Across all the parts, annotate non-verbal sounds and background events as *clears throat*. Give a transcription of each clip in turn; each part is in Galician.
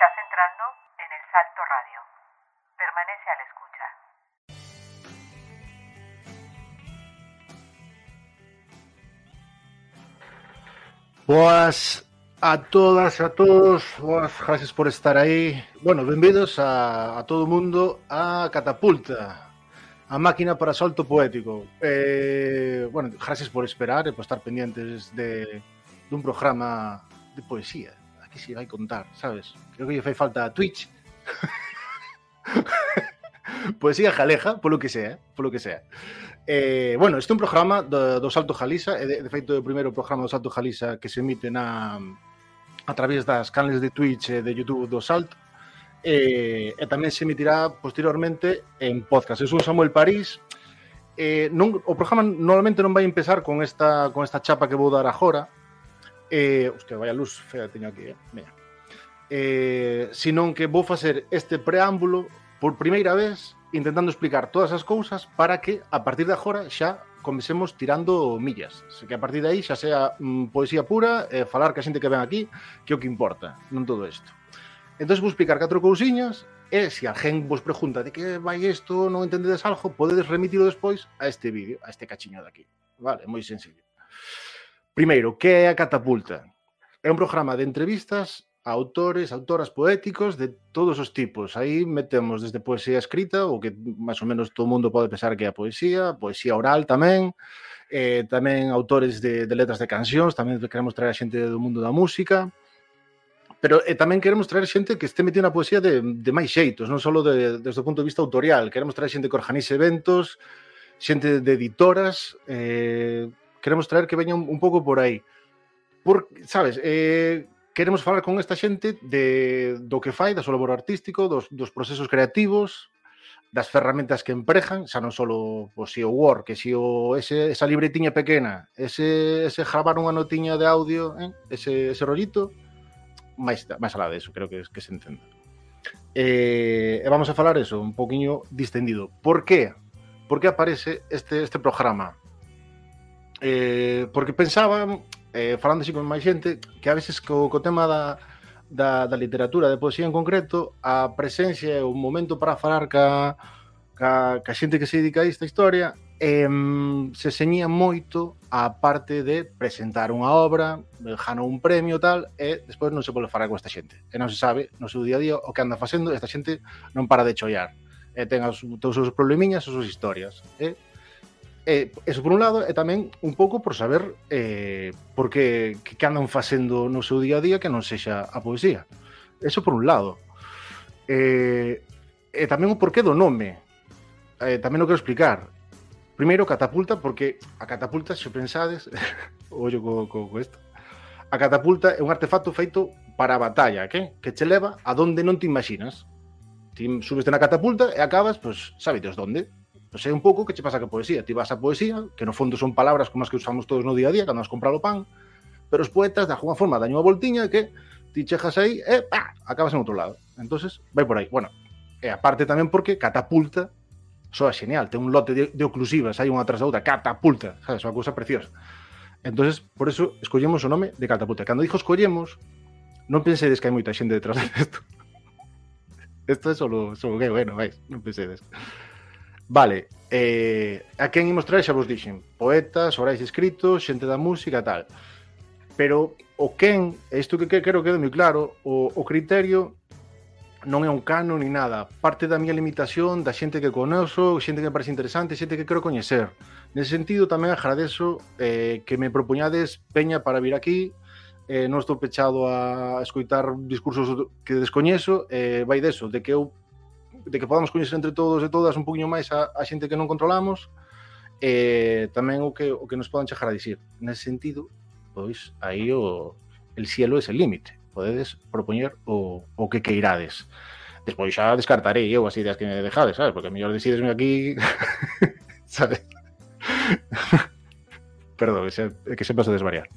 Estás entrando en el Salto Radio. Permanece a la escucha. Boas a todas a todos, boas, gracias por estar aí. Bueno, benvidos a, a todo mundo a Catapulta, a máquina para salto poético. Eh, bueno, gracias por esperar e por estar pendientes de dun programa de poesía. que se vai contar, sabes? Creo que lle fai falta a Twitch. *laughs* Poesía jaleja, polo que sea, polo que sea. Eh, bueno, este é un programa do, do Salto Jalisa, é de, de feito o primeiro programa do Salto Jalisa que se emite na a través das canles de Twitch e de YouTube do Salto eh, e tamén se emitirá posteriormente en podcast. Eu sou Samuel París. Eh, non, o programa normalmente non vai empezar con esta, con esta chapa que vou dar agora, eh, hostia, vaya luz fea teño aquí, eh? Mira. Eh, senón que vou facer este preámbulo por primeira vez intentando explicar todas as cousas para que a partir de agora xa comecemos tirando millas. Se que a partir de aí xa sea mm, poesía pura, eh, falar que a xente que ven aquí, que é o que importa, non todo isto. Entón, vou explicar catro cousiñas e se a gen vos pregunta de que vai isto, non entendedes algo, podedes remitirlo despois a este vídeo, a este cachiño de aquí. Vale, moi sencillo. Primeiro, que é a catapulta? É un programa de entrevistas a autores, autoras poéticos de todos os tipos. Aí metemos desde poesía escrita, o que máis ou menos todo mundo pode pensar que é a poesía, poesía oral tamén, eh, tamén autores de, de letras de cancións, tamén queremos traer a xente do mundo da música, pero eh, tamén queremos traer xente que este metido na poesía de, de máis xeitos, non só de, desde o punto de vista autorial, queremos traer xente que organice eventos, xente de editoras, eh, queremos traer que veña un pouco por aí. Por, sabes, eh, queremos falar con esta xente de do que fai, da súa labor artístico, dos, dos procesos creativos, das ferramentas que emprejan, xa non só pois, si o Word, que si o ese, esa libretiña pequena, ese, ese gravar unha notiña de audio, eh? ese, ese rollito, máis, máis alá de eso, creo que, que se entenda. Eh, e vamos a falar eso, un poquinho distendido. Por que? Por que aparece este, este programa? eh, porque pensaba, eh, falando así con máis xente, que a veces co, co tema da, da, da literatura, de poesía en concreto, a presencia é un momento para falar ca, ca, ca xente que se dedica a esta historia, eh, se señía moito a parte de presentar unha obra, ganou un premio tal, e despois non se pode falar con esta xente. E non se sabe no seu día a día o que anda facendo, esta xente non para de chollar. E ten os, os seus problemiñas, as súas historias. E Eh, eso por un lado, e tamén un pouco por saber eh, por que, que andan facendo no seu día a día que non sexa a poesía. Eso por un lado. Eh, e tamén o porqué do nome. Eh, tamén o quero explicar. Primeiro, catapulta, porque a catapulta, se pensades, *laughs* ollo co, co, co esto, a catapulta é un artefacto feito para a batalla, que? que che leva a donde non te imaginas. Ti subes na catapulta e acabas, pois, pues, sábedes donde, Pois é un pouco que che pasa que a poesía. Ti vas a poesía, que no fondo son palabras como as que usamos todos no día a día, cando vas comprar o pan, pero os poetas, de alguna forma, daño unha voltiña que ti chejas aí e pa, acabas en outro lado. entonces vai por aí. Bueno, e aparte tamén porque catapulta soa genial, ten un lote de, de oclusivas, hai unha tras da outra, catapulta, sabes, unha cousa preciosa. entonces por eso escollemos o nome de catapulta. Cando dixo escollemos, non pensedes que hai moita xente detrás disto. *laughs* Isto é solo, solo que, bueno, vais, non pensedes. Vale, eh, a quen imos traer xa vos dixen, poetas, orais escritos, xente da música, tal. Pero o quen, isto que, quero creo que quede moi claro, o, o criterio non é un cano ni nada. Parte da miña limitación da xente que conozo, xente que me parece interesante, xente que quero coñecer. Nese sentido, tamén agradezo eh, que me propoñades peña para vir aquí. Eh, non estou pechado a escoitar discursos que descoñezo. Eh, vai deso, de que eu de que podamos coñecer entre todos e todas un poquinho máis a, a xente que non controlamos e tamén o que o que nos podan chegar a dicir. Nese sentido, pois aí o el cielo é el límite. Podedes propoñer o, o que queirades. Despois xa descartarei eu as ideas que me dejades, sabes? Porque mellor decides aquí, *laughs* sabes? *laughs* Perdón, que sempre se desvariar.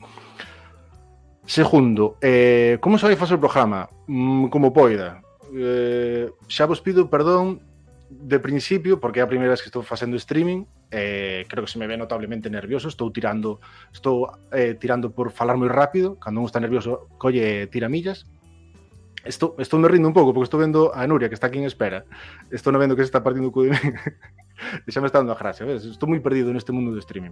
Segundo, eh, como se vai facer o programa? Mm, como poida eh, xa vos pido perdón de principio, porque é a primeira vez que estou facendo streaming, eh, creo que se me ve notablemente nervioso, estou tirando estou eh, tirando por falar moi rápido, cando un está nervioso colle tiramillas. Estou, estou me rindo un pouco, porque estou vendo a Nuria, que está aquí en espera. Estou non vendo que se está partindo o cu de mí. e *laughs* xa me está dando a gracia, ves? Estou moi perdido neste mundo do streaming.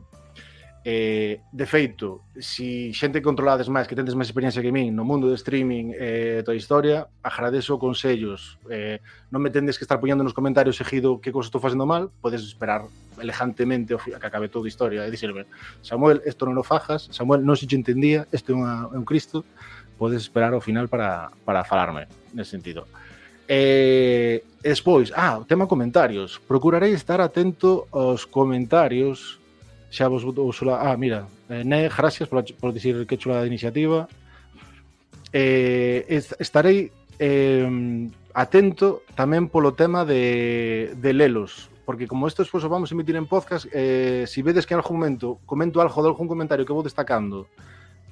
Eh, de feito, se si xente controlades máis, que tendes máis experiencia que min no mundo do streaming e eh, toda a historia, agradezo consellos. Eh, non me tendes que estar poñendo nos comentarios seguido que cosa estou facendo mal, podes esperar elegantemente a que acabe toda a historia e dicirme, Samuel, isto non o fajas, Samuel, non se te entendía, isto é, unha, é un Cristo, podes esperar ao final para, para falarme, nesse sentido. Eh, despois, ah, o tema comentarios. Procurarei estar atento aos comentarios xa vos Úrsula, ah, mira, eh, ne, gracias por, por dicir que chula de iniciativa. Eh, estarei eh, atento tamén polo tema de, de lelos, porque como esto despois vamos a emitir en podcast, eh, si vedes que en algún momento comento algo de algún comentario que vou destacando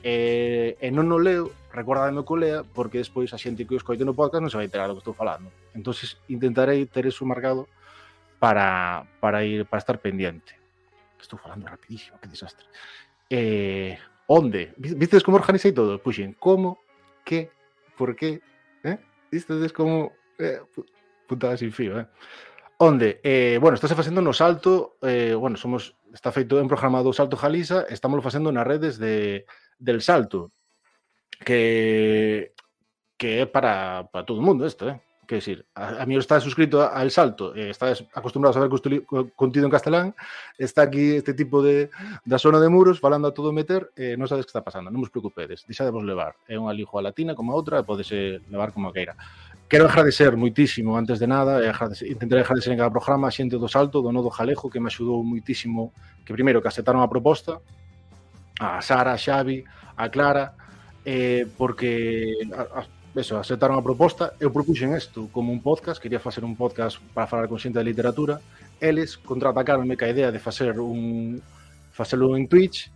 eh, e non o leo, recordadme que o lea, porque despois a xente que o escoite no podcast non se vai enterar do que estou falando. entonces intentarei ter eso marcado para, para ir para estar pendiente. Estou falando rapidísimo, que desastre. Eh, onde? Vistes como organizei todo? Puxen como, que, por qué, eh? Vistes como... Eh, putada sin fío, eh? Onde? Eh, bueno, estáse facendo no Salto, eh, bueno, somos está feito en programa do Salto Jalisa, estamos facendo nas redes de, del Salto, que que é para, para todo o mundo isto, eh? que decir, a, a mí está suscrito al salto, eh, está acostumbrado a saber contido en castelán, está aquí este tipo de da zona de muros falando a todo meter, eh, non sabes que está pasando, non vos preocupedes, deixadevos levar. É unha lijo a latina como a outra, podese levar como a queira. Quero agradecer moitísimo antes de nada, e agradecer, intentaré agradecer en cada programa a xente do Salto, do Nodo Jalejo, que me axudou moitísimo, que primeiro que aceptaron a proposta, a Sara, a Xavi, a Clara, eh, porque a, a, eso, aceptaron a proposta, eu propuxen isto como un podcast, quería facer un podcast para falar con xente de literatura, eles contraatacaronme ca idea de facer un facelo en Twitch,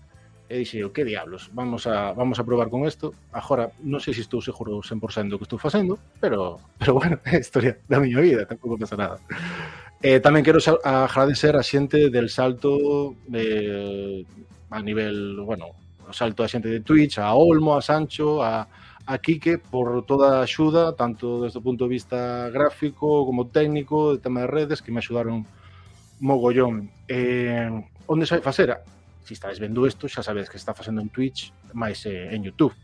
e dixe, que diablos, vamos a, vamos a probar con isto. Agora, non sei se estou seguro 100% do que estou facendo, pero, pero bueno, *laughs* é historia da miña vida, tampouco pasa nada. Eh, tamén quero agradecer a xente del salto eh, a nivel, bueno, o salto a xente de Twitch, a Olmo, a Sancho, a, a Quique por toda a axuda, tanto desde o punto de vista gráfico como técnico, de tema de redes, que me axudaron mogollón. Eh, onde sai facer? Se si estáis vendo isto, xa sabedes que está facendo en Twitch, máis eh, en YouTube.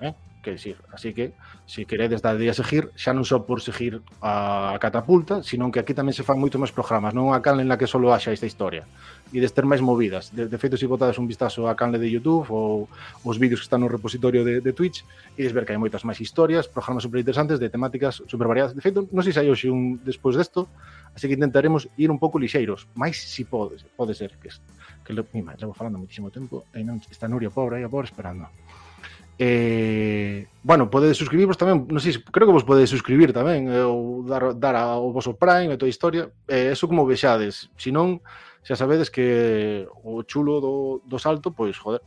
Eh? que exir. Así que, se si queredes dar día a seguir, xa non só por seguir a catapulta, sino que aquí tamén se fan moito máis programas, non a canle en la que só haxa esta historia. E de ter máis movidas. De, de feito, se si botades un vistazo a canle de YouTube ou os vídeos que están no repositorio de, de Twitch, e ver que hai moitas máis historias, programas super interesantes de temáticas super variadas. De feito, non sei se hai hoxe un despois desto, así que intentaremos ir un pouco lixeiros, máis si pode, pode ser que, que lo, mima, levo falando moitísimo tempo e non está Nuria pobre aí a pobre esperando. Eh, bueno, podedes suscribirvos tamén, non sei, creo que vos podedes suscribir tamén, eh, ou dar, dar ao vosso Prime e toda a historia, eh, eso como vexades, se non, xa sabedes que o chulo do, do salto, pois, joder,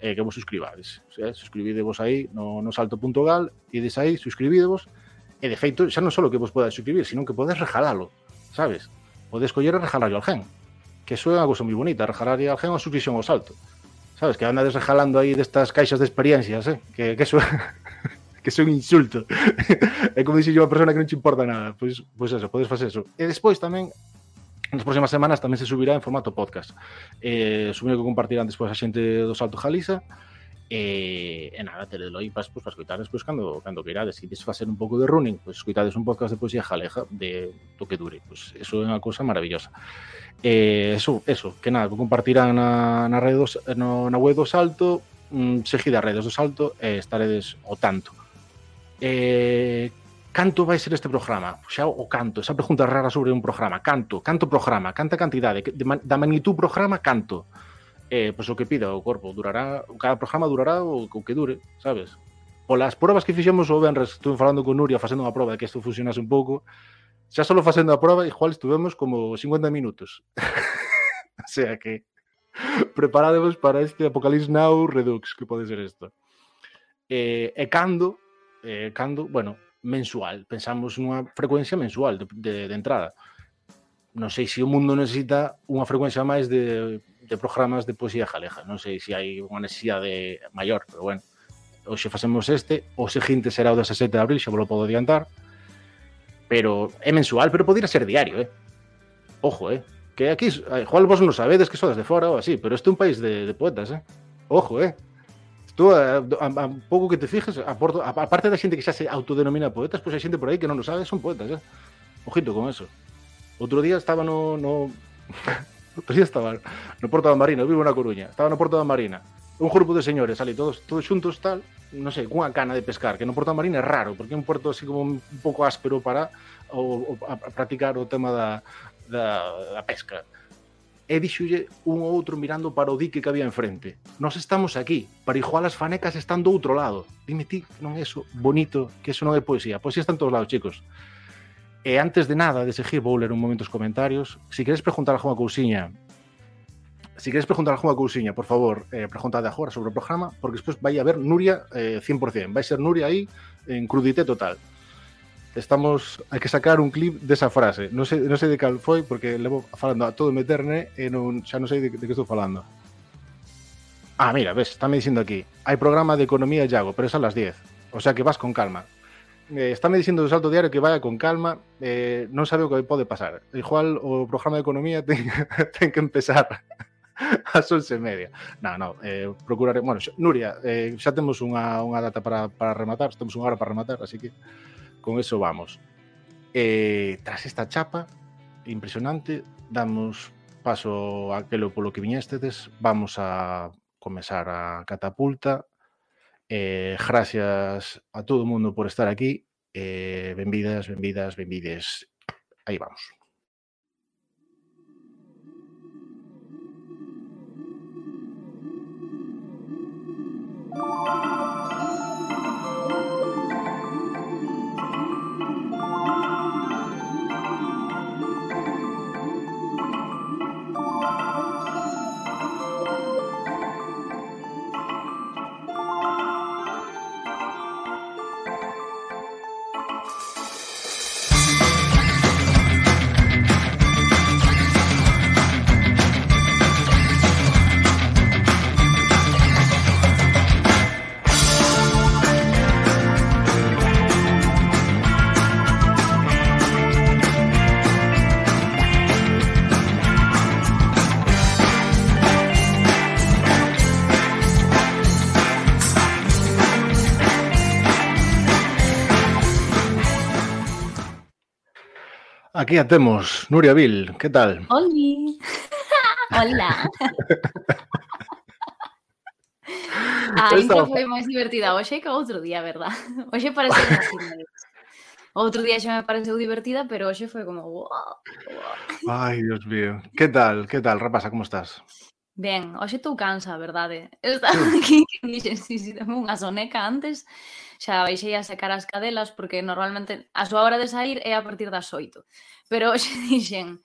eh, que vos suscribades, eh? suscribidevos aí no, no salto.gal, ides aí, suscribidevos, e de feito, xa non só que vos podes suscribir, sino que podes regalalo, sabes? Podes coller e regalarlo al gen, que eso é unha cousa moi bonita, regalarlle al gen a suscripción ao salto. Sabes, que andas rejalando aí destas caixas de experiencias, eh? que, que eso *laughs* que é un insulto. *laughs* é como dixo a persona que non te importa nada. Pois, pois eso, podes facer eso. E despois tamén nas próximas semanas tamén se subirá en formato podcast. Eh, que compartirán despois a xente do Salto Jaliza E, e nada, te aí para, pues, para escoitar despois cando, cando queirades. Se quides facer un pouco de running, pois pues, escoitades un podcast de poesía jaleja de, do que dure. Pois, pues, Eso é unha cousa maravillosa. E, eso, eso, que nada, compartirán na, na, rede dos, no, na web do Salto mm, seguida as redes do Salto e estaredes o tanto. E, Canto vai ser este programa? Xa o canto, esa pregunta rara sobre un programa. Canto, canto programa, canta cantidade de, Da magnitud programa, canto eh, pois o que pida o corpo durará, cada programa durará o, o que dure, sabes? Polas probas que fixemos o Benres, estuve falando con Nuria facendo unha proba de que isto funcionase un pouco, xa solo facendo a proba, igual estuvemos como 50 minutos. *laughs* o sea que preparádevos para este Apocalypse Now Redux, que pode ser isto. Eh, e cando, eh, cando, bueno, mensual, pensamos nunha frecuencia mensual de, de, de entrada. Non sei se o mundo necesita unha frecuencia máis de de programas de poesía jaleja. Non sei se hai unha necesidade maior, pero bueno, hoxe facemos este, o seguinte será o 17 de abril, xa vos lo podo adiantar, pero é mensual, pero podría ser diario, eh? Ojo, eh? Que aquí, igual vos non sabedes que sodes de fora ou así, pero este é un país de, de poetas, eh? Ojo, eh? Tú, a, a, a pouco que te fijes, a, porto, a, a parte da xente que xa se autodenomina poetas, pois pues hai xente por aí que non lo sabe, son poetas, eh? Ojito con eso. Outro día estaba no... no... *laughs* Outro día estaba no Porto da Marina, eu vivo na Coruña, estaba no Porto da Marina. Un grupo de señores ali, todos, todos xuntos, tal, non sei, cunha cana de pescar, que no Porto da Marina é raro, porque é un porto así como un pouco áspero para o, o, a practicar o tema da, da, da pesca. E dixulle un ou outro mirando para o dique que había enfrente. Nós estamos aquí, para igual as fanecas están do outro lado. Dime ti, non é eso bonito, que eso non é poesía. Poesía está en todos lados, chicos. E antes de nada de seguir, vou ler un momento os comentarios. Si queres preguntar algunha cousiña, si queres preguntar algunha cousiña, por favor, eh, preguntade agora sobre o programa, porque despois vai haber Nuria eh, 100%. Vai ser Nuria aí en crudité total estamos hai que sacar un clip desa frase. Non sei, non sei de cal foi porque levo falando a todo meterne e non, xa non sei de, de que estou falando. Ah, mira, ves, está me dicindo aquí. Hai programa de economía Yago, pero é a las 10. O sea que vas con calma. eh, estame dicindo do salto diario que vaya con calma, eh, non sabe o que pode pasar. Igual o programa de economía *laughs* ten, ten que empezar *laughs* a once e media. Non, non, eh, procuraré... Bueno, xa, Nuria, eh, xa temos unha, unha data para, para rematar, temos unha hora para rematar, así que con eso vamos. Eh, tras esta chapa impresionante, damos paso a aquelo polo que viñestedes, vamos a comezar a catapulta, Eh, gracias a todo o mundo por estar aquí. Eh, benvidas, benvidas. Aí vamos. Aquí a temos, Nuria Vil, que tal? Oli. *laughs* Hola. A intro foi máis divertida hoxe que outro día, verdad? *laughs* Hoxe parece que Outro día xa me pareceu divertida, pero hoxe foi como... Wow, wow. Ai, Dios mío. Que tal? Que tal, rapaza? Como estás? Ben, hoxe estou cansa, verdade? Estaba aquí que dixen, si, si, dame unha soneca antes xa baixei a secar as cadelas porque normalmente a súa hora de sair é a partir das oito. Pero hoxe *laughs* dixen,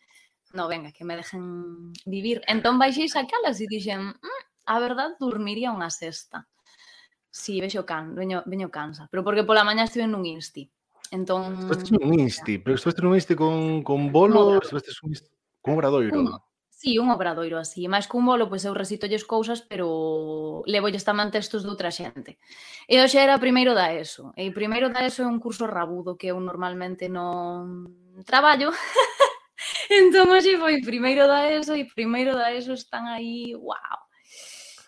no, venga, que me dejen vivir. Entón baixei sacalas e dixen, mm, a verdad, dormiría unha sexta. Si, sí, vexo can, veño, veño cansa. Pero porque pola mañá estive nun insti. Entón... Estuveste nun insti, pero estuveste nun insti con, con bolo, no, estuveste nun insti con obradoiro. Un, Sí, un obradoiro así, máis que un bolo, pois eu recitolles cousas, pero levolles tamén textos de outra xente. E hoxe era primeiro da ESO. E primeiro da ESO é un curso rabudo que eu normalmente non traballo. *laughs* entón hoxe foi primeiro da ESO e primeiro da ESO están aí, wow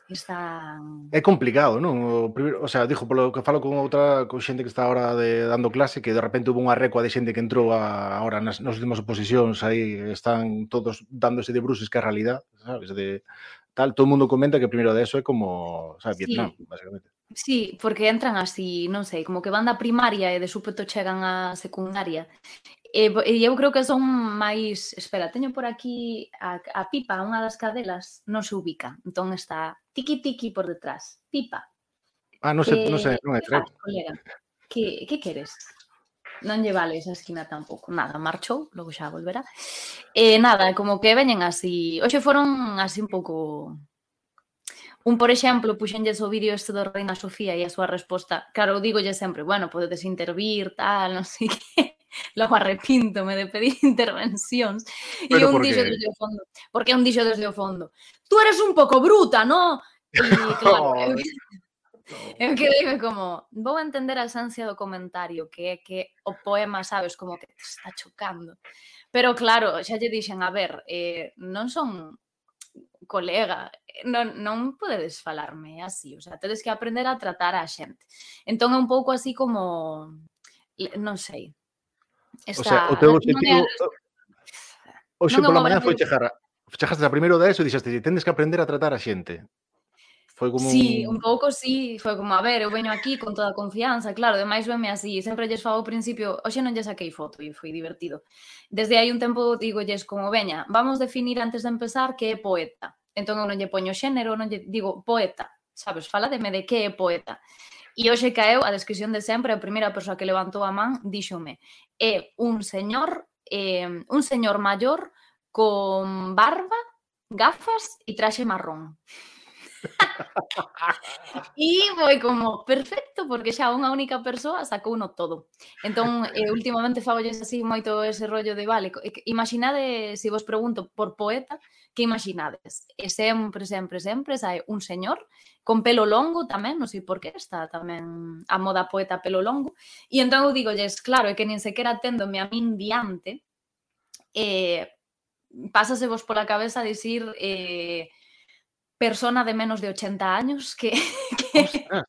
Está... É complicado, non? O, primeiro, o sea, dixo polo que falo con outra con xente que está agora de, dando clase que de repente hubo unha recua de xente que entrou a, agora nas, nas últimas oposicións aí están todos dándose de bruces que a realidad, sabes? De, tal, todo o mundo comenta que primeiro de eso é como, sabes, sí. Vietnam, basicamente. Sí, porque entran así, non sei, como que van da primaria e de súpeto chegan á secundaria Eh, e, e eh, eu creo que son máis... Espera, teño por aquí a, a pipa, unha das cadelas, non se ubica. Entón está tiqui tiqui por detrás. Pipa. Ah, non sei, non sei, non é tres. Colega, que, que queres? Non lle vale esa esquina tampouco. Nada, marchou, logo xa volverá. E nada, como que veñen así... Oxe foron así un pouco... Un, por exemplo, puxenlles o vídeo este do Reina Sofía e a súa resposta. Claro, digo lle sempre, bueno, podedes intervir, tal, *laughs* non sei que *laughs* logo arrepíntome de pedir intervencións. E un dixo desde o fondo, porque un dixo desde o fondo, tú eres un pouco bruta, no? E *laughs* claro, eu, eu quedei como, vou entender a ansia do comentario, que é que o poema, sabes, como que te está chocando. Pero claro, xa lle dixen, a ver, eh, non son colega, non, non podedes falarme así, o sea, tedes que aprender a tratar a xente. Entón é un pouco así como, non sei, Esta, o sea, o teu objetivo... Oxe, pola mañá foi chegar. Chegaste a primeiro da eso e dixaste, tendes que aprender a tratar a xente. Foi como Sí, un pouco sí, foi como, a ver, eu veño aquí con toda a confianza, claro, demais venme así, sempre lles fago ao principio, hoxe non lle saquei foto e foi divertido. Desde hai un tempo digo lles como, veña, vamos definir antes de empezar que é poeta. Entón eu non lle poño xénero, non lle digo poeta, sabes, falademe de que é poeta. E hoxe caeu a descripción de sempre, a primeira persoa que levantou a man díxome, é un señor, eh, un señor maior con barba, gafas e traxe marrón. *laughs* e foi como, perfecto, porque xa unha única persoa sacou no todo. Entón, eh, *laughs* últimamente fabolles así moito ese rollo de, vale, eh, imaginade, se si vos pregunto por poeta, que imaginades? E sempre, sempre, sempre sai un señor con pelo longo tamén, non sei por que está tamén a moda poeta pelo longo, e entón eu digo, yes, claro, é que nin sequera tendome a min diante, eh, pásase vos pola cabeza dicir eh, persona de menos de 80 años que, *laughs* que, Ostras,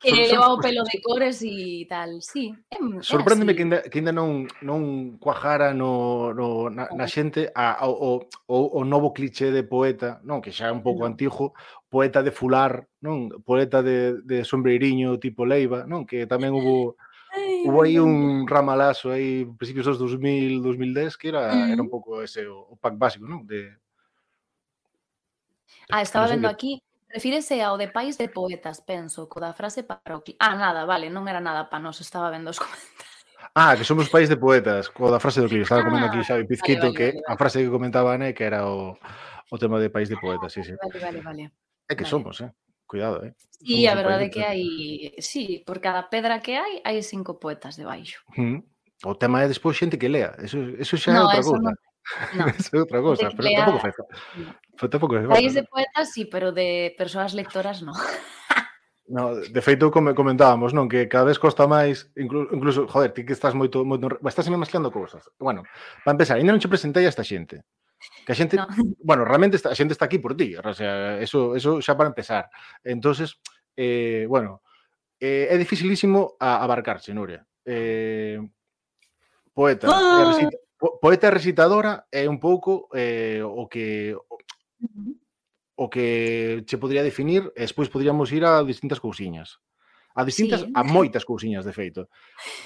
que son, leva o pelo de cores e tal, sí. É, Sorpréndeme que ainda, que ainda non, non cuajara no, no, na, na xente a, a, o, o, o novo cliché de poeta, non que xa é un pouco no. antigo, poeta de fular, non poeta de, de sombreiriño tipo Leiva, non que tamén hubo Hubo aí un ramalazo aí principios dos 2000, 2010 que era, mm. era un pouco ese o, o pack básico, non? De Ah, estaba vendo aquí, refírese ao de pais de poetas, penso, co da frase parroquia. Ah, nada, vale, non era nada para nós, estaba vendo os *laughs* comentarios. Ah, que somos país de poetas, co da frase do clip. Estaba comendo aquí ah, Xavi Pizquito vale, vale, que vale. a frase que comentaba Ane que era o, o tema de país de ah, poetas, sí, sí. Vale, vale, vale. É que vale. somos, eh? Cuidado, eh? Sí, somos a verdade que hai... Sí, por cada pedra que hai, hai cinco poetas debaixo. Mm. O tema é despois xente que lea. Eso, eso xa no, é outra cousa. No... No. *laughs* Eso é outra cousa, pero lea... tampouco fai Pero tampouco fai falta. País de poetas, sí, pero de persoas lectoras, non. No, de feito, como comentábamos, non que cada vez costa máis, incluso, incluso joder, ti que estás moito, moito estás me mezclando cousas. Bueno, para empezar, ainda non che presentei a esta xente. Que a xente, no. *laughs* bueno, realmente está, a xente está aquí por ti, o sea, eso, eso xa para empezar. Entonces, eh, bueno, eh, é dificilísimo a, abarcarse, Nuria. Eh, poeta, ah! recita, poeta recitadora é un pouco eh, o que o que che podría definir e despois podríamos ir a distintas cousiñas. A distintas, sí. a moitas cousiñas, de feito.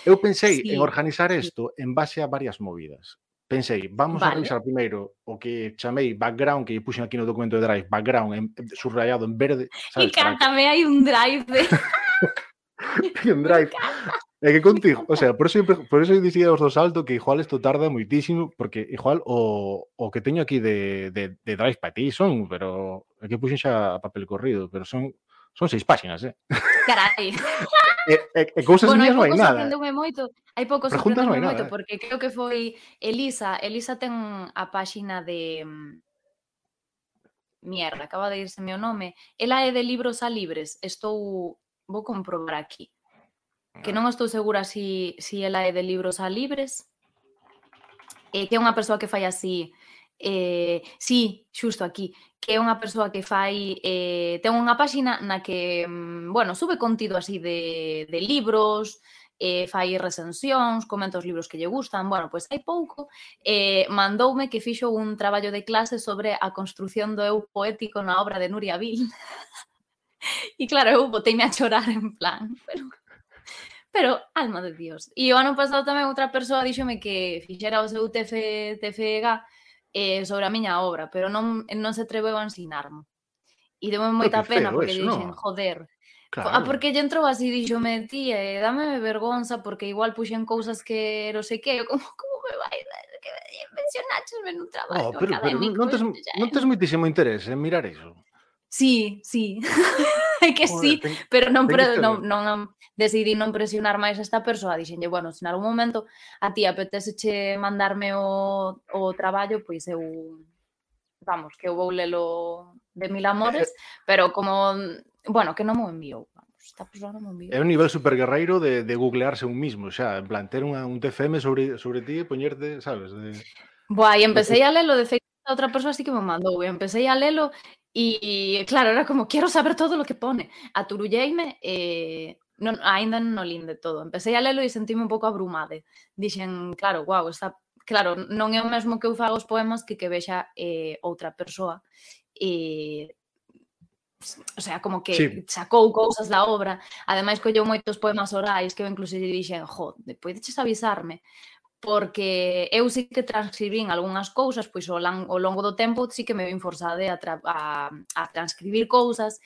Eu pensei sí. en organizar isto en base a varias movidas. Pensei, vamos vale. a revisar primeiro o que chamei background, que lle puxen aquí no documento de Drive, background en, subrayado en verde. *laughs* Sabes, Encántame, hai un Drive de... *laughs* un Drive. *laughs* É que contigo, o sea, por eso, por eso dicía os do salto que igual isto tarda moitísimo, porque igual o, o que teño aquí de, de, de drive para ti son, pero aquí puxen xa papel corrido, pero son son seis páxinas, eh? Carai. e, e, e cousas bueno, mías non hai nada. moito, hai poucos sorprendeume moito, eh. porque creo que foi Elisa, Elisa ten a páxina de mm, mierda, acaba de irse meu nome. Ela é de libros a libres, estou vou comprobar aquí que ah. non estou segura si, si ela é de libros a libres, eh, que é unha persoa que fai así, eh, sí, xusto aquí, que é unha persoa que fai, eh, ten unha páxina na que, mm, bueno, sube contido así de, de libros, eh, fai recensións, comenta os libros que lle gustan, bueno, pois hai pouco, eh, mandoume que fixo un traballo de clase sobre a construción do eu poético na obra de Nuria Vil. *laughs* e claro, eu boteime a chorar en plan, *laughs* pero pero alma de Dios. E o ano pasado tamén outra persoa díxome que fixera o seu TF, TFG eh, sobre a miña obra, pero non, non se atreveu a ensinarme. E deu moita pena porque eso, dixen, no? joder, ah, Claro. Ah, porque lle entrou así, díxome, ti, eh, dame vergonza, porque igual puxen cousas que non sei que, *laughs* como, como me vai que mencionaxesme nun traballo oh, pero, pero non, tes, non tes muitísimo interés en mirar iso. Sí, sí. *laughs* *laughs* Ai que Joder, sí, ten, pero non, pre, non, non, non decidí non presionar máis a esta persoa. Dixenlle, bueno, se en algún momento a ti apeteseche mandarme o, o traballo, pois eu vamos, que eu vou lelo de mil amores, *laughs* pero como, bueno, que non me enviou. Vamos, esta persoa non me enviou. É un nivel superguerreiro de, de googlearse un mismo, xa, en plan, ter unha, un TFM sobre, sobre ti e poñerte, sabes, de... Buah, e empecé *laughs* a lelo, de feito, outra persoa así que me mandou e empecé a lelo E claro, era como, quero saber todo lo que pone. Aturulleime e eh, non, ainda non o linde todo. Empecé a lelo e sentime un pouco abrumade. Dixen, claro, wow, está claro, non é o mesmo que eu fago os poemas que que vexa eh, outra persoa. E o sea, como que sí. sacou cousas da obra. Ademais colleu moitos poemas orais que eu inclusive dixen, jo, podedes avisarme porque eu sí que transcribín algunhas cousas, pois ao, lan, ao longo do tempo sí que me vin forzade a, tra, a, a transcribir cousas,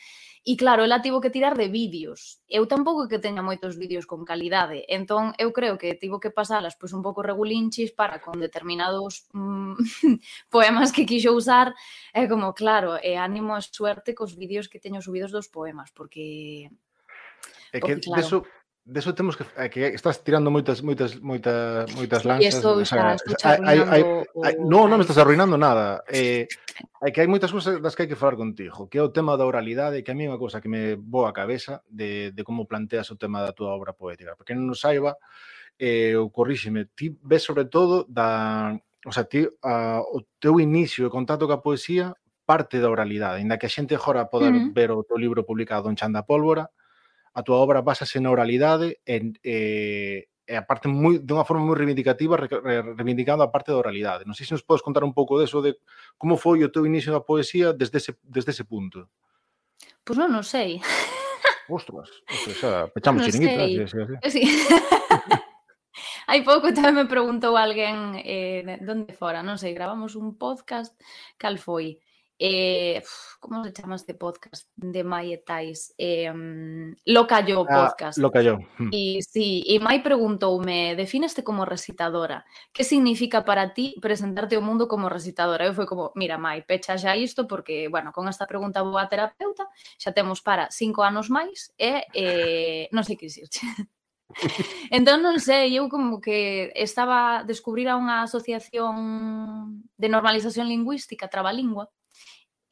e claro, ela tivo que tirar de vídeos. Eu tampouco que teña moitos vídeos con calidade, entón eu creo que tivo que pasalas pois un pouco regulinchis para con determinados mm, *laughs* poemas que quixo usar, é como, claro, e ánimo e suerte cos vídeos que teño subidos dos poemas, porque... É que porque, claro, deso deso temos que eh, que estás tirando moitas moitas moitas moitas lanzas. Eso, o sea, hai, hai, hai, no, non me estás arruinando nada. Eh, hai que hai moitas cousas das que hai que falar contigo, que é o tema da oralidade, que a mí é unha cousa que me boa a cabeza de, de como planteas o tema da túa obra poética. Porque non nos saiba, eh, o corríxeme, ti ves sobre todo da... O sea, ti, a, o teu inicio e contacto ca poesía parte da oralidade, inda que a xente agora poda uh -huh. ver o teu libro publicado en Chanda Pólvora, a túa obra basase na oralidade en, eh, e aparte moi, de unha forma moi reivindicativa re, reivindicando a parte da oralidade. Non sei se nos podes contar un pouco deso de como foi o teu inicio da poesía desde ese, desde ese punto. Pois pues non, non sei. Ostras, ostras xa, *laughs* pechamos non chiringuitas. Sei. Sí, sí, sí. Sí. *laughs* Hai pouco tamén me preguntou alguén eh, donde fora, non sei, gravamos un podcast, cal foi? eh, como se chama este podcast de Mai e Tais? Eh, Loca Yo ah, podcast. Ah, Loca Yo. Hmm. E, sí, e Mai preguntoume, defíneste como recitadora. Que significa para ti presentarte ao mundo como recitadora? Eu foi como, mira Mai, pecha xa isto porque, bueno, con esta pregunta boa terapeuta xa temos para cinco anos máis e eh, non sei que dicirche. *laughs* entón non sei, eu como que estaba a descubrir a unha asociación de normalización lingüística, Trabalingua,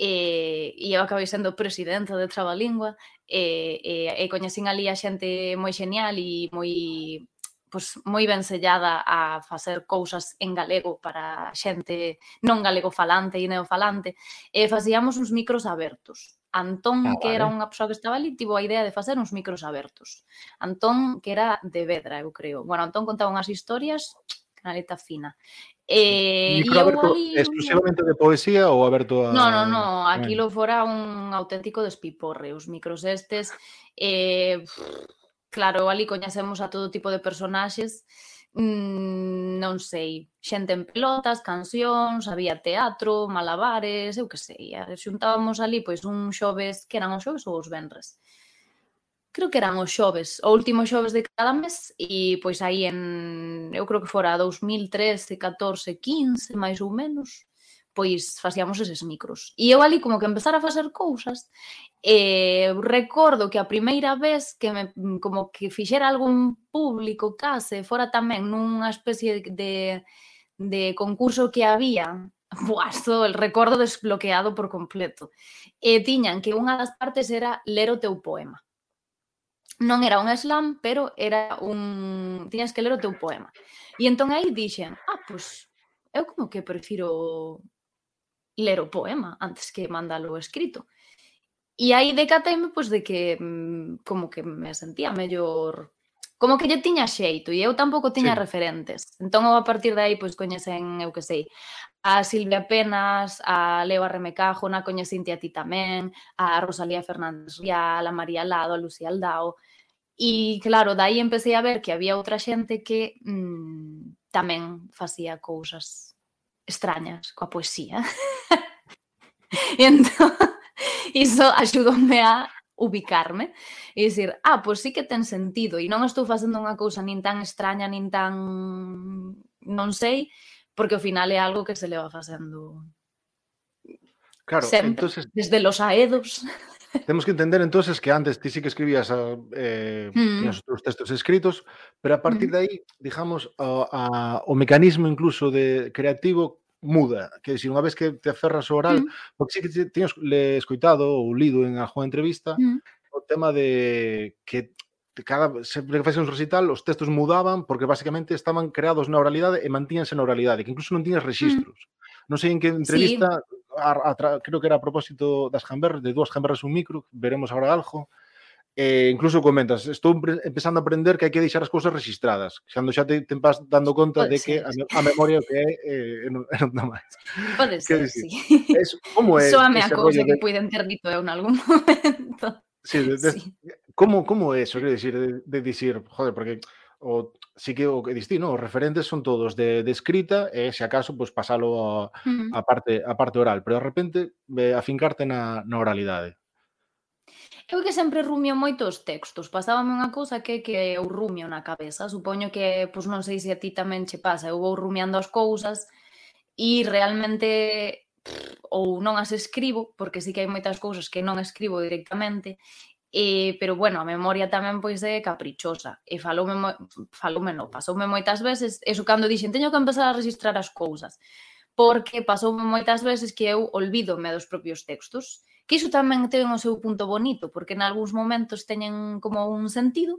e, e eu acabei sendo presidenta de Trabalingua e, e, e coñecín ali a xente moi genial e moi pois, moi ben sellada a facer cousas en galego para xente non galego falante e neofalante e facíamos uns micros abertos Antón, ah, vale. que era unha persoa que estaba ali, tivo a idea de facer uns micros abertos. Antón, que era de Vedra, eu creo. Bueno, Antón contaba unhas historias canaleta fina. Eh, Micro aberto ali... exclusivamente de poesía ou aberto a... No, no, no, ah, aquilo fora un auténtico despiporre, os micros estes. Eh, claro, ali coñecemos a todo tipo de personaxes, mm, non sei, xente en pelotas, cancións, había teatro, malabares, eu que sei, eh, xuntábamos ali pois un xoves, que eran os xoves ou os venres creo que eran os xoves, o último xoves de cada mes e pois aí en eu creo que fora 2013, 14, 15, máis ou menos, pois facíamos eses micros. E eu ali como que empezar a facer cousas e recordo que a primeira vez que me, como que fixera algún público case fora tamén nunha especie de, de concurso que había *laughs* Buah, so, el recordo desbloqueado por completo. E tiñan que unha das partes era ler o teu poema non era un slam, pero era un... Tiñas que ler o teu poema. E entón aí dixen, ah, pois, eu como que prefiro ler o poema antes que mandalo escrito. E aí decateime, pois, de que mm, como que me sentía mellor como que lle tiña xeito e eu tampouco tiña sí. referentes. Entón, a partir de aí, pois, coñecen, eu que sei, a Silvia Penas, a Leo Arremecajo, na coñecinte a ti tamén, a Rosalía Fernández Rial, a María Lado, a Lucía Aldao. E, claro, dai empecé a ver que había outra xente que mmm, tamén facía cousas extrañas coa poesía. e *laughs* entón, iso axudoume a ubicarme e dicir, ah, pois sí que ten sentido e non estou facendo unha cousa nin tan extraña, nin tan non sei, porque ao final é algo que se leva facendo claro, sempre, entonces, desde los aedos. *laughs* Temos que entender entonces que antes ti sí que escribías a, eh, mm. os teus textos escritos, pero a partir mm. de aí, digamos, a, a, o mecanismo incluso de creativo muda, que decir, unha vez que te aferras ao oral, mm. porque sí que te, le escoitado ou lido en algunha entrevista mm. o tema de que cada sempre que facías un recital os textos mudaban porque basicamente estaban creados na oralidade e mantíanse na oralidade, que incluso non tiñas registros. Mm. Non sei en que entrevista, sí. a, a, creo que era a propósito das jamberras, de dúas jamberras un micro, veremos agora algo, E incluso comentas, estou empezando a aprender que hai que deixar as cousas registradas, cando xa te, te vas dando conta Pode de que a, a memoria que é *laughs* eh, non, non *laughs* máis. Pode ser, sí. Es, como é Soame a cousa que de... puiden ter dito eu en algún *laughs* momento. Sí, de, de, sí. Como, como é eso, quero dicir, de, de dicir, joder, porque o sí que o que distí, no? os referentes son todos de, de escrita e se acaso pues pasalo a, uh -huh. a parte a parte oral, pero de repente afincarte na, na oralidade. Eu que sempre rumio moito os textos, pasábame unha cousa que que eu rumio na cabeza, supoño que, pois non sei se a ti tamén che pasa, eu vou rumiando as cousas e realmente pff, ou non as escribo, porque sí que hai moitas cousas que non escribo directamente, E, pero bueno, a memoria tamén pois é caprichosa. E faloume, faloume non, pasoume moitas veces eso cando dixen, teño que empezar a registrar as cousas porque pasoume moitas veces que eu olvídome dos propios textos. Que iso tamén ten o seu punto bonito, porque en algúns momentos teñen como un sentido,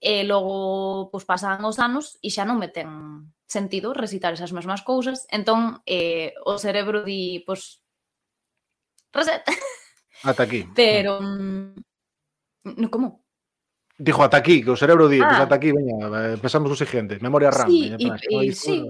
e logo pois, pasan os anos e xa non me ten sentido recitar esas mesmas cousas, entón eh, o cerebro di, pois, reset. Ata aquí. *laughs* Pero, mm, no, como? Dijo ata aquí, que o cerebro di, ah. pues ata aquí, veña, eh, empezamos o seguinte, memoria RAM. Sí, e, e, sí,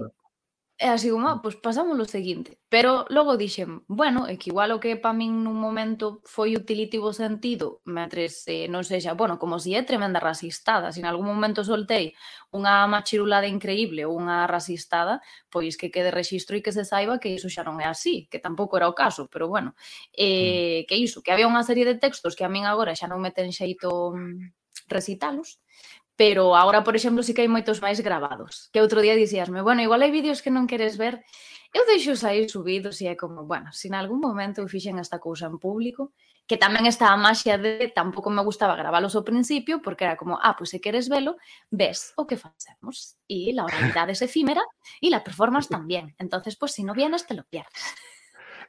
E así como, ah, pois pasamos o seguinte. Pero logo dixen, bueno, é que igual o que pa min nun momento foi utilitivo sentido, mentres eh, non sexa, bueno, como si é tremenda rasistada, se en algún momento soltei unha machirulada increíble ou unha rasistada, pois que quede registro e que se saiba que iso xa non é así, que tampouco era o caso, pero bueno, eh, mm. que iso, que había unha serie de textos que a min agora xa non me ten xeito mm, recitalos, pero agora, por exemplo, sí que hai moitos máis gravados. Que outro día dixíasme, bueno, igual hai vídeos que non queres ver, eu deixo aí subidos e é como, bueno, se en algún momento eu fixen esta cousa en público, que tamén está a maxia de tampouco me gustaba gravalos ao principio, porque era como, ah, pois pues, se queres velo, ves o que facemos. E la oralidade es efímera e la performance *laughs* tamén. Entonces, pues, si no vienes, te lo pierdes.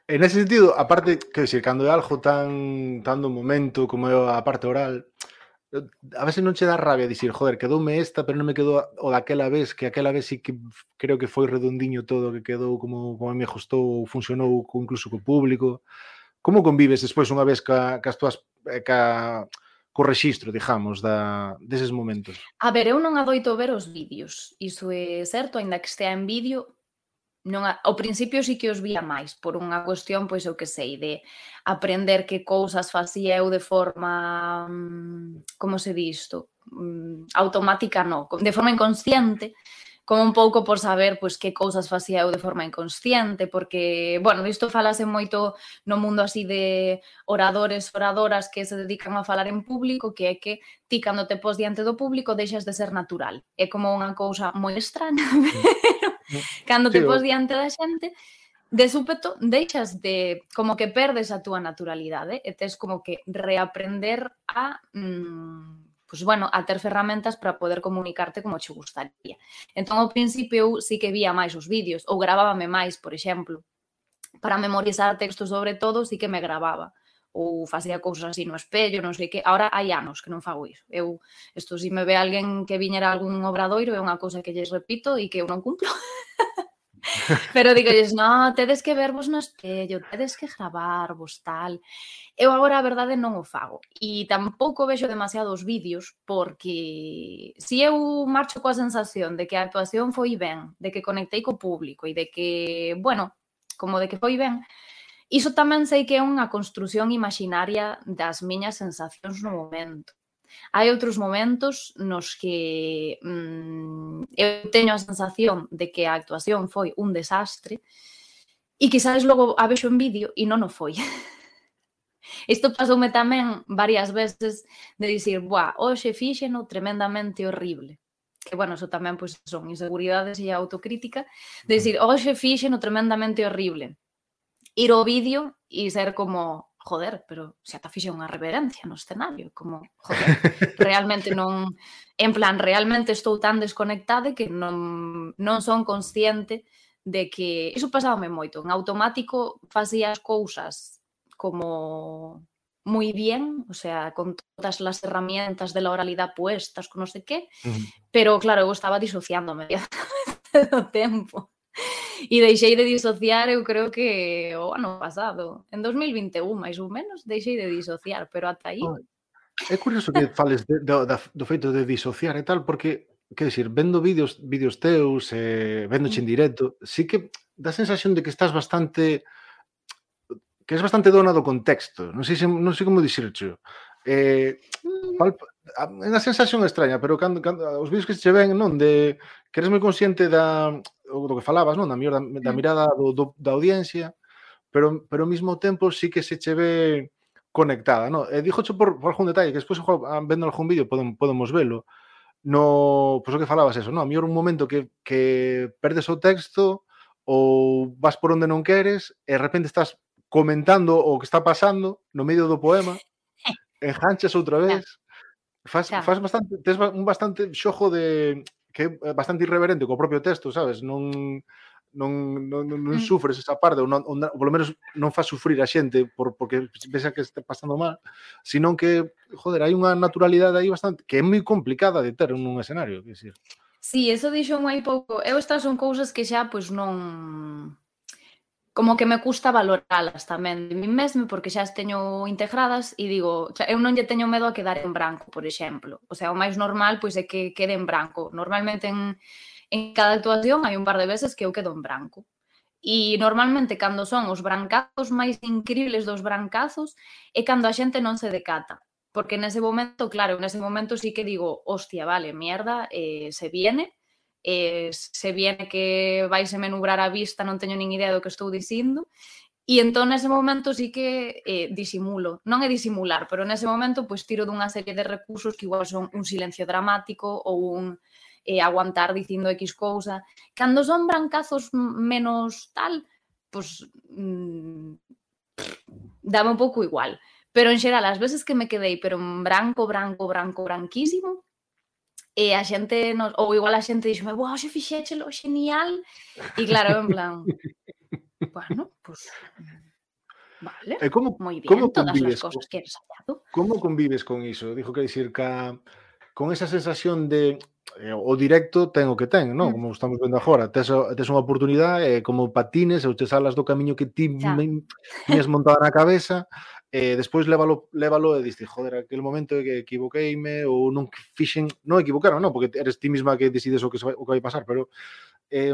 En ese sentido, aparte, que decir, cando é algo tan, tan do momento como é a parte oral, Eh, a veces non che dá rabia dicir, joder, quedoume esta, pero non me quedou o daquela vez, que aquela vez sí que creo que foi redondiño todo, que quedou como, como a mí ajustou, funcionou co, incluso co público. Como convives despois unha vez ca, ca as túas eh, ca, co rexistro, digamos, da, deses momentos? A ver, eu non adoito ver os vídeos. Iso é certo, ainda que estea en vídeo, non ao principio sí que os vía máis por unha cuestión, pois eu que sei, de aprender que cousas facía eu de forma mm, como se di isto, mm, automática no, de forma inconsciente, como un pouco por saber pois que cousas facía eu de forma inconsciente, porque, bueno, isto falase moito no mundo así de oradores, oradoras que se dedican a falar en público, que é que ti cando te pos diante do público deixas de ser natural. É como unha cousa moi extraña, *laughs* pero Cando te sí, pos diante da xente, de súpeto deixas de como que perdes a túa naturalidade e tes como que reaprender a mm, pues bueno, a ter ferramentas para poder comunicarte como che gustaría. Entón, ao principio, eu sí que vía máis os vídeos, ou gravábame máis, por exemplo, para memorizar textos sobre todo, sí que me gravaba ou facía cousas así no espello, non sei que, ahora hai anos que non fago iso. Eu, isto, se si me ve alguén que viñera algún obradoiro, é unha cousa que lles repito e que eu non cumplo. *laughs* Pero digolles, no, tedes que vervos no espello, tedes que gravarvos, tal. Eu agora, a verdade, non o fago. E tampouco vexo demasiados vídeos, porque se eu marcho coa sensación de que a actuación foi ben, de que conectei co público e de que, bueno, como de que foi ben, Iso tamén sei que é unha construción imaginaria das miñas sensacións no momento. Hai outros momentos nos que mm, eu teño a sensación de que a actuación foi un desastre e quizás logo a vexo en vídeo e non o foi. *laughs* Isto pasoume tamén varias veces de dicir, buah, hoxe fíxeno tremendamente horrible que, bueno, eso tamén pois, son inseguridades e autocrítica, de dicir, hoxe fíxeno tremendamente horrible ir ao vídeo e ser como joder, pero se ata fixe unha reverencia no escenario, como, joder, *laughs* realmente non, en plan, realmente estou tan desconectada que non, non son consciente de que, iso pasábame moito, en automático facía as cousas como moi bien, o sea, con todas as herramientas de la oralidad puestas, con non sei que, uh -huh. pero claro, eu estaba disociándome *laughs* do tempo e deixei de disociar, eu creo que o ano pasado, en 2021, máis ou menos, deixei de disociar, pero ata aí... É curioso que *laughs* fales de, do, da, do feito de disociar e tal, porque, que decir, vendo vídeos, vídeos teus, eh, véndoche mm. en directo, sí que dá sensación de que estás bastante que és bastante dona do contexto, non sei, se, non sei como dicircho. Eh, mm. é unha sensación extraña, pero cando, cando os vídeos que se ven, non, de que eres moi consciente da, do que falabas, non? Da, mellor, da, da mirada do, do, da audiencia, pero, pero ao mesmo tempo sí que se che ve conectada, non? E dixocho por, por algún detalle, que despois ah, vendo algún vídeo podemos, podemos velo, no, pois o que falabas eso, non? A mellor un momento que, que perdes o texto ou vas por onde non queres e de repente estás comentando o que está pasando no medio do poema, *laughs* enganchas outra vez, faz, faz bastante, tes un bastante xojo de que é eh, bastante irreverente co propio texto, sabes? Non non, non, non mm. sufres esa parte, ou, non, ou polo menos non faz sufrir a xente por, porque pensa que está pasando mal, senón que, joder, hai unha naturalidade aí bastante, que é moi complicada de ter nun escenario, que decir. Sí, eso dixo moi pouco. Eu estas son cousas que xa, pois, non como que me custa valoralas tamén de mí mesmo porque xa as teño integradas e digo, eu non lle teño medo a quedar en branco, por exemplo. O sea, o máis normal pois é que quede en branco. Normalmente en, en cada actuación hai un par de veces que eu quedo en branco. E normalmente cando son os brancazos máis increíbles dos brancazos é cando a xente non se decata. Porque nese momento, claro, nese momento sí que digo, hostia, vale, mierda, eh, se viene, eh, se viene que vais a menubrar a vista, non teño nin idea do que estou dicindo, E entón nese momento sí que eh, disimulo, non é disimular, pero nese momento pois tiro dunha serie de recursos que igual son un silencio dramático ou un eh, aguantar dicindo X cousa. Cando son brancazos menos tal, pois mm, dame un pouco igual. Pero en xeral, as veces que me quedei, pero en branco, branco, branco, branquísimo, e a xente nos, ou igual a xente dixome, "Wow, fixeche fixéchelo genial". E claro, en plan, *laughs* bueno, pues, mm, Vale. Eh, e como, Moi bien, como todas convives, as cousas que eres hallado. Como convives con iso? Dijo que dicir ca con esa sensación de eh, o directo ten o que ten, non? Mm. Como estamos vendo agora, tes, tes unha oportunidade eh, como patines ou te salas do camiño que ti tiñas montada na cabeza, eh, despois lévalo, lévalo e diste, joder, aquel momento que equivoqueime ou non fixen, non equivocaron, non, porque eres ti mesma que decides o que, vai, o que vai pasar, pero eh,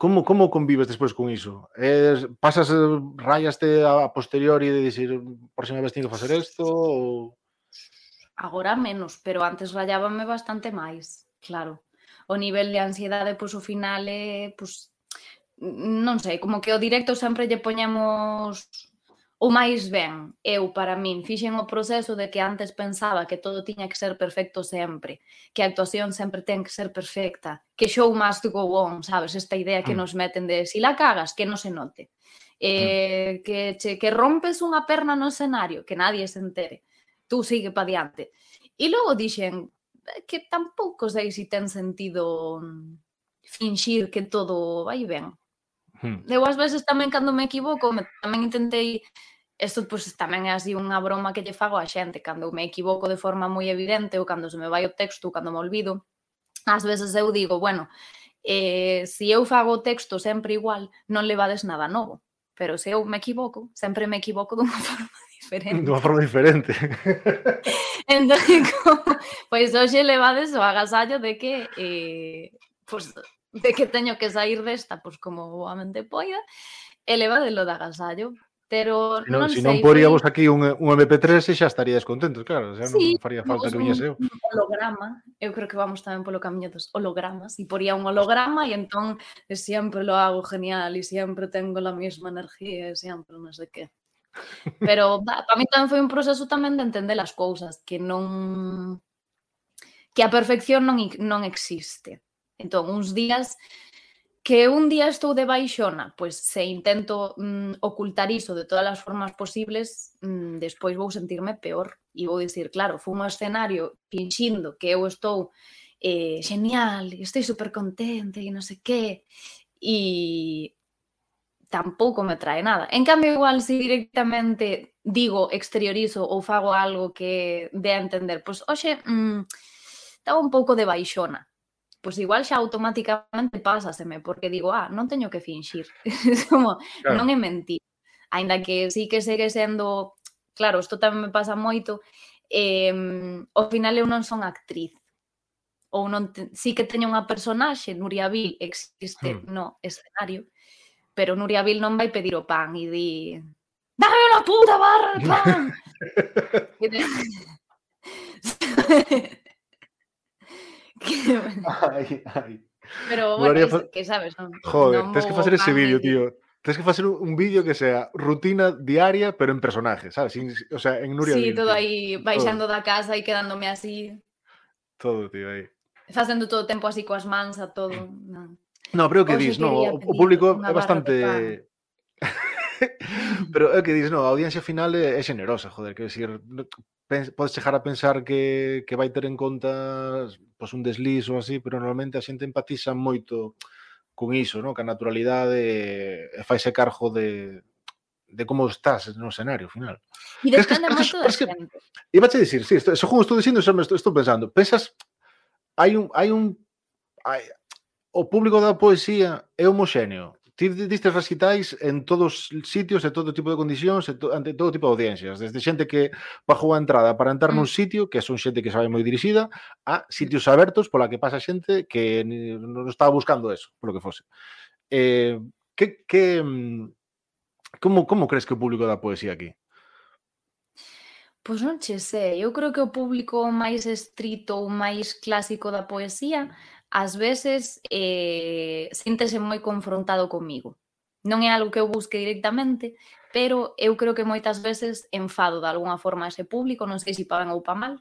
como como convives despois con iso? Eh, pasas rayaste a posteriori de dicir, próxima vez teño que facer isto ou Agora menos, pero antes rayábame bastante máis, claro. O nivel de ansiedade, pois, o final é, pois, non sei, como que o directo sempre lle poñemos o máis ben, eu para min fixen o proceso de que antes pensaba que todo tiña que ser perfecto sempre, que a actuación sempre ten que ser perfecta, que show must go on, sabes, esta idea que mm. nos meten de si la cagas, que non se note. Eh, mm. que che, que rompes unha perna no escenario, que nadie se entere. Tú sigue pa diante. E logo dixen eh, que tampouco sei se ten sentido mm, finxir que todo vai ben. Hmm. Eu ás veces tamén cando me equivoco, me, tamén intentei isto pois tamén é así unha broma que lle fago á xente cando me equivoco de forma moi evidente ou cando se me vai o texto, cando me olvido. Ás veces eu digo, bueno, eh, se si eu fago o texto sempre igual, non levades nada novo. Pero se eu me equivoco, sempre me equivoco dunha *laughs* forma diferente. Dunha forma diferente. *laughs* entón, *laughs* como, pois hoxe levades o agasallo de que eh, pois, de que teño que sair desta, pois como boamente poida, e levadelo de agasallo. Pero si non, non, si sei, non poríamos aquí un, un MP3 e xa estaríades contentos, claro, xa sí, non faría falta que viñese eu. Un holograma, eu creo que vamos tamén polo camiño dos hologramas, e poría un holograma e entón e sempre lo hago genial e sempre tengo la mesma energía e sempre non sei que. Pero para mí tamén foi un proceso tamén de entender as cousas, que non que a perfección non non existe Entón, uns días que un día estou de baixona, pois se intento mm, ocultar iso de todas as formas posibles, mm, despois vou sentirme peor e vou dicir, claro, foi un escenario finxindo que eu estou eh, genial, estou super contente e non sei que, e tampouco me trae nada. En cambio, igual, se si directamente digo, exteriorizo ou fago algo que dé a entender, pois, oxe, mm, estaba un pouco de baixona, pois igual xa automáticamente pásaseme, porque digo, ah, non teño que finxir. *laughs* como, claro. non é mentir. Ainda que sí que segue sendo, claro, isto tamén me pasa moito, eh, ao final eu non son actriz. Ou non te... sí que teño unha personaxe, Nuria Vil existe hmm. no escenario, pero Nuria Vil non vai pedir o pan e di, dame unha puta barra de pan! *laughs* *laughs* *laughs* *laughs* ai, ai. Pero, bueno, fa... que sabes, non? Joder, non tens que facer ese vídeo, tío. Tens que facer un vídeo que sea rutina diaria, pero en personaje, sabes? Sin, o sea, en Nuria. Sí, Vir, todo tío. aí baixando todo. da casa e quedándome así. Todo, tío, aí. Facendo todo o tempo así coas mans a todo. *clears throat* Non, no, pero o que dis, no, o, o público é bastante *laughs* pero é que dis, no, a audiencia final é, é generosa, joder, que decir, podes chegar a pensar que, que vai ter en conta pois, un desliz ou así, pero normalmente a xente empatiza moito con iso, no? que a naturalidade e faise cargo de, de como estás no escenario final. E descanda moito da xente. Iba a dicir, sí, esto, según estou dicindo, xa me estou, estou pensando, pensas, hai un, hai un, hai, o público da poesía é homoxéneo, Ti distes recitais en todos os sitios e todo tipo de condicións e to, ante todo tipo de audiencias, desde xente que pagou a entrada para entrar nun mm. sitio, que son xente que sabe moi dirixida, a sitios abertos pola que pasa xente que non estaba buscando eso, polo que fose. Eh, que, que, como, como crees que o público da poesía aquí? Pois non che sei, eu creo que o público máis estrito ou máis clásico da poesía ás veces eh, síntese moi confrontado comigo. Non é algo que eu busque directamente, pero eu creo que moitas veces enfado de alguna forma a ese público, non sei se pagan ou pa mal.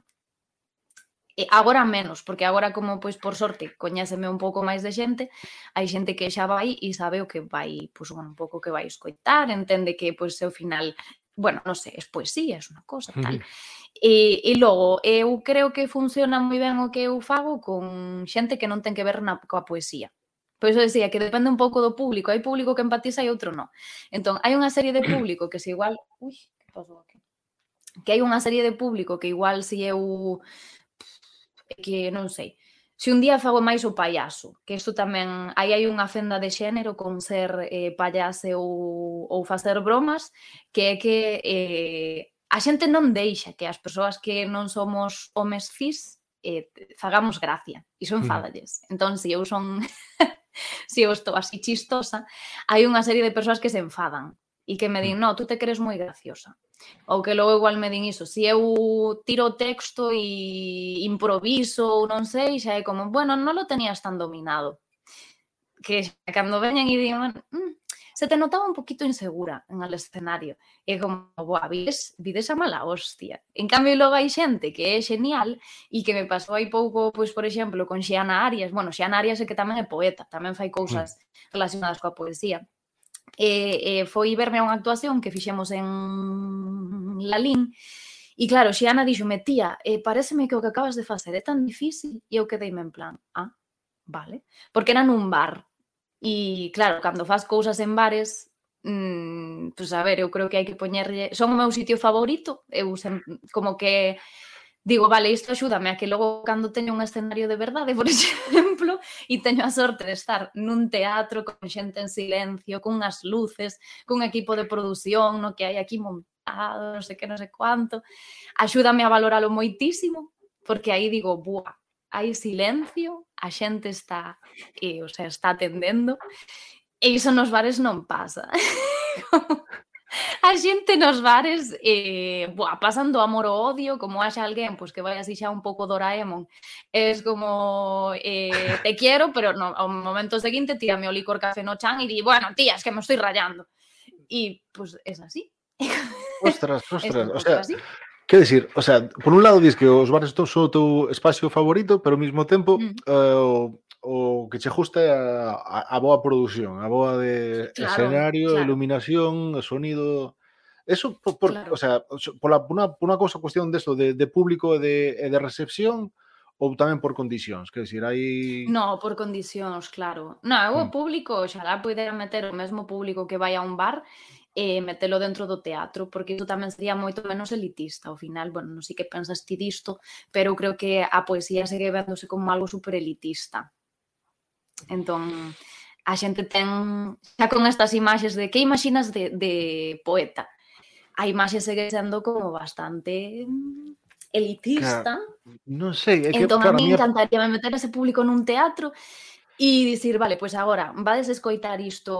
E agora menos, porque agora como pois por sorte coñéceme un pouco máis de xente, hai xente que xa vai e sabe o que vai, pois un pouco que vai escoitar, entende que pois ao final, bueno, non sei, es poesía, é unha cosa, tal. Mm -hmm. Eh, e, e logo, eu creo que funciona moi ben o que eu fago con xente que non ten que ver na, coa poesía. Por iso decía que depende un pouco do público. Hai público que empatiza e outro non. Entón, hai unha serie de público que se igual... Ui, que pasou aquí? Que hai unha serie de público que igual se eu... Que non sei. Se un día fago máis o payaso, que isto tamén... Aí hai unha fenda de xénero con ser eh, payase ou, ou facer bromas, que é que eh, a xente non deixa que as persoas que non somos homes cis eh, fagamos gracia. Iso enfadalles. Mm. Entón, se eu son... *laughs* se eu estou así chistosa, hai unha serie de persoas que se enfadan e que me din, mm. no, tú te crees moi graciosa. Ou que logo igual me din iso, se eu tiro o texto e improviso ou non sei, xa é como, bueno, non lo tenías tan dominado. Que cando veñen e din, mm, se te notaba un poquito insegura en el escenario. E como, boa, vides, vides a mala hostia. En cambio, logo hai xente que é genial e que me pasou hai pouco, pois, por exemplo, con Xiana Arias. Bueno, Xiana Arias é que tamén é poeta, tamén fai cousas mm. relacionadas coa poesía. E, e foi verme a unha actuación que fixemos en Lalín E claro, Xiana díxome, tía, eh, pareceme que o que acabas de facer é tan difícil e eu quedeime en plan, ah, vale. Porque era nun bar, E claro, cando faz cousas en bares, mmm, pues a ver, eu creo que hai que poñerlle, son o meu sitio favorito, eu sem, como que digo, vale, isto axúdame a que logo cando teño un escenario de verdade, *laughs* por exemplo, e teño a sorte de estar nun teatro con xente en silencio, con unhas luces, cun equipo de produción, no que hai aquí montado, non sei que, non sei cuánto, axúdame a valoralo moitísimo, porque aí digo, buah, hai silencio, a xente está, eh, o sea, está atendendo, e iso nos bares non pasa. *laughs* a xente nos bares eh, buah, pasan do amor ao odio como haxa alguén pois, pues, que vai así xa un pouco Doraemon es como eh, te quiero pero no, ao momento seguinte tírame o licor café no chan e di bueno tía, es que me estoy rayando e pois pues, es así *laughs* Ostras, ostras, o sea, así. Quer decir, o sea, por un lado dis que os bares to, son o teu espacio favorito, pero ao mesmo tempo mm. eh, o, o que che gusta é a, a, a boa produción, a boa de claro, escenario, claro. iluminación, sonido... Eso, por, por, claro. o sea, por, la, por, una, por una cosa cuestión de eso, de, de público e de, de recepción, ou tamén por condicións, quer dizer, hai No, por condicións, claro. No, eu o mm. público, xalá pudera meter o mesmo público que vai a un bar, e metelo dentro do teatro, porque iso tamén sería moito menos elitista. Ao final, bueno, non sei que pensas ti disto, pero eu creo que a poesía segue vendose como algo super elitista. Entón, a xente ten xa con estas imaxes de que imaxinas de, de poeta. A imaxe segue sendo como bastante mm, elitista. Claro, non sei, é que, entón, claro, a mí encantaría me meter ese público nun teatro E dicir, vale, pois agora, vades escoitar isto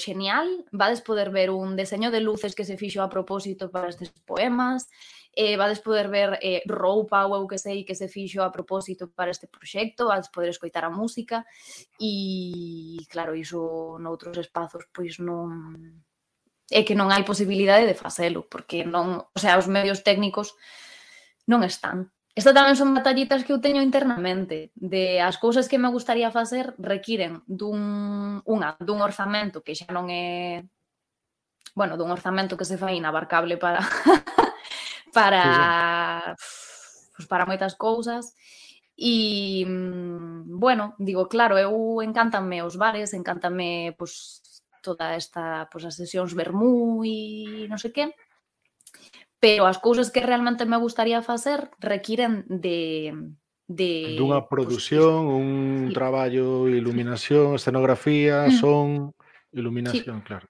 xenial, vades poder ver un deseño de luces que se fixo a propósito para estes poemas, eh, vades poder ver eh, roupa ou eu que sei que se fixo a propósito para este proxecto, vades poder escoitar a música e, claro, iso noutros espazos pois non é que non hai posibilidade de facelo, porque non, o sea, os medios técnicos non están. Esta tamén son batallitas que eu teño internamente, de as cousas que me gustaría facer requiren dun, unha, dun orzamento que xa non é bueno, dun orzamento que se fai inabarcable para *laughs* para sí. Pues para moitas cousas e bueno, digo, claro, eu encántame os bares, encántame pues, toda esta, pues, as sesións vermú e non sei que pero as cousas que realmente me gustaría facer requiren de de dunha produción, pues, un sí. traballo, iluminación, escenografía, mm. son, iluminación, sí. claro.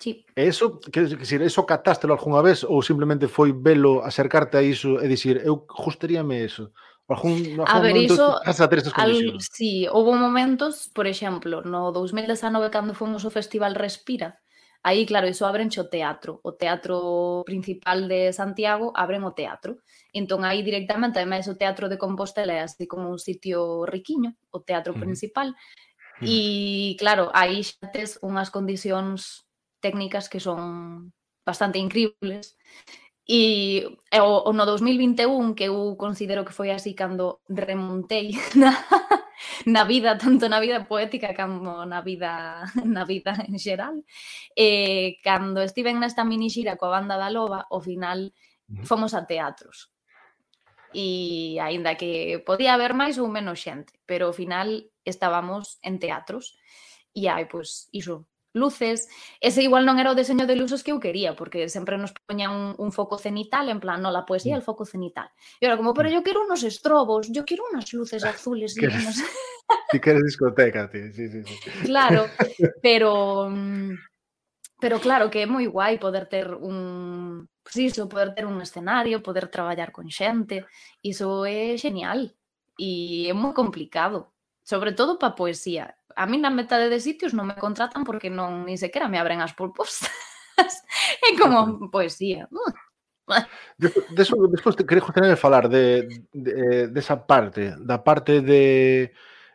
Sí. Eso, quer dizer, eso catástelo algunha vez ou simplemente foi velo acercarte a iso e dicir, eu gustaríame eso? Algún, algún a ver, iso, a ter estas al, sí, houve momentos, por exemplo, no 2019 cando fomos ao Festival Respira, Aí, claro, iso abren o teatro, o teatro principal de Santiago abren o teatro. Entón, aí directamente, ademais, o teatro de Compostela é así como un sitio riquiño, o teatro principal, mm. e, claro, aí xa tes unhas condicións técnicas que son bastante increíbles, E o, o no 2021, que eu considero que foi así cando remontei *laughs* na, *laughs* na vida, tanto na vida poética como na vida *laughs* na vida en xeral. Eh, cando estiven nesta minixira coa banda da Loba, ao final fomos a teatros. E aínda que podía haber máis ou menos xente, pero ao final estábamos en teatros. E hai, pois, iso, luces. Ese igual non era o deseño de luces que eu quería, porque sempre nos poñan un, un foco cenital, en plan, no, la poesía, mm. el foco cenital. E era como, pero mm. yo quero unos estrobos, yo quero unas luces azules. Ti queres, unos... ti *laughs* queres discoteca, ti. Sí, sí, sí. Claro, *laughs* pero... Mm, pero claro que é moi guai poder ter un, pues iso, poder ter un escenario, poder traballar con xente, iso é genial e é moi complicado sobre todo para poesía. A mí na metade de sitios non me contratan porque non ni sequera me abren as propostas. *laughs* é como poesía. Uh. Despois, despois te quería justamente falar de, de, de esa parte, da parte de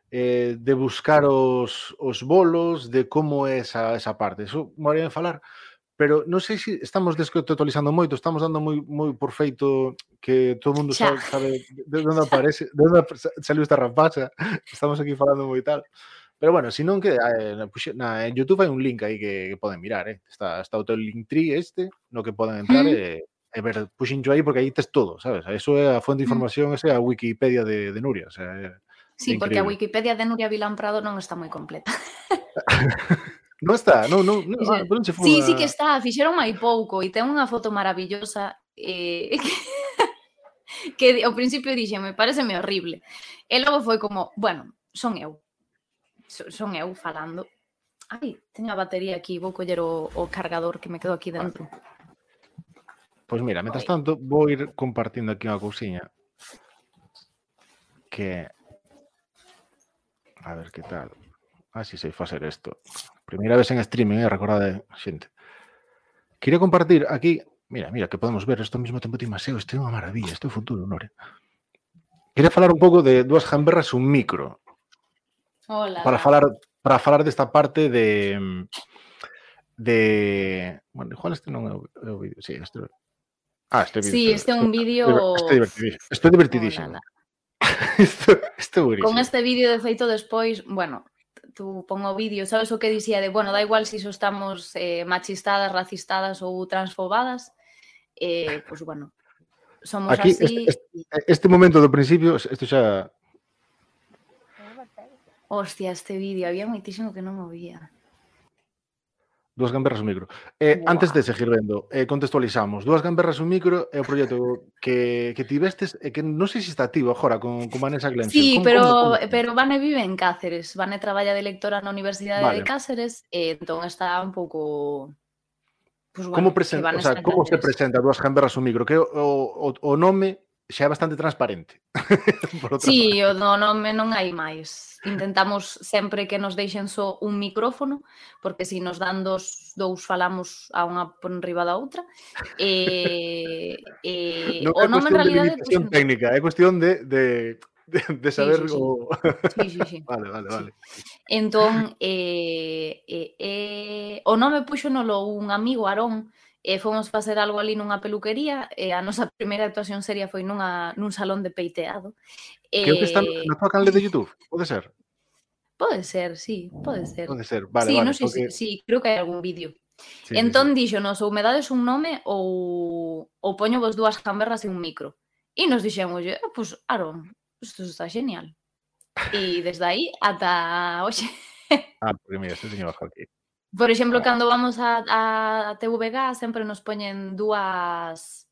eh, de buscar os, os bolos, de como é esa, esa parte. Eso moría falar, pero non sei se estamos descontextualizando moito, estamos dando moi moi por feito que todo mundo xa. sabe, sabe de onde aparece, de onde saliu esta rapaza, *laughs* estamos aquí falando moi tal. Pero bueno, se non que eh, na, na en YouTube hai un link aí que, que poden mirar, eh. Está está o teu link tree este, no que poden entrar mm. e, e ver puxincho aí porque aí tes todo, sabes? Eso é a fonte de información, esa é a Wikipedia de, de Nuria, o sea, é, Sí, porque a Wikipedia de Nuria Vilán Prado non está moi completa. *laughs* Non está, non, non, non, ah, non se foi Sí, sí que está, fixeron moi pouco e ten unha foto maravillosa eh, *laughs* que, que ao principio dixen, me pareceme horrible. E logo foi como, bueno, son eu. Son eu falando. Ai, teño a batería aquí, vou coller o, o cargador que me quedo aquí dentro. Pois pues mira, mentras tanto, vou ir compartindo aquí unha cousiña que... A ver que tal. Ah, si sei facer isto. Primeira vez en streaming, eh, recordade, xente. Quería compartir aquí, mira, mira, que podemos ver isto ao mesmo tempo Timaseo, isto é unha maravilla, isto é o futuro, Nore. Quería falar un pouco de dúas gamberras un micro, Hola. para falar para falar desta parte de de, bueno, igual este non é o, vídeo, sí, este Ah, este vídeo. Sí, este é un vídeo... Este é divertidísimo. Este divertidísimo. Hola. Isto, isto é buenísimo. Con este vídeo de feito despois, bueno, tú pon o vídeo, sabes o que dicía de, bueno, da igual se si so estamos eh, machistadas, racistadas ou transfobadas, eh, pois, pues, bueno, somos Aquí, así. Este, este, este momento do principio, isto xa... Hostia, este vídeo, había moitísimo que non movía. Dúas gamberras un micro. Eh, Uah. antes de seguir vendo, eh, contextualizamos. Dúas gamberras un micro é o proxecto *laughs* que, que tivestes, e que non sei se está activo agora con, con Vanessa Glenn. Sí, ¿Cómo, pero, pero Vane vive en Cáceres. Vane traballa de lectora na Universidade vale. de Cáceres, e entón está un pouco... Pues, bueno, como presenta, o sea, como se presenta Dúas gamberras un micro? Que o, o, o nome xa é bastante transparente. *laughs* Por sí, o do nome non hai máis. Intentamos sempre que nos deixen só un micrófono, porque se nos dan dos dous falamos a unha por enriba da outra. E, e *laughs* non o nome en realidade... É cuestión técnica, é cuestión de, de de, de saber sí, sí, sí. o... Sí, sí, sí. vale, *laughs* vale, vale. Sí. Entón, eh, eh, eh, o nome puxo nolo un amigo Arón, E fomos facer algo ali nunha peluquería e a nosa *laughs* primeira actuación seria foi nunha, nun salón de peiteado. Creo que está na tua canal de YouTube, pode ser? Pode ser, sí, pode ser. Pode ser, vale, sí, vale. No, sí, porque... sí, sí, creo que hai algún vídeo. Sí, entón sí, sí. dixonos, ou me dades un nome ou, ou poño vos dúas camberras e un micro. E nos dixemos, eh, pois, pues, Aaron, isto está genial. E desde aí ata hoxe. ah, porque mira, este señor aquí. Por exemplo, cando vamos a, a TVG sempre nos poñen dúas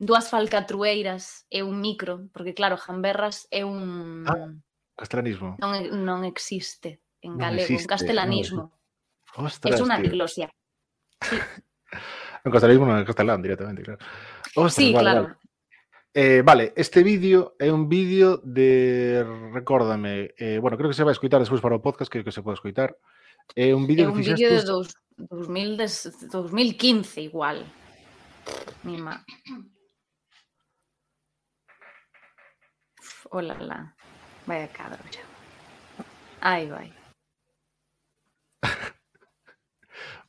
dúas falcatrueiras e un micro, porque claro, jamberras é un ah, castellanismo. Non non existe en non galego, existe, *laughs* un castelanismo. No. Ostras, é unha diglosia. Sí. en castellanismo non, é castelán directamente, claro. Ostras, sí, vale, claro. Vale. Eh, vale, este vídeo é un vídeo de, recórdame, eh, bueno, creo que se vai escutar despois para o podcast, creo que se pode escutar, É un É vídeo un vídeo de dos, 2000 des, 2015 igual. Mima. Hola, la. Vaya cadro xa. Ai, vai.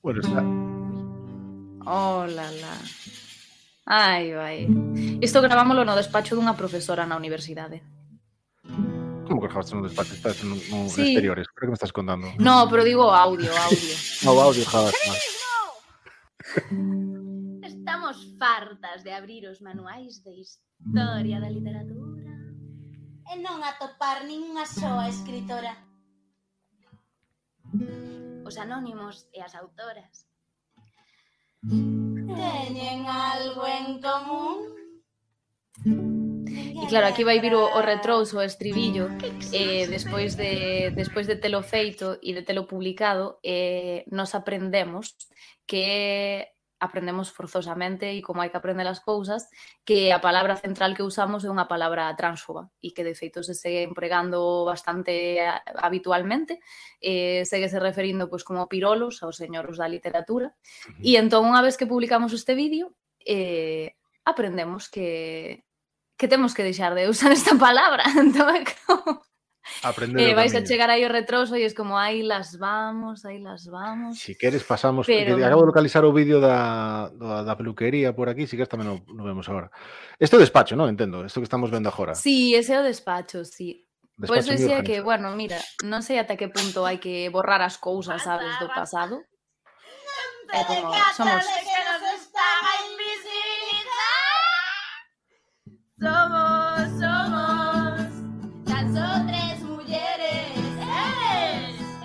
Bueno, está, Hola, la. Ai, vai. Isto gravámoslo no despacho dunha profesora na universidade. Como que grabaste no despacho? Estás nun, nun sí. exteriores, creo que me estás contando. No, pero digo audio, audio. *laughs* no, audio, jabas. No. *laughs* Estamos fartas de abrir os manuais de historia da literatura e non atopar ningunha soa escritora. Os anónimos e as autoras teñen algo en común. E claro, aquí vai vir o, o retrouso, o estribillo, eh, despois, de, despois de telo feito e de telo publicado, eh, nos aprendemos que aprendemos forzosamente e como hai que aprender as cousas, que a palabra central que usamos é unha palabra transfoba e que de feito se segue empregando bastante habitualmente, eh, seguese referindo pois, como pirolos aos señoros da literatura. E entón, unha vez que publicamos este vídeo, eh, aprendemos que que temos que deixar de usar *laughs* esta palabra. Entón, é como... Aprender eh, vais a chegar aí o retroso e es como aí las vamos, aí las vamos. Si queres pasamos, Pero... que acabo de localizar o vídeo da, da, da peluquería por aquí, si queres tamén o, o vemos agora. Isto é despacho, non? Entendo, isto que estamos vendo agora. Sí, ese é o despacho, sí. Pois despacho pois pues decía que, bueno, mira, non sei ata que punto hai que borrar as cousas, sabes, do pasado. É como, somos Somos, somos Las outras mulleres.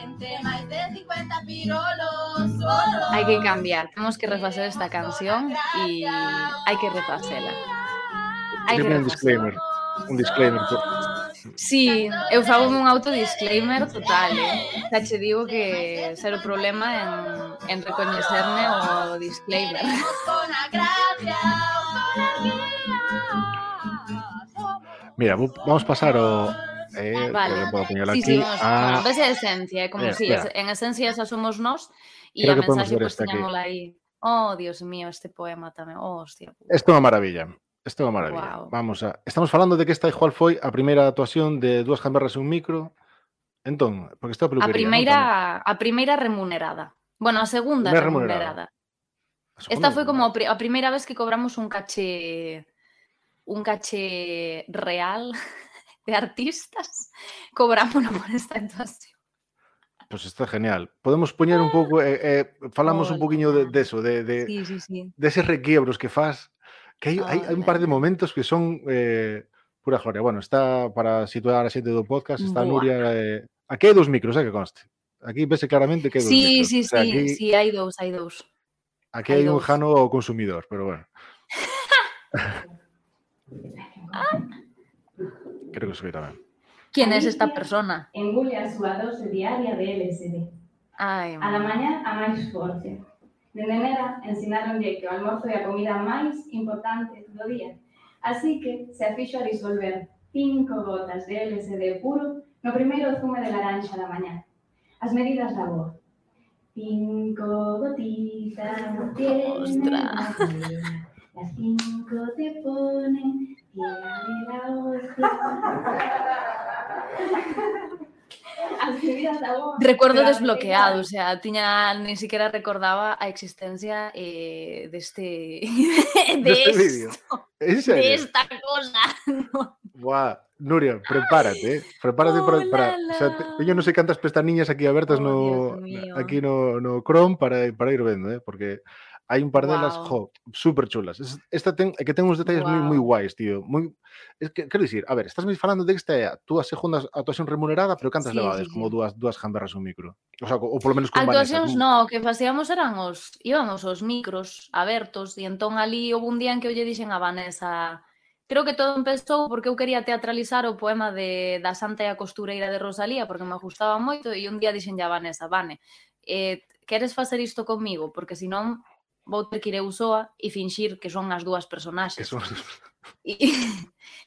entre Máis de 50 pirolos solo. Hai que cambiar, temos que refacer esta canción e hai que Dime un disclaimer. Un disclaimer. Sí, eu fago un autodisclaimer total, eh? Xa che digo que ser o problema en, en recoñecerme o disclaimer. A Mira, vamos pasar o... Eh, Vale. puedo Sí, sí, a... ves a esencia, como Mira, si, en esencia esa somos nós e Creo a que pois esta aquí. tiñámola aí. Oh, Dios mío, este poema tamén. Oh, hostia. Isto é unha maravilla. Isto é unha maravilla. Vamos a... Estamos falando de que esta igual foi a primeira actuación de dúas gamberras e un micro. Entón, porque esta é a A peluquería. non? primeira, a primeira remunerada. Bueno, a segunda Primeira remunerada. A segunda Esta foi como a remunerada. pri- a primeira vez que cobramos un caché un caché real *laughs* de artistas, cobrámonos por esta actuación. Pois pues está genial. Podemos poñer un pouco, eh, eh, falamos Hola. un poquinho de, de eso, de, de, sí, sí, sí. de eses requiebros que faz, que hai, hai, hai un par de momentos que son eh, pura gloria. Bueno, está para situar a xente do podcast, está Buah. Nuria... Eh, aquí hai dous micros, eh, que conste. Aquí vese claramente que hai dous sí, micros. Sí, o sea, sí, aquí, sí, hai dous, hai dous. Aquí hai, hai un jano ao consumidor, pero bueno. *laughs* Creo que soy tamén. Quen é esta persona? Engulle a súa dose diaria de LSD. Ai, A da mañá a máis forte. Dende nera ensinaronlle que o almorzo é a comida máis importante do día. Así que se afixo a disolver cinco gotas de LSD puro no primeiro zume de laranxa da mañá. As medidas da voz. Cinco gotitas Ostras. Las cinco te ponen Recuerdo desbloqueado, o sea, tiña, ni siquiera recordaba a existencia eh, de este *laughs* de, este vídeo. De esta cosa. *laughs* No. Nuria, prepárate, eh, prepárate para, o sea, yo no sé cantas pestañas aquí abiertas no aquí no, no Chrome para, para ir vendo, eh, porque Hai un par delas, wow. jo, super chulas. Esta ten, que ten uns detalles wow. moi moi guais, tío. Moi es que quero dicir, a ver, estás me falando de que esta é a túa segunda actuación remunerada, pero cantas sí, levades sí, sí. como dúas dúas jamberras un micro. O sea, ou polo menos con Actuacións no, o que facíamos eran os íbamos os micros abertos e entón ali houve un día en que eu lle dixen a Vanessa Creo que todo empezou porque eu quería teatralizar o poema de da Santa e a Costureira de Rosalía porque me gustaba moito e un día dixen a Vanessa, Vane, eh, queres facer isto comigo? Porque senón vou ter que ir eu soa e finxir que son as dúas personaxes. Son. E,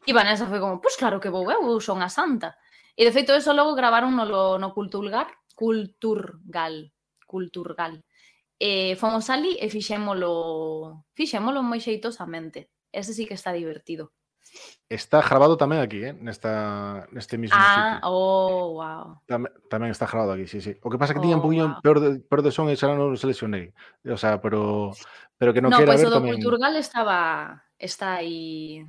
e *laughs* Vanessa foi como, pois claro que vou eu, eu son a santa. E de feito eso logo gravaron no, no Culturgal, Culturgal, Culturgal. E fomos ali e fixémolo, fixémolo moi xeitosamente. Ese sí que está divertido. Está grabado tamén aquí, eh? Nesta, neste mismo ah, sitio. Ah, oh, wow. Tam, tamén está grabado aquí, sí, sí. O que pasa que oh, tiña un oh, poquinho wow. peor, de, peor de son e xa non seleccionei. O sea, pero, pero que non no, quero pues, ver tamén... No, pois o do Culturgal estaba... Está aí...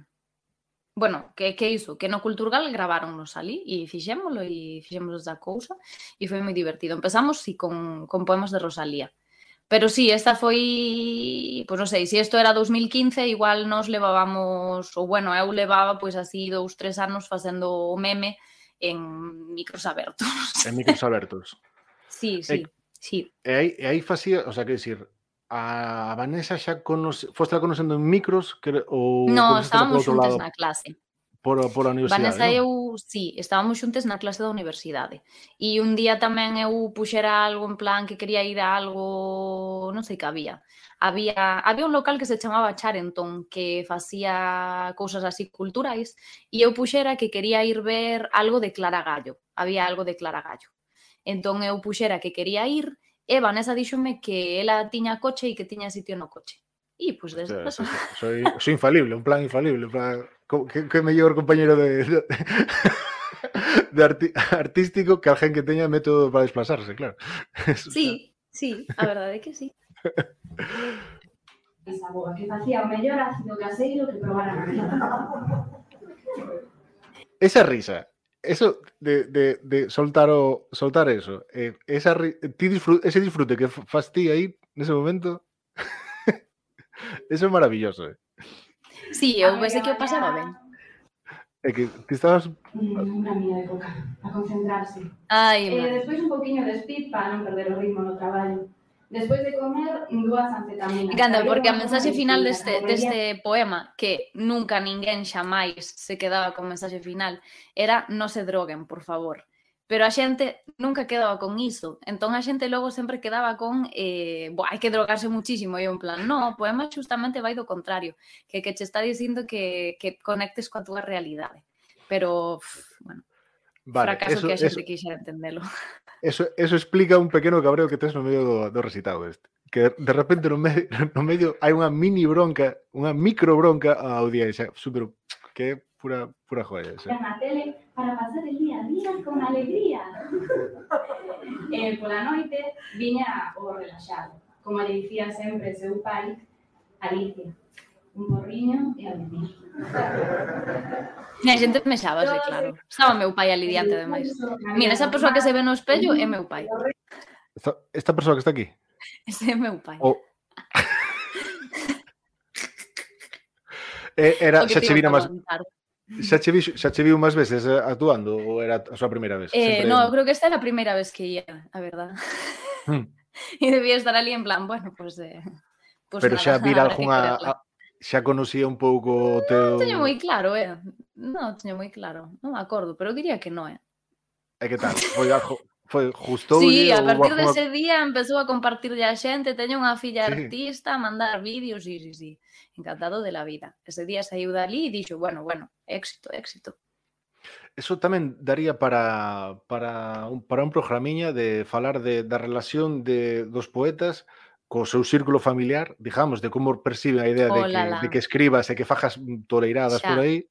Bueno, que, que iso? Que no Culturgal graváronnos ali e fixémoslo e fixémoslos da cousa e foi moi divertido. Empezamos sí, con, con poemas de Rosalía. Pero sí, esta foi, pois non sei, se isto era 2015, igual nos levábamos, ou bueno, eu levaba pois así dous, tres anos facendo o meme en micros abertos. *laughs* En micros abertos. sí, eh, sí, e, sí. E aí, e aí facía, o sea, que decir, a Vanessa xa conoce, foste conocendo en micros que, ou No, estábamos xuntas lado? na clase por, por a universidade. Vanessa non? eu, sí, estábamos xuntes na clase da universidade. E un día tamén eu puxera algo en plan que quería ir a algo, non sei que había. Había, había un local que se chamaba Charenton que facía cousas así culturais e eu puxera que quería ir ver algo de Clara Gallo. Había algo de Clara Gallo. Entón eu puxera que quería ir e Vanessa díxome que ela tiña coche e que tiña sitio no coche. Pois Hostia, desde so- soy, soy infalible, un plan infalible, un plan, co- que, que mellor compañero de, de, *laughs* de arti- artístico que alguén que teña método para desplazarse, claro. *laughs* Eso Sí, sí, a verdade é que sí. *laughs* esa boa que facía o mellor ácido caseiro que probara na vida. Esa risa, eso de, de, de soltar o soltar eso, eh, esa ti disfru- ese disfrute que fas ti aí nese momento, Eso é maravilloso. Eh? Sí, eu pensei que o pasaba ben. É que ti estabas... Unha mía época, a concentrarse. Ai, eh, madre. despois un poquinho de speed para non perder o ritmo no traballo. Despois de comer, dúas anfetaminas. Encanta, porque a mensaxe final deste, deste poema, que nunca ninguén xamais se quedaba con mensaxe final, era non se droguen, por favor pero a xente nunca quedaba con iso. Entón a xente logo sempre quedaba con eh, bo, hai que drogarse muchísimo e eu en plan, no, pois o poema xustamente vai do contrario, que que che está dicindo que, que conectes coa túa realidade. Pero, pff, bueno, vale, fracaso eso, que a xente eso, quixera entendelo. *laughs* Eso, eso explica un pequeno cabreo que tes no medio do, do recitado este que de repente no medio, *laughs* no medio hai unha mini bronca, unha micro bronca á audiencia, super que pura, pura joya. ¿sí? La tele para pasar el día a día con alegría. *laughs* eh, por la noite viña o relaxado, como le dicía sempre seu pai, Alicia. Un borriño e a dormir. Na a xente me xaba, sí, claro. Estaba meu pai ali diante, ademais. Mira, esa persoa que se ve no espello é meu pai. Esta, esta persoa que está aquí? *laughs* Ese é meu pai. O... *laughs* Eh, era, xa che vira máis... Xa che, vi, xa che viu máis veces eh, actuando ou era a súa primeira vez? Eh, Sempre... no, eu creo que esta era a primeira vez que ia, a verdad. Hmm. *laughs* e debía estar ali en plan, bueno, pois... Pues, eh, pues Pero nada, xa vir *laughs* algunha... Xa conocía un pouco o teu... Non teño moi claro, eh. Non teño moi claro. Non me acordo, pero diría que non, eh. E que tal? Foi, algo, foi justo Sí, a partir de dese día empezou a compartir a xente, teño unha filla sí. artista, a mandar vídeos, sí, sí, sí, encantado de la vida. Ese día saiu dali e dixo, bueno, bueno, éxito, éxito. Eso tamén daría para, para, un, para un programiña de falar de, da relación de, dos poetas co seu círculo familiar, digamos, de como perciben a idea oh, de, que, la, la. de que escribas e que fajas toleiradas xa. por aí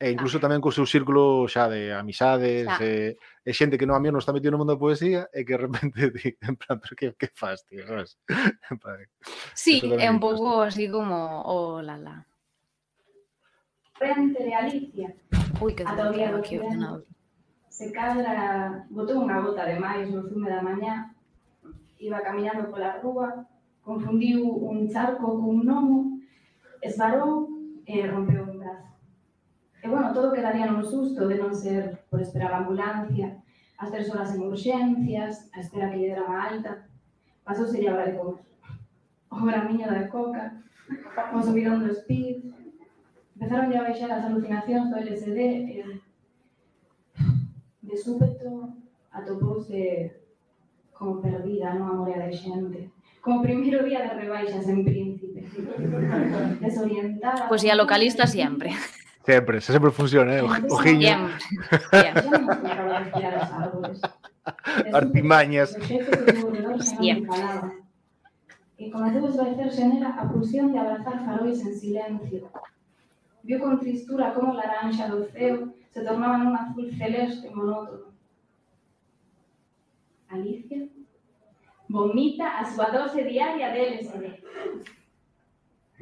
e incluso tamén co seu círculo xa de amizades xa. e, e xente que non a mí non está metido no mundo da poesía e que de repente *laughs* di, en plan, pero que, que faz, tío, sabes? *laughs* En plan, sí, é un pouco así como, oh, la, la. Frente de Alicia. Ui, que dormido aquí ordenador. Se cadra, botou unha gota de máis no zume da mañá, iba caminando pola rúa, confundiu un charco cun nomo, esbarou e eh, rompeu E, bueno, todo quedaría nun susto de non ser por esperar a ambulancia, as tres horas en urxencias, a espera que lle dera alta. Pasou sería hora de comer. Hora miña da coca, o subirón do speed. Empezaron a baixar as alucinacións do LSD e de súpeto atopouse como perdida nunha morea de xente. Como primeiro día de rebaixas en príncipe. *laughs* Desorientada. Pois pues e a localista siempre. Siempre, siempre funciona, ¿eh? Ojiño. *laughs* Artimañas. Siempre. E como debes parecer xenera a pulsión de abrazar farois en silencio. Viu con tristura como laranxa do ceo se tornaba nun azul celeste monótono. Alicia vomita a súa dose diaria de LSD.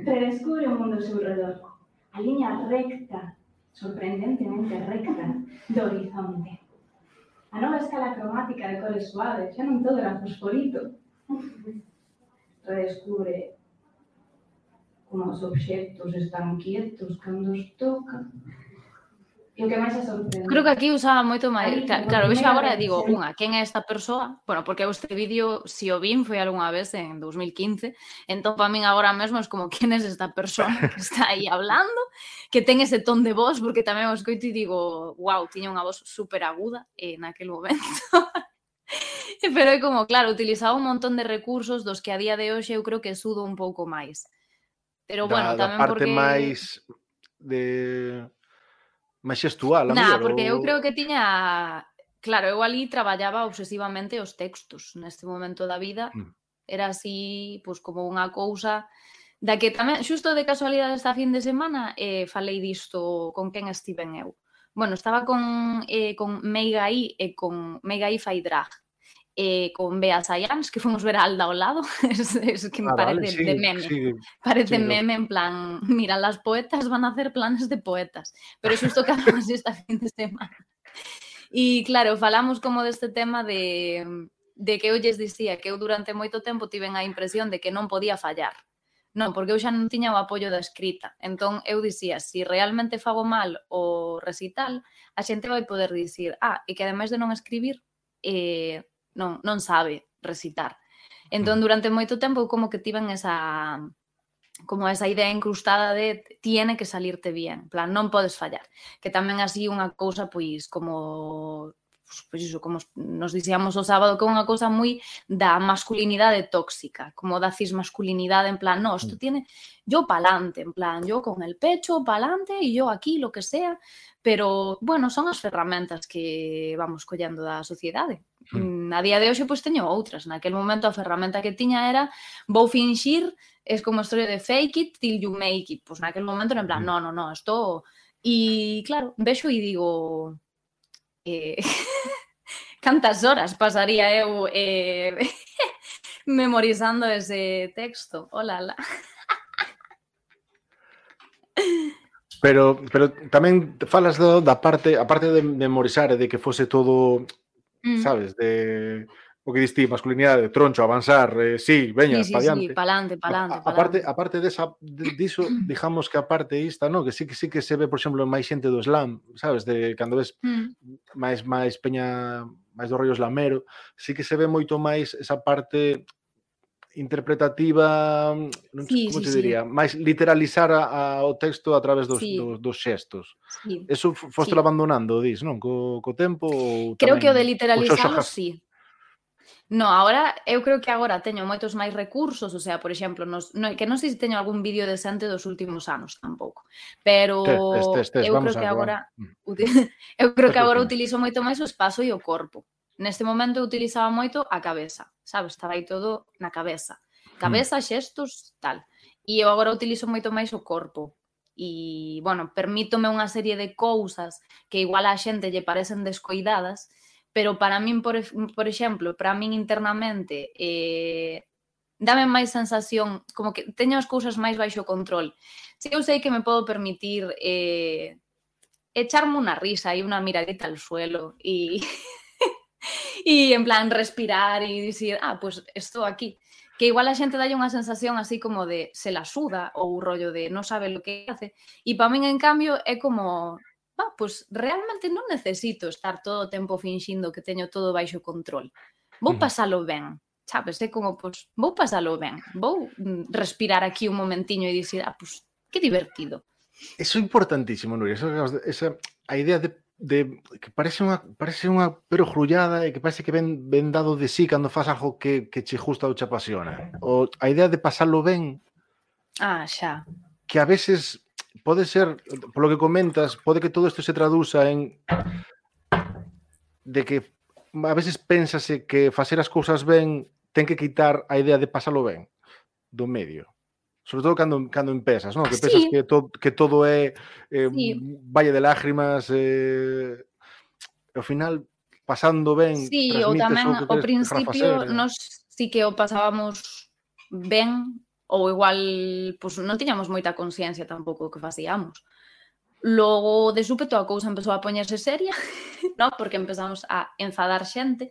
Redescubre o mundo ao seu redor. A liña recta, sorprendentemente recta, do horizonte. A nova escala cromática de cores suaves, xa non todo era fosforito. Redescubre como os obxectos están quietos cando os toca. E o que máis a sorprende. Creo que aquí usaba moito máis. Claro, claro vexo agora e digo, unha, quen é esta persoa? Bueno, porque este vídeo, si o vin, foi algunha vez en 2015. Entón, para min agora mesmo é como, quen é es esta persoa que está aí hablando? Que ten ese ton de voz, porque tamén os coito e digo, wow, tiña unha voz super aguda eh, naquel momento. *laughs* Pero é como, claro, utilizaba un montón de recursos dos que a día de hoxe eu creo que sudo un pouco máis. Pero bueno, da, tamén da parte porque... máis de máis gestual. A nah, mellor, porque ou... eu creo que tiña... Claro, eu ali traballaba obsesivamente os textos neste momento da vida. Mm. Era así, pois, como unha cousa da que tamén, xusto de casualidade esta fin de semana, eh, falei disto con quen estiven eu. Bueno, estaba con, eh, con Meigai e con Meigai Fai Drag, eh, con Bea Sayans, que fomos ver a Alda ao lado, *laughs* es, es que me ah, parece vale, sí, de meme, sí, parece sí, meme en plan, mira, las poetas van a hacer planes de poetas, pero xusto que hablamos esta *laughs* fin de semana. E claro, falamos como deste tema de, de que eu lles dicía que eu durante moito tempo tiven a impresión de que non podía fallar. Non, porque eu xa non tiña o apoio da escrita. Entón, eu dicía, se si realmente fago mal o recital, a xente vai poder dicir, ah, e que ademais de non escribir, eh, non, non sabe recitar. Entón, durante moito tempo, eu como que tiven esa como esa idea incrustada de tiene que salirte bien, plan, non podes fallar. Que tamén así unha cousa, pois, como pois iso, como nos dixíamos o sábado, que é unha cousa moi da masculinidade tóxica, como da cismasculinidade, en plan, no, isto mm. tiene yo pa'lante, en plan, yo con el pecho pa'lante e yo aquí, lo que sea, pero, bueno, son as ferramentas que vamos collendo da sociedade. Mm. mm. a día de hoxe pois teño outras. Naquel momento a ferramenta que tiña era vou finxir, es como a historia de fake it till you make it. Pois naquel momento era en plan, mm. no, no, no, isto... E claro, vexo e digo... Eh... *laughs* cantas horas pasaría eu eh... *laughs* memorizando ese texto. Olala. Pero, pero tamén falas do, da parte, a parte de memorizar e de que fose todo mm. sabes, de o que diste masculinidade, troncho, avanzar, eh, sí, veña, sí, sí, pa'lante. Sí, pa'lante, pa'lante, pa'lante. Aparte, aparte desa, de, diso, *clears throat* digamos que aparte ista, no, que sí que sí que se ve, por exemplo, máis xente do slam, sabes, de cando ves mm. máis máis peña máis do rollo slamero, sí que se ve moito máis esa parte interpretativa, mm, non sí, como sí, te diría, sí. máis literalizar a, a, o texto a través dos, sí. dos, dos xestos. Sí. Eso foste sí. abandonando, dis, non? Co, co tempo ou Creo que o de literalizarlo, sí. No, agora eu creo que agora teño moitos máis recursos, o sea, por exemplo, nos, no, que non sei se teño algún vídeo decente dos últimos anos tampouco, pero tes, tes, tes, eu, creo que agora, eu creo que agora utilizo moito máis o espazo e o corpo. Neste momento eu utilizaba moito a cabeza, sabes? Estaba aí todo na cabeza. Cabeza, mm. xestos, tal. E eu agora utilizo moito máis o corpo. E, bueno, permítome unha serie de cousas que igual a xente lle parecen descoidadas, pero para min, por, por exemplo, para min internamente eh, dame máis sensación, como que teño as cousas máis baixo control. Se eu sei que me podo permitir eh, echarme unha risa e unha miradita al suelo e *laughs* *laughs* e en plan respirar e dicir, ah, pues estou aquí. Que igual a xente dalle unha sensación así como de se la suda ou o rollo de non sabe lo que hace. E para min, en cambio, é como, ah, pues realmente non necesito estar todo o tempo finxindo que teño todo baixo control. Vou pasalo ben, sabes? É como, pues, vou pasalo ben, vou mm, respirar aquí un momentiño e dicir, ah, pues, que divertido. Eso é importantísimo, Nuria. Eso, esa, a idea de de que parece unha, parece unha pero grullada e que parece que ven, ven dado de sí cando faz algo que, que che gusta ou che apasiona. O, a idea de pasarlo ben ah, xa. que a veces pode ser, polo que comentas, pode que todo isto se traduza en de que a veces pensase que facer as cousas ben ten que quitar a idea de pasalo ben do medio. Sobre todo cando, cando empezas, non? Que sí. pensas que, to, que todo é eh, sí. valle de lágrimas, eh, ao final pasando ben, sí, ou tamén o, ao principio facer, eh. nos sí que o pasábamos ben ou igual pues, non tiñamos moita conciencia tampouco do que facíamos. Logo, de súpeto, a cousa empezou a poñerse seria, *laughs* no? porque empezamos a enfadar xente,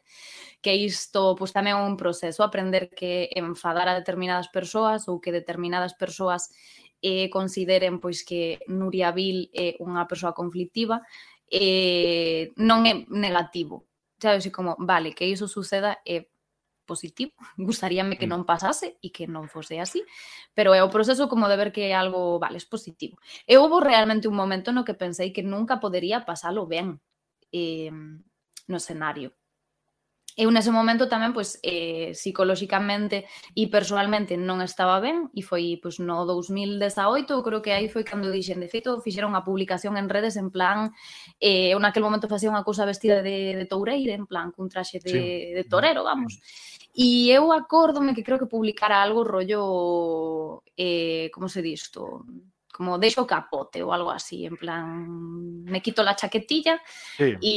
que isto pois, tamén é un proceso, aprender que enfadar a determinadas persoas ou que determinadas persoas eh, consideren pois que Nuria Vil é unha persoa conflictiva, eh, non é negativo. Sabes, e como, vale, que iso suceda é positivo. *laughs* Gustaríame que mm. non pasase e que non fose así, pero é o proceso como de ver que algo, vale, é positivo. E houve realmente un momento no que pensei que nunca podería pasalo ben eh, no escenario. Eu nese momento tamén, pois, eh, psicolóxicamente e personalmente non estaba ben e foi pois, no 2018, eu creo que aí foi cando dixen, de feito, fixeron a publicación en redes en plan, eh, eu naquel momento facía unha cousa vestida de, de toureire, en plan, cun traxe de, sí. de torero, vamos. Sí E eu acórdome que creo que publicara algo rollo, eh, como se disto. Como deixo o capote ou algo así, en plan, me quito la chaquetilla sí. e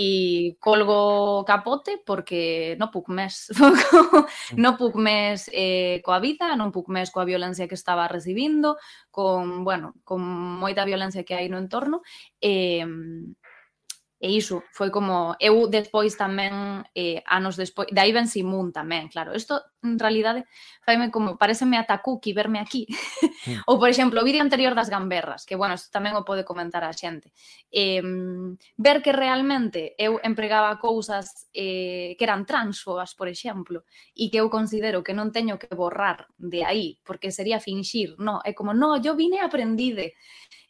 colgo capote porque non puc mes, *laughs* mm. non puc mes eh, coa vida, non puc mes coa violencia que estaba recibindo, con, bueno, con moita violencia que hai no entorno, e... Eh, E iso foi como eu despois tamén eh, anos despois, de aí ven Simún tamén, claro. Isto en realidade faime como pareceme ata cookie verme aquí. Mm. *laughs* Ou por exemplo, o vídeo anterior das gamberras, que bueno, isto tamén o pode comentar a xente. Eh, ver que realmente eu empregaba cousas eh, que eran transfobas, por exemplo, e que eu considero que non teño que borrar de aí, porque sería finxir, no, é como, no, yo vine e aprendide.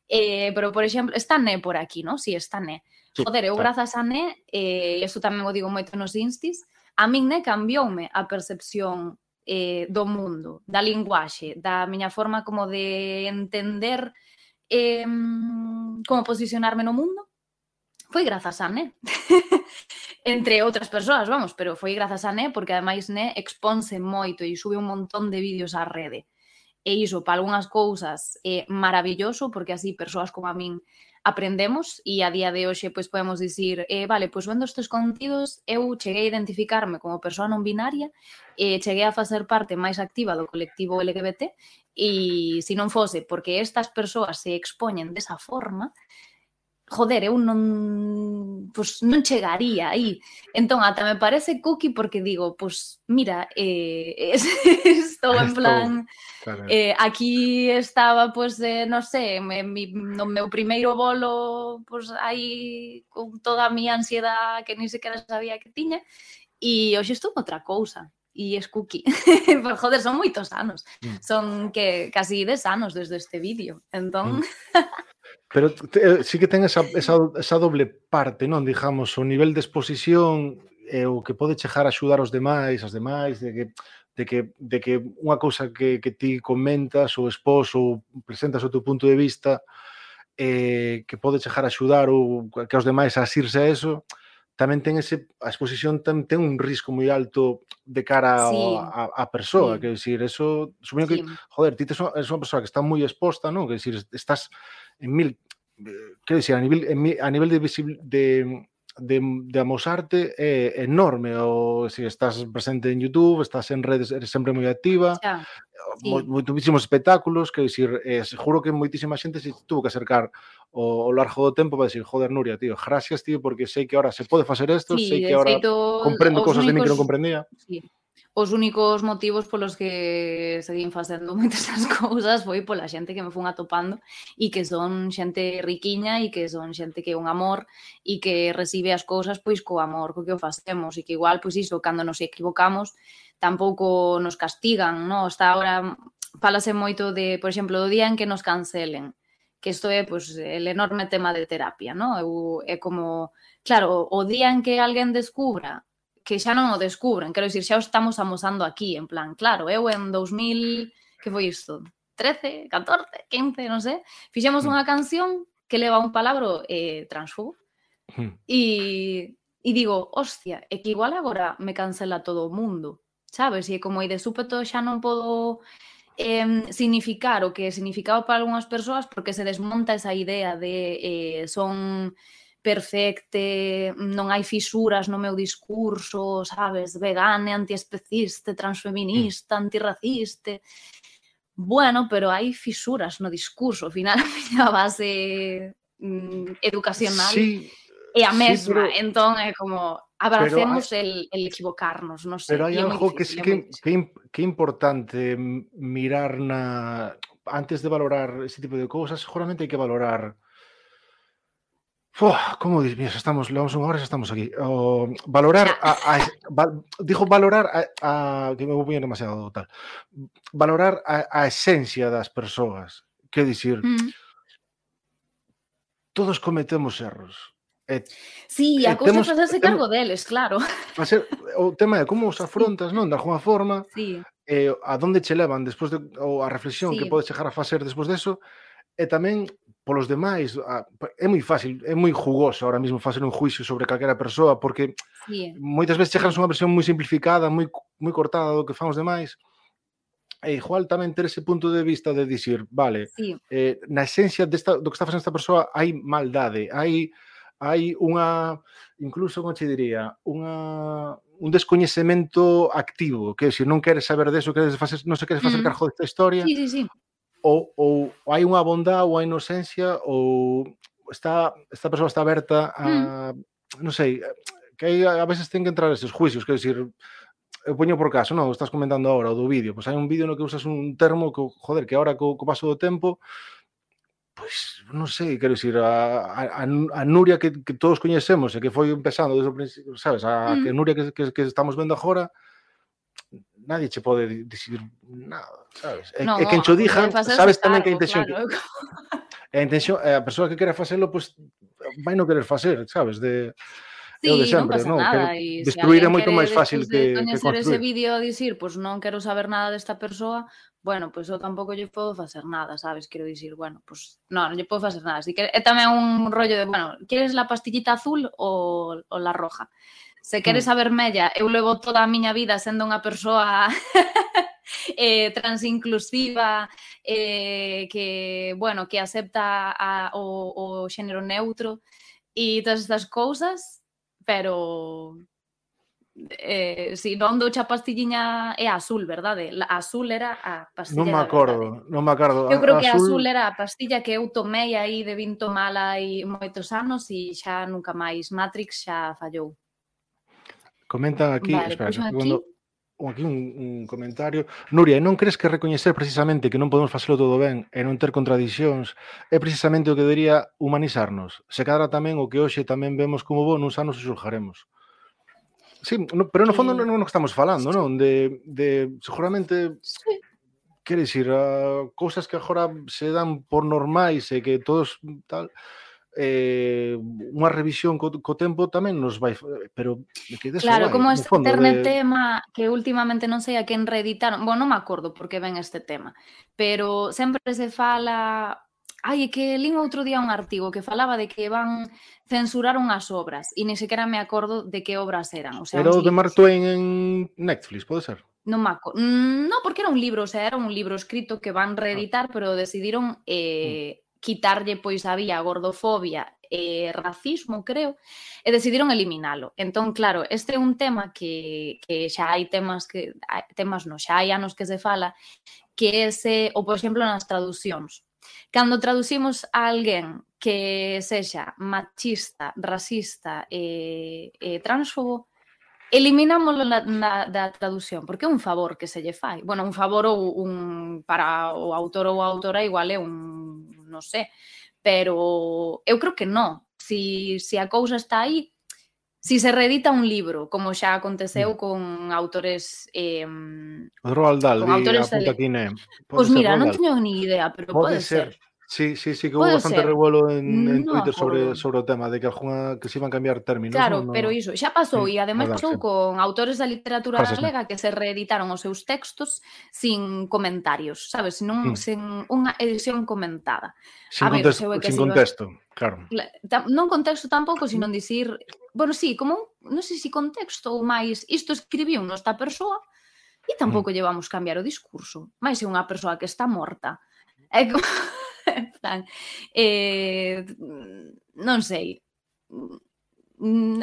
Eh, pero, por exemplo, está Né por aquí, non? Si, sí, está Né. Sí, Joder, eu claro. grazas a Né, eh, e eh, iso tamén o digo moito nos instis, a min Né cambioume a percepción eh, do mundo, da linguaxe, da miña forma como de entender eh, como posicionarme no mundo, foi grazas a Né. *laughs* Entre outras persoas, vamos, pero foi grazas a Né, porque ademais Né exponse moito e sube un montón de vídeos á rede e iso para algunhas cousas é maravilloso porque así persoas como a min aprendemos e a día de hoxe pois podemos dicir, eh, vale, pois vendo estes contidos eu cheguei a identificarme como persoa non binaria e cheguei a facer parte máis activa do colectivo LGBT e se non fose porque estas persoas se expoñen desa forma, joder, eu non pues, non chegaría aí. Entón, ata me parece cookie porque digo, pues, mira, eh, es, *laughs* estou en plan... Claro. Eh, aquí estaba, pues, eh, non sei, me, mi, no meu primeiro bolo, pues, aí con toda a miña ansiedade que ni sequera sabía que tiña, e hoxe estou outra cousa e es cookie. *laughs* Pero, joder, son moitos anos. Mm. Son que casi 10 anos desde este vídeo. Entón... Mm. *laughs* Pero te, eh, sí que ten esa, esa, esa doble parte, non? Digamos, o nivel de exposición e o que pode chegar a axudar os demais, as demais, de que de que, de que unha cousa que, que ti comentas ou expós ou presentas o teu punto de vista eh, que pode chegar a axudar ou que aos demais a asirse a eso, tamén ten ese a exposición ten, ten un risco moi alto de cara sí. a, a, a persoa, sí. que decir, eso supoño sí. que joder, ti tes unha, es unha persoa que está moi exposta, non? Que decir, estás en mil quero dicir, a nivel, a nivel de, visibil, de, de, de amosarte é enorme. O, se estás presente en YouTube, estás en redes, eres sempre moi activa, xa, sí. Mo, moitísimos espectáculos, que dicir, eh, seguro que moitísima xente se tuvo que acercar o, o largo do tempo para decir, joder, Nuria, tío, gracias, tío, porque sei que ahora se pode facer isto, sí, sei que ahora feito, comprendo cosas únicos, de mí que non comprendía. Sí os únicos motivos polos que seguín facendo *laughs* moitas das cousas foi pola xente que me fun atopando e que son xente riquiña e que son xente que é un amor e que recibe as cousas pois co amor co que o facemos e que igual pois iso cando nos equivocamos tampouco nos castigan, no? Está ahora falase moito de, por exemplo, do día en que nos cancelen que isto é pois, el enorme tema de terapia, no? Eu, é como, claro, o día en que alguén descubra que xa non o descubren, quero dicir, xa o estamos amosando aquí, en plan, claro, eu en 2000, que foi isto? 13, 14, 15, non sei, fixemos unha mm. canción que leva un palabro eh, transfobo, e, hmm. e digo, hostia, é que igual agora me cancela todo o mundo, sabes? E como aí de súpeto xa non podo eh, significar o que significaba para algunhas persoas porque se desmonta esa idea de eh, son perfecte, non hai fisuras no meu discurso, sabes, vegane, antiespeciste, transfeminista, mm. antirraciste. Bueno, pero hai fisuras no discurso, ao final *laughs* a miña base mm, educacional sí, é a mesma, sí, pero, entón é como abracemos el, el equivocarnos, non sei. Pero hai algo difícil, que sí que, que, que importante mirar na antes de valorar ese tipo de cousas, seguramente hai que valorar Fua, como dices, estamos, levamos unha hora e estamos aquí. O, valorar a, a, val, dijo valorar a, a que me opinión demasiado tal. Valorar a, a esencia das persoas. Que dicir, mm. todos cometemos erros. E, sí, e a cousa facerse cargo deles, claro. *laughs* Ser, o tema é como os afrontas, sí. non? De alguma forma, sí. eh, a donde che levan despois de, ou a reflexión sí. que podes chegar a facer despois deso, e tamén polos demais, é moi fácil, é moi jugoso ahora mesmo facer un juicio sobre calquera persoa porque sí. moitas veces cheganos unha versión moi simplificada, moi moi cortada do que fan os demais. E igual tamén ter ese punto de vista de dicir, vale, sí. eh, na esencia desta, do que está facendo esta persoa hai maldade, hai hai unha incluso como che diría, unha un descoñecemento activo, que se non queres saber deso, queres facer, non se queres facer mm. cargo desta historia, sí, sí, sí ou, ou hai unha bondade ou a inocencia ou está esta persoa está aberta a mm. non sei, que hai, a veces ten que entrar eses juicios, quero dicir, eu poño por caso, non, estás comentando agora o do vídeo, pois hai un vídeo no que usas un termo que, joder, que agora co, co paso do tempo pois, non sei, quero dicir, a, a, a Nuria que, que todos coñecemos e que foi empezando desde o principio, sabes, a mm. que hmm. Nuria que, que, que estamos vendo agora, nadie che pode dicir nada, sabes? Non, e, e que encho dixan, sabes tamén que a intención claro. Eh, que... a intención, a persoa que quere facelo, pois, pues, vai non querer facer, sabes? De... Sí, de sempre, non, non? nada. Que destruir é moito máis fácil que, que construir. ese vídeo e dicir, pois pues, non quero saber nada desta persoa, bueno, pois pues, eu tampouco lle podo facer nada, sabes? Quero dicir, bueno, pois pues, non, non lle podo facer nada. Así que eh, é tamén un rollo de, bueno, queres la pastillita azul ou, ou la roja? Se queres hmm. a vermella, eu levo toda a miña vida sendo unha persoa *laughs* *laughs* eh, transinclusiva eh, que, bueno, que acepta a, o, o xénero neutro e todas estas cousas, pero eh, si non douche a pastilliña é azul, verdade? A azul era a pastilla. Non me acordo, non me acordo. Eu creo a, que azul... azul era a pastilla que eu tomei aí de vin tomala hai moitos anos e xa nunca máis Matrix xa fallou. Comentan aquí, vale, espera, pois aquí. segundo aquí un, un comentario. Nuria, non crees que recoñecer precisamente que non podemos facelo todo ben e non ter contradicións é precisamente o que debería humanizarnos? Se cadra tamén o que hoxe tamén vemos como bo, nuns anos xurjaremos. Sí, no, pero no fondo eh, non no estamos falando, non? De, de seguramente sí. quere dicir, uh, cousas que agora se dan por normais e que todos tal, eh, unha revisión co, co tempo tamén nos vai, pero que deso Claro, vai, como este fondo, eterno de... tema que últimamente non sei a quen reeditaron, bueno, non me acordo porque ven este tema, pero sempre se fala Ai, é que lín outro día un artigo que falaba de que van censurar unhas obras e ni sequera me acordo de que obras eran. O sea, era o de Mark Twain en Netflix, pode ser? Non me acordo. No, porque era un libro, o sea, era un libro escrito que van ah. reeditar, pero decidiron eh, mm quitarlle pois había gordofobia e racismo, creo, e decidiron eliminalo. Entón, claro, este é un tema que, que xa hai temas que temas no, xa hai anos que se fala que ese, ou por exemplo nas traducións. Cando traducimos a alguén que sexa machista, racista e, e transfobo, eliminámoslo na, na, da traducción, porque é un favor que se lle fai. Bueno, un favor ou un para o autor ou a autora igual é un, non sé, pero eu creo que non. Si, si a cousa está aí, si se reedita un libro, como xa aconteceu mm. con autores eh Roald Dahl, con autores apunta aquí, né? Pois mira, non teño ni idea, pero pode, pode ser. ser. Sí, sí, sí, que houve bastante ser. revuelo en, en no Twitter sobre, sobre o tema de que alguna que se iban a cambiar términos. Claro, no, no, pero iso xa pasou sí, e ademais verdad, pasou sí. con autores da literatura Pásase. galega que se reeditaron os seus textos sin comentarios, sabes, non mm. sin unha edición comentada. Sin, a ver, contexto, que sin contexto, vas... claro. Non contexto tampouco, sino dicir, bueno, sí, como, non sei se si contexto ou máis, isto escribiu esta persoa e mm. tampouco mm. llevamos cambiar o discurso. Máis é unha persoa que está morta. É como... *laughs* *laughs* en plan, eh, non sei. Mm,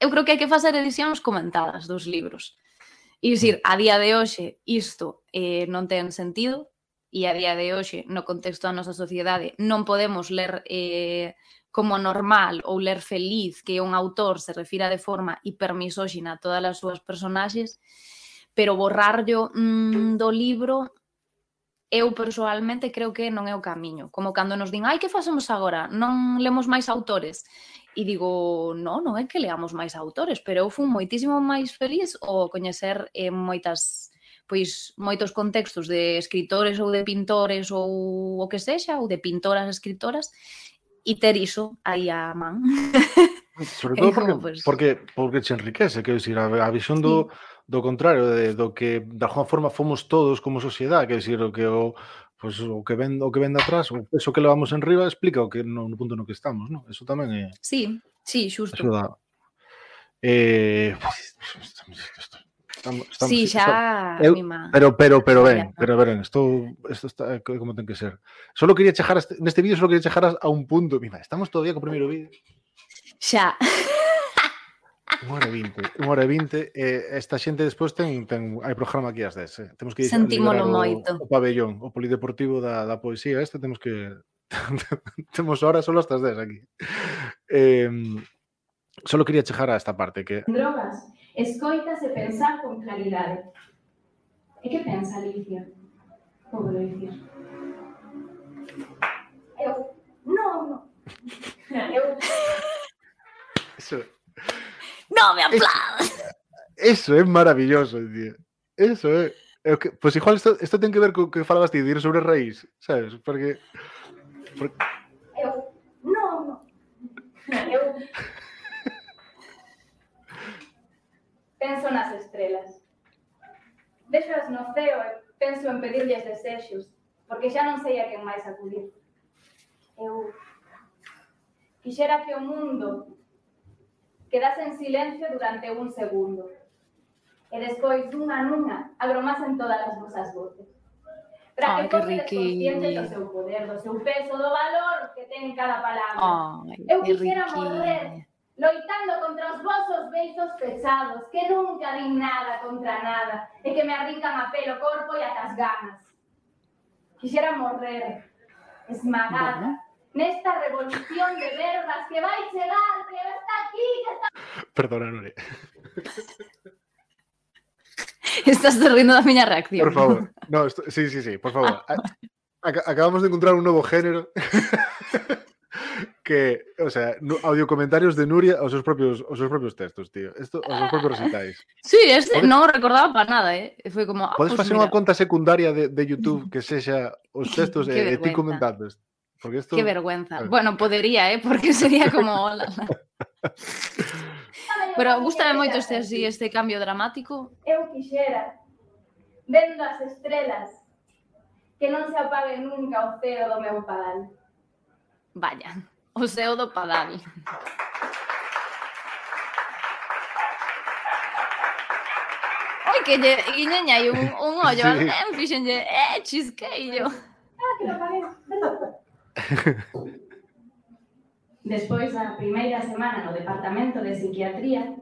eu creo que hai que facer edicións comentadas dos libros. E dicir, a día de hoxe isto eh, non ten sentido e a día de hoxe no contexto da nosa sociedade non podemos ler eh, como normal ou ler feliz que un autor se refira de forma hipermisóxina a todas as súas personaxes, pero borrarlo mmm, do libro eu persoalmente creo que non é o camiño. Como cando nos din, ai, que facemos agora? Non lemos máis autores. E digo, non, non é que leamos máis autores, pero eu fui moitísimo máis feliz ao coñecer eh, moitas pois moitos contextos de escritores ou de pintores ou o que sexa, ou de pintoras escritoras, e ter iso aí a man. Sobre todo *laughs* porque, como, pues... porque, porque se enriquece, quero dicir, a, a visión do, sí do contrario de, do que da alguma forma fomos todos como sociedade, quer decir, o que o pues, o que ven o que ven de atrás, o peso que levamos en riba explica o que no, no punto no que estamos, ¿no? Eso tamén é Sí, sí, xusto. Axuda. Eh, estamos, estamos, sí, xa eu, mima. pero pero pero ben, pero ben, isto isto está como ten que ser. Solo quería chejar neste vídeo solo quería chejar a un punto, mira, estamos todavía co primeiro vídeo. Xa. *laughs* Unha hora e vinte. Unha hora e vinte. Eh, esta xente despois ten, ten hai programa aquí ás 10. Eh. Temos que Sentímolo moito. O, o pabellón, o polideportivo da, da poesía. Este temos que... *laughs* temos horas solo hasta as 10 aquí. Eh, solo quería chejar a esta parte que... Drogas. Escoitas e pensar con claridade. E que pensa Alicia? Como lo dicir? Eu, non, non. Eu... Eso, ¡No me aplaudas! Eso é maravilloso, tío. Eso é... é que, pois pues igual isto, isto ten que ver co que falabas ti, de ir sobre raíz, sabes? Porque... porque... Eu... Non. Eu... penso nas estrelas. Vexas no ceo e penso en pedirlles desexos, porque xa non sei a quen máis acudir. Eu quixera que o mundo quedase en silencio durante un segundo e despois dunha nunha agromasen todas as vosas voces. Para Ai, que fosedes conscientes do seu poder, do seu peso, do valor que ten cada palabra. Ai, Eu quixera morrer loitando contra os vosos beizos pechados, que nunca din nada contra nada, e que me arrincan a pelo corpo e atas ganas. Quixera morrer, esmagada, nesta revolución de verbas que vai chegar, que está aquí, que está... Perdona, Nuria. *laughs* Estás rindo da miña reacción. Por favor. No, esto... sí, sí, sí, por favor. Ah, acabamos de encontrar un nuevo género *laughs* que, o sea, no, audio comentarios de Nuria aos seus propios aos seus propios textos, tío. Isto aos seus propios recitais. Sí, este ¿Podes? non recordaba para nada, eh. Foi como, ah, Podes pues facer unha conta secundaria de, de YouTube que sexa os *laughs* textos que, e, e ti comentando isto. Porque esto... Qué vergüenza. Eh. Bueno, podería, ¿eh? Porque sería como... *laughs* Pero gustame moito este así, este cambio dramático. Eu quixera. Vendo as estrelas. Que non se apague nunca o ceo do meu padal. Vaya, o ceo do padal. Oi, que lle guiñeña un, un ollo sí. al fixenlle, eh, chisqueillo. Ah, que lo parece. *laughs* Despois da primeira semana no Departamento de Psiquiatría,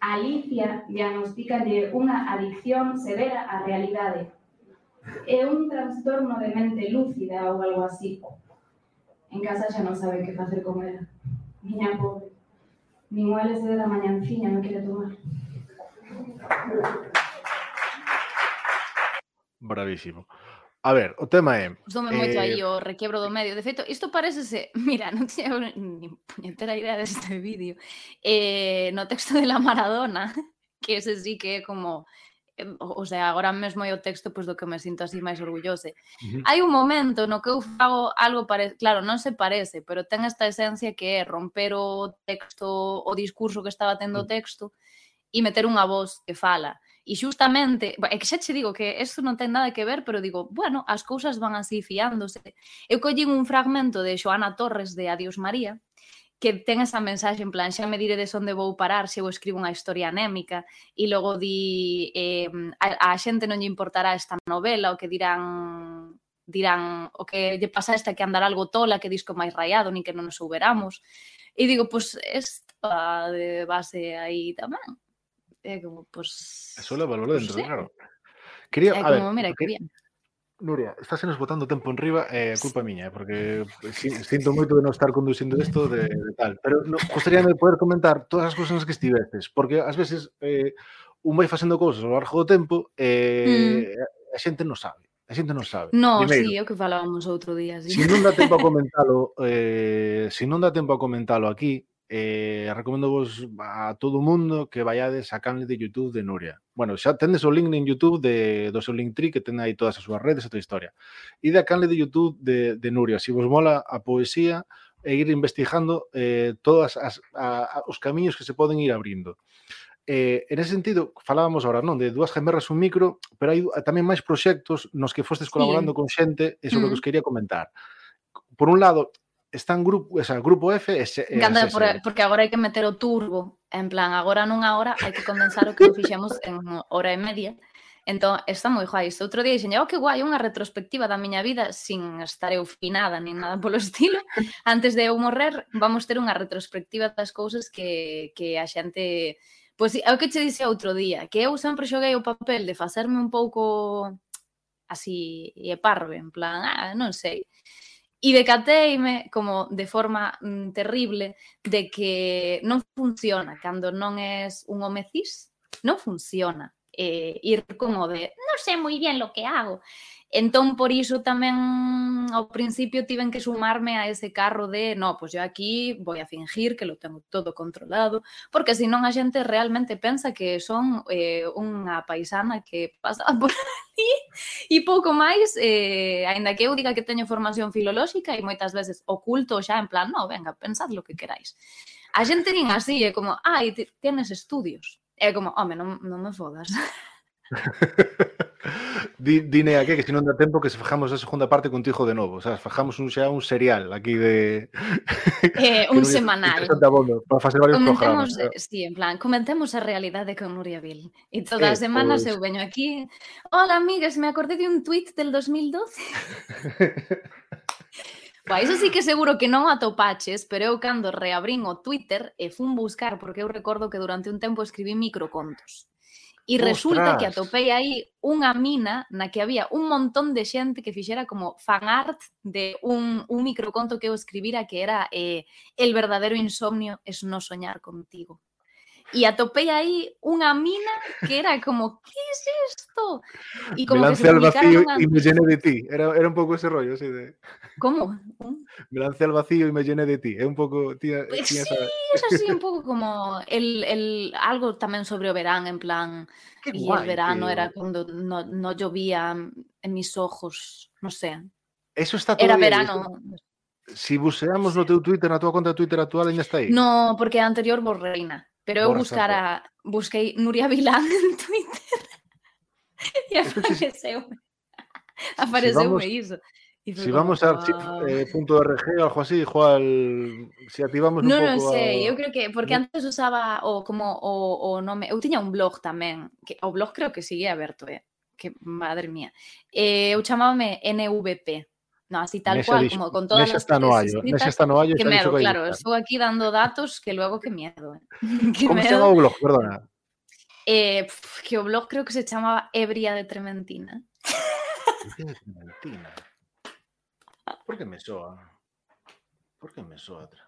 Alicia diagnosticalle unha adicción severa á realidade e un trastorno de mente lúcida ou algo así. En casa xa non sabe que facer con ela. Miña pobre. Nin o LSD da mañanciña non quere tomar. Bravísimo. A ver, o tema é... Usoume eh... moito aí o requebro do medio. De feito, isto parecese... *laughs* Mira, non teño ni puñetera idea deste vídeo. Eh, no texto de la Maradona, *laughs* que ese sí que é como... Eh, o sea, agora mesmo é o texto pois, do que me sinto así máis orgullose. Uh -huh. Hai un momento no que eu fago algo pare... Claro, non se parece, pero ten esta esencia que é romper o texto, o discurso que estaba tendo o mm. texto e meter unha voz que fala. E xustamente, é que xa che digo que isto non ten nada que ver, pero digo, bueno, as cousas van así fiándose. Eu collín un fragmento de Xoana Torres de Adiós María, que ten esa mensaxe en plan, xa me diredes onde vou parar se eu escribo unha historia anémica e logo di eh, a, a xente non lle importará esta novela o que dirán dirán o que lle pasa esta que andar algo tola, que disco máis rayado, nin que non nos souberamos. E digo, pois pues, esta de base aí tamén é como, pois... Pues, Eso leva valor dentro, pues, claro. Quería, eh, é como, a ver, mira, que bien. Nuria, estás nos botando tempo enriba, é eh, culpa miña, eh, porque si, sinto moito de non estar conducindo isto de, de tal, pero no, gostaríame poder comentar todas as cousas que estiveces, porque ás veces eh, un vai facendo cousas ao largo do tempo e eh, mm. a xente non sabe. A xente non sabe. No, Primeiro, sí, é o que falábamos outro día. Sí. Se non dá tempo a comentalo, eh, se non dá tempo a comentalo aquí, eh, recomendo vos a todo o mundo que vaiades a canle de YouTube de Nuria. Bueno, xa tendes o link en YouTube de, do seu Linktree que ten aí todas as súas redes e toda a historia. e da canle de YouTube de, de Nuria. Se si vos mola a poesía e ir investigando eh, todas as, a, a, os camiños que se poden ir abrindo. Eh, en ese sentido, falábamos ahora, non, de dúas gemerras un micro, pero hai tamén máis proxectos nos que fostes colaborando sí. con xente, e sobre mm. que os quería comentar. Por un lado, están grupo, o sea, grupo F e Ganda, por, porque agora hai que meter o turbo, en plan, agora nunha hora hai que condensar o que fixemos en hora e media. Entón, está moi guai. Este outro día dixen, oh, que guai, unha retrospectiva da miña vida sin estar eu finada nin nada polo estilo. Antes de eu morrer, vamos ter unha retrospectiva das cousas que, que a xente... Pois é o que che dixe outro día, que eu sempre xoguei o papel de facerme un pouco así e parve, en plan, ah, non sei. E decateime como de forma mm, terrible de que non funciona cando non es un home cis, non funciona eh, ir como de non sei moi bien lo que hago. Entón, por iso tamén ao principio tiven que sumarme a ese carro de no, pois yo eu aquí vou a fingir que lo tengo todo controlado, porque senón a xente realmente pensa que son eh, unha paisana que pasa *laughs* por ali e pouco máis, eh, aínda que eu diga que teño formación filolóxica e moitas veces oculto xa en plan, no, venga, pensad lo que queráis. A xente nin así, é como, ai, ah, tienes estudios. É como, home, non, non me fodas. *laughs* Di, dine a que, que se non dá tempo que se fajamos a segunda parte contigo de novo, sabes? Fajamos un xa un serial aquí de eh, *laughs* un semanal. Abono, para facer varios comentemos, programas. Eh, sí, en plan, comentemos a realidade con Nuria Vil. E todas eh, as semanas pois... eu veño aquí, "Hola, amigas, me acordé de un tweet del 2012." Guai, iso sí que seguro que non atopaches, pero eu cando reabrín o Twitter e fun buscar, porque eu recordo que durante un tempo escribí microcontos. E resulta Ostras. que atopei aí unha mina na que había un montón de xente que fixera como fan art de un, un microconto que eu escribira que era eh, El verdadero insomnio es no soñar contigo. E atopei aí unha mina que era como, que es isto? E Me como que lancé se al vacío y me llené de ti. Era, era un pouco ese rollo, así de... Como? Un- *laughs* Me lancé al vacío y me llené de ti. É un pouco... Tía, Pues tía sí, esa... es así un *laughs* pouco como el, el algo tamén sobre o verán, en plan, Qué y guai, el verano tío. era cuando no, no llovía en mis ojos, no sé, Eso está era todavía aí, verano. Si buceamos no teu Twitter, na tua conta de Twitter actual, ainda está aí. No, porque a anterior borreina, pero eu buscara, busquei Nuria Vilán *laughs* en Twitter e si- apareceu. Apareceu vamos- iso. Si vamos a archive "Guau". eh, o algo así, igual si activamos un Non, non pouco sei, a... eu creo que porque No. antes usaba o como o, o nome, eu tiña un blog tamén, que o blog creo que sigue aberto, eh, que madre mía. Eh, eu chamábame NVP. No, así tal cual, como con todas nesa as está no nesa está no medo, dixo que claro, estou aquí dando datos que luego que miedo. eh. *laughs* que Como se medo. chama o blog? Perdona. Eh, que blog creo que se chamaba Ebria de Trementina. Qué Clementina. Por que me soa? Por que me soa? *laughs*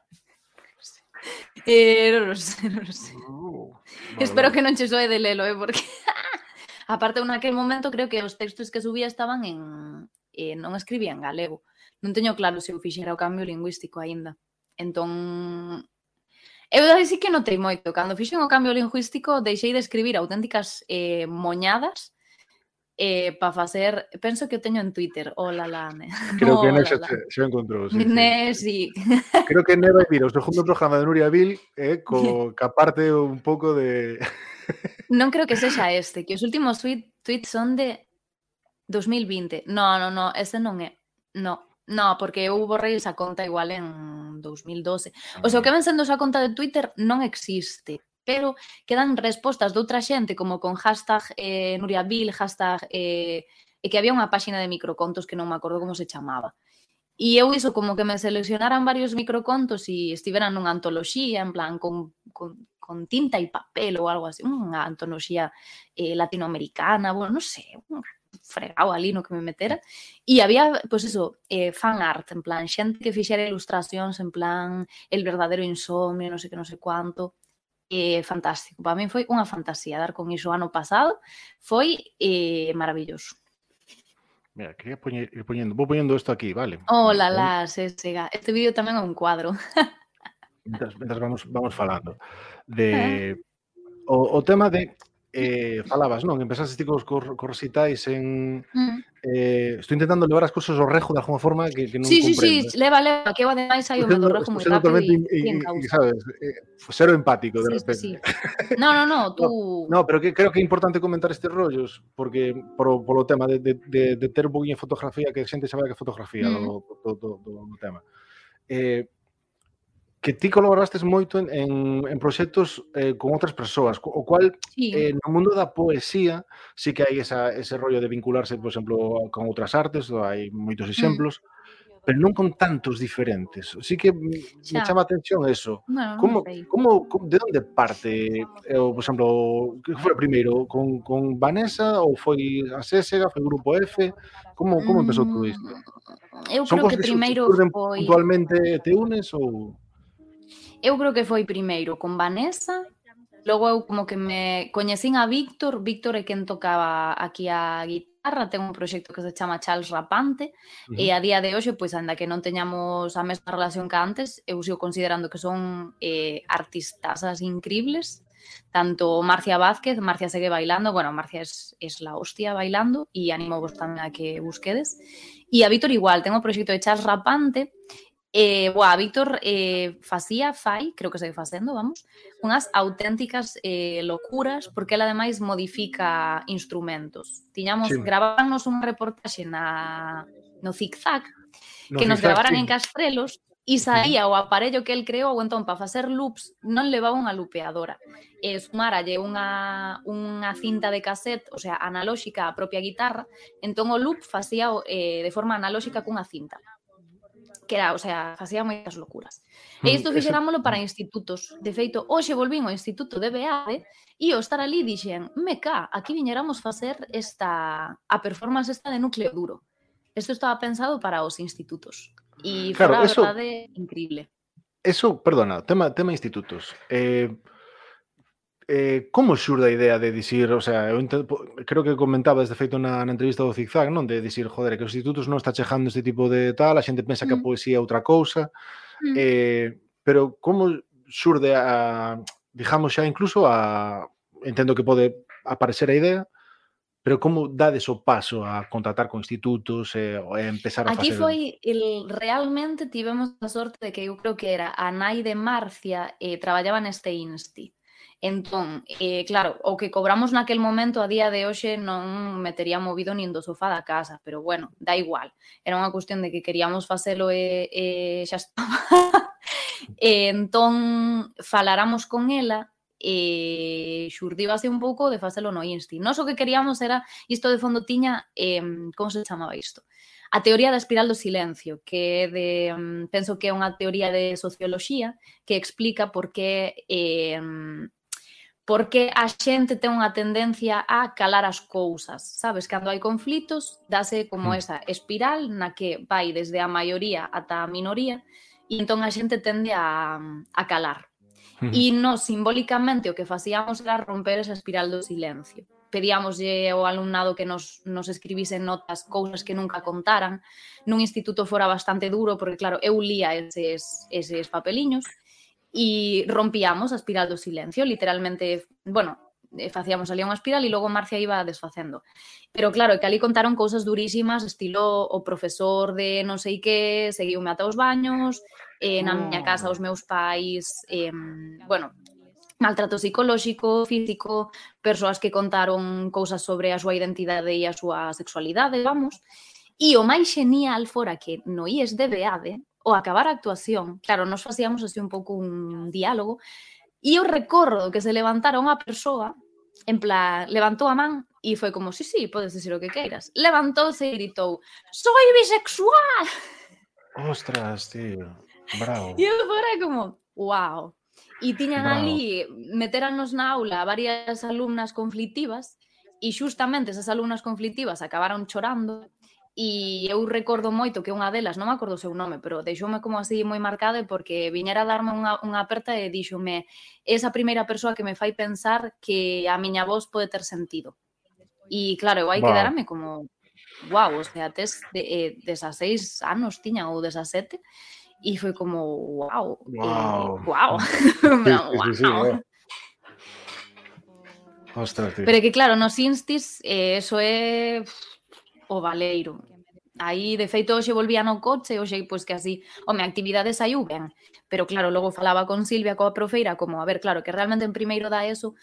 Eh, non lo sé, non lo sé. Uh, Espero vale, que non che soe de lelo, eh, porque *laughs* aparte en aquel momento creo que os textos que subía estaban en e non escribía en galego. Non teño claro se eu fixera o cambio lingüístico aínda. Entón, eu así que notei moito. Cando fixen o cambio lingüístico, deixei de escribir auténticas eh, moñadas eh, para facer... Penso que o teño en Twitter. Oh, Hola, Lane. *laughs* Creo oh, que Nes se, se encontrou. Sí, Nes, sí. sí. *laughs* Creo que Nes vai vir o segundo *laughs* programa de Nuria Vil eh, co, ca parte un pouco de... non creo que sexa este, que os últimos tweets tweet son de 2020. No, no, no, ese non é. No, no, porque eu borrei esa conta igual en 2012. O sea, o que mm. ven sendo esa conta de Twitter non existe pero quedan respostas de outra xente como con hashtag eh, Nuria Bill, hashtag eh, e que había unha páxina de microcontos que non me acordo como se chamaba. E eu iso como que me seleccionaran varios microcontos e estiveran nunha antoloxía, en plan, con, con, con tinta e papel ou algo así, unha antoloxía eh, latinoamericana, bueno, non sei, unha fregado ali no que me metera. E había, pois pues eso, eh, fan art, en plan, xente que fixera ilustracións, en plan, el verdadero insomnio, non sei que, non sei cuánto. Eh, fantástico. Para min foi unha fantasía dar con iso ano pasado. Foi eh, maravilloso. Mira, quería poñer, ir poñendo, vou poñendo isto aquí, vale. Oh, Hola, la, se, sega. Este vídeo tamén é un cuadro. Mientras, mientras vamos, vamos falando. De, *laughs* eh. o, o tema de eh, falabas, non? Empezaste ti cos, cos, cos recitais en... Mm. Eh, estou intentando levar as cousas ao rejo de alguma forma que, que non sí, comprendo. Sí, sí, sí, leva, leva, que eu ademais hai o meu do rejo moi rápido e, e, sabes, eh, cero empático de sí, repente. Sí, sí. No, no, no, *laughs* tú... No, no pero que, creo que é importante comentar estes rollos porque por, polo tema de, de, de, de ter un poquinho fotografía que a xente sabe que é fotografía mm. do, do, do, do, do tema. Eh, que ti colaborastes moito en, en, en proxectos eh, con outras persoas, o cual sí. eh, no mundo da poesía sí que hai esa, ese rollo de vincularse, por exemplo, con outras artes, hai moitos mm. exemplos, mm. pero non con tantos diferentes. Así que xa. me chama a atención eso. Bueno, como, como, como, de onde parte, eu, por exemplo, que foi primeiro, con, con Vanessa ou foi a Sésega, foi o Grupo F? Como, como empezou todo isto? Mm, eu Son creo que primeiro foi... Puntualmente te unes ou... Eu creo que foi primeiro con Vanessa, logo eu como que me coñecín a Víctor, Víctor é quen tocaba aquí a guitarra, ten un proxecto que se chama Charles Rapante, uh -huh. e a día de hoxe, pois anda que non teñamos a mesma relación que antes, eu sigo considerando que son eh, artistasas incribles, tanto Marcia Vázquez, Marcia segue bailando, bueno, Marcia es, es la hostia bailando e animo vos tamén a que busquedes. E a Víctor igual, ten o proxecto de Charles Rapante Eh, boa, Víctor eh, facía, fai, creo que segue facendo, vamos, unhas auténticas eh, locuras, porque ela ademais modifica instrumentos. Tiñamos, sí. gravábanos unha reportaxe na, no zigzag, no que zigzag, nos gravaran sí. en Castrelos, e saía o aparello que el creou entón para facer loops non levaba unha lupeadora e sumaralle unha, unha cinta de cassette, o sea, analóxica á propia guitarra entón o loop facía eh, de forma analóxica cunha cinta que era, o sea, facía moitas locuras. E mm, isto fixerámolo para mm. institutos. De feito, hoxe volvín ao Instituto de Beade e ao estar ali dixen, me cá, aquí viñeramos facer esta, a performance esta de núcleo duro. Isto estaba pensado para os institutos. E claro, fora, a eso, verdade, increíble. Eso, perdona, tema, tema institutos. Eh, eh, como xurde a idea de dicir, o sea, eu creo que comentabas de feito na, na entrevista do Zigzag, non? De dicir, joder, que os institutos non está chejando este tipo de tal, a xente pensa mm. que a mm. poesía é outra cousa, mm. eh, pero como xurde a, digamos xa incluso a, entendo que pode aparecer a idea, pero como dades o paso a contratar con institutos e, e empezar a Aquí facer... Aquí foi el, realmente tivemos a sorte de que eu creo que era a nai de Marcia e eh, traballaba neste insti. Entón, eh, claro, o que cobramos naquel momento a día de hoxe non me tería movido nin do sofá da casa, pero bueno, da igual. Era unha cuestión de que queríamos facelo e, e xa estaba. *laughs* e, entón, faláramos con ela e xurdíbase un pouco de facelo no insti. Nos o que queríamos era, isto de fondo tiña, eh, como se chamaba isto? A teoría da espiral do silencio, que de, penso que é unha teoría de socioloxía que explica por que eh, porque a xente ten unha tendencia a calar as cousas, sabes? Cando hai conflitos, dase como hmm. esa espiral na que vai desde a maioría ata a minoría e entón a xente tende a, a calar. Hmm. E nós, simbólicamente o que facíamos era romper esa espiral do silencio. Pedíamoslle ao alumnado que nos, nos escribise notas, cousas que nunca contaran. Nun instituto fora bastante duro, porque claro, eu lía eses, eses papeliños, e rompíamos a espiral do silencio, literalmente, bueno, eh, facíamos ali unha espiral e logo Marcia iba desfacendo. Pero claro, que ali contaron cousas durísimas, estilo o profesor de non sei que, seguiume ata os baños, eh, na miña oh. casa os meus pais, eh, bueno, maltrato psicolóxico, físico, persoas que contaron cousas sobre a súa identidade e a súa sexualidade, vamos. E o máis genial fora que no IES de Beade o acabar a actuación, claro, nos facíamos así un pouco un diálogo, e eu recordo que se levantara unha persoa, en plan, levantou a man e foi como, sí, sí, podes decir o que queiras. Levantouse e gritou, soy bisexual! Ostras, tío, bravo. E eu fora como, wow. E tiñan bravo. ali, metéranos na aula varias alumnas conflictivas e xustamente esas alumnas conflictivas acabaron chorando e eu recordo moito que unha delas, non me acordo o seu nome, pero deixoume como así moi marcada porque viñera a darme unha, unha aperta e díxome esa primeira persoa que me fai pensar que a miña voz pode ter sentido. E claro, eu aí wow. quedarame como wow, o sea, tes de, eh, desaseis anos tiña ou desasete e foi como wow, wow, eh, wow. Sí, sí, sí, wow. Eh. Ostras, tío. Pero que claro, nos instis, eh, eso é o valeiro. Aí, de feito, hoxe volvía no coche, hoxe, pois que así, home, actividades aí ben. Pero claro, logo falaba con Silvia, coa profeira, como, a ver, claro, que realmente en primeiro da eso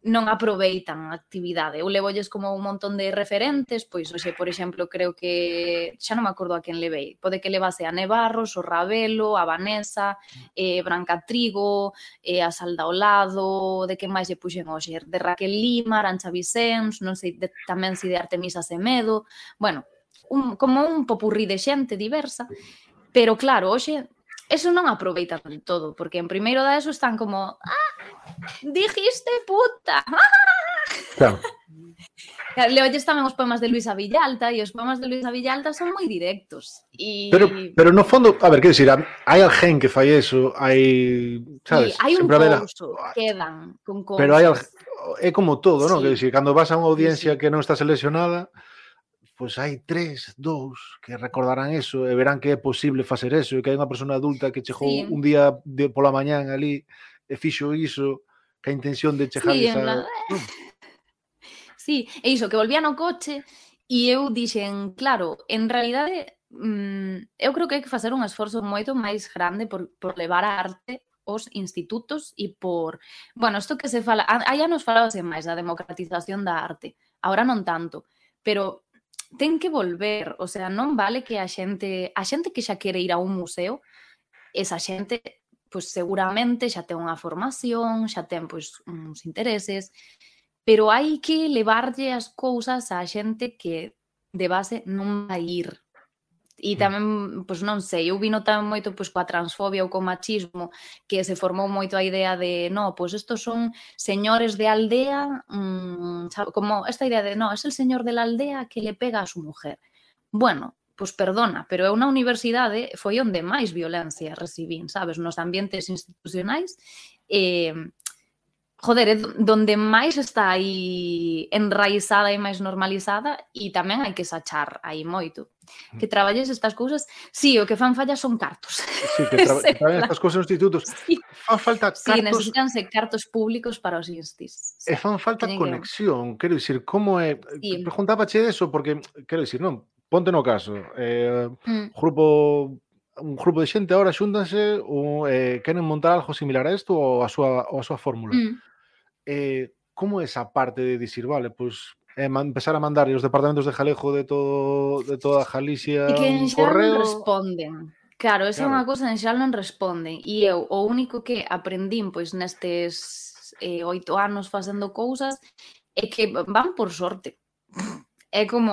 non aproveitan a actividade. Eu levolles como un montón de referentes, pois hoxe, por exemplo, creo que xa non me acordo a quen levei. Pode que levase a Nebarros, o Ravelo, a Vanessa, eh, Branca Trigo, eh, a Salda ao lado, de que máis lle puxen hoxe, de Raquel Lima, Arancha Vicens, non sei, de, tamén si de Artemisa Semedo. Bueno, un, como un popurrí de xente diversa, pero claro, hoxe eso non aproveita del todo, porque en primeiro da eso están como, ah, dijiste puta. *laughs* Claro. Leolles tamén os poemas de Luisa Villalta e os poemas de Luisa Villalta son moi directos. E... Pero, pero no fondo, a ver, que decir, hai alguén que fai eso, hai, sabes, sí, hai un couso, quedan con cousas. Pero hai, é como todo, sí. Que decir, cando vas a unha audiencia sí, sí. que non está seleccionada, pois hai tres, dous que recordarán eso e verán que é posible facer eso e que hai unha persona adulta que chegou sí. un día de pola mañán ali e eh, fixo iso que a intención de chegar sí, esa... La... *laughs* sí, e iso, que volvía no coche e eu dixen, claro, en realidade mm, eu creo que hai que facer un esforzo moito máis grande por, por levar a arte os institutos e por... Bueno, isto que se fala... Hai anos falabase máis da democratización da arte, ahora non tanto, pero ten que volver, o sea, non vale que a xente, a xente que xa quere ir a un museo, esa xente pois seguramente xa ten unha formación, xa ten pois uns intereses, pero hai que levarlle as cousas á xente que de base non vai ir e mm. tamén, pois non sei, eu vino tamén moito pois coa transfobia ou co machismo que se formou moito a idea de, no, pois estos son señores de aldea, mmm, como esta idea de, no, es el señor de la aldea que le pega a su mujer. Bueno, pois perdona, pero eu na universidade eh, foi onde máis violencia recibín, sabes, nos ambientes institucionais, eh, joder, é donde máis está aí enraizada e máis normalizada e tamén hai que sachar aí moito. Que mm. traballes estas cousas, si, sí, o que fan falla son cartos. Sí, que, *laughs* tra que traballen estas cousas nos institutos. Sí. Fan falta cartos... Sí, necesitanse cartos públicos para os instis. E fan falta Tienen conexión, que... quero dicir, como é... Sí. Preguntaba che eso, porque, quero dicir, non, ponte no caso, eh, mm. grupo un grupo de xente agora xúntanse ou eh, queren montar algo similar a isto ou a súa, ou a súa fórmula. Mm eh, como esa parte de dicir, vale, pues eh, empezar a mandar os departamentos de Jalejo de todo de toda Galicia e que en correo... non responden. Claro, esa claro. é unha cousa en xal non responden. E eu o único que aprendín pois nestes eh, oito anos facendo cousas é que van por sorte. *laughs* É como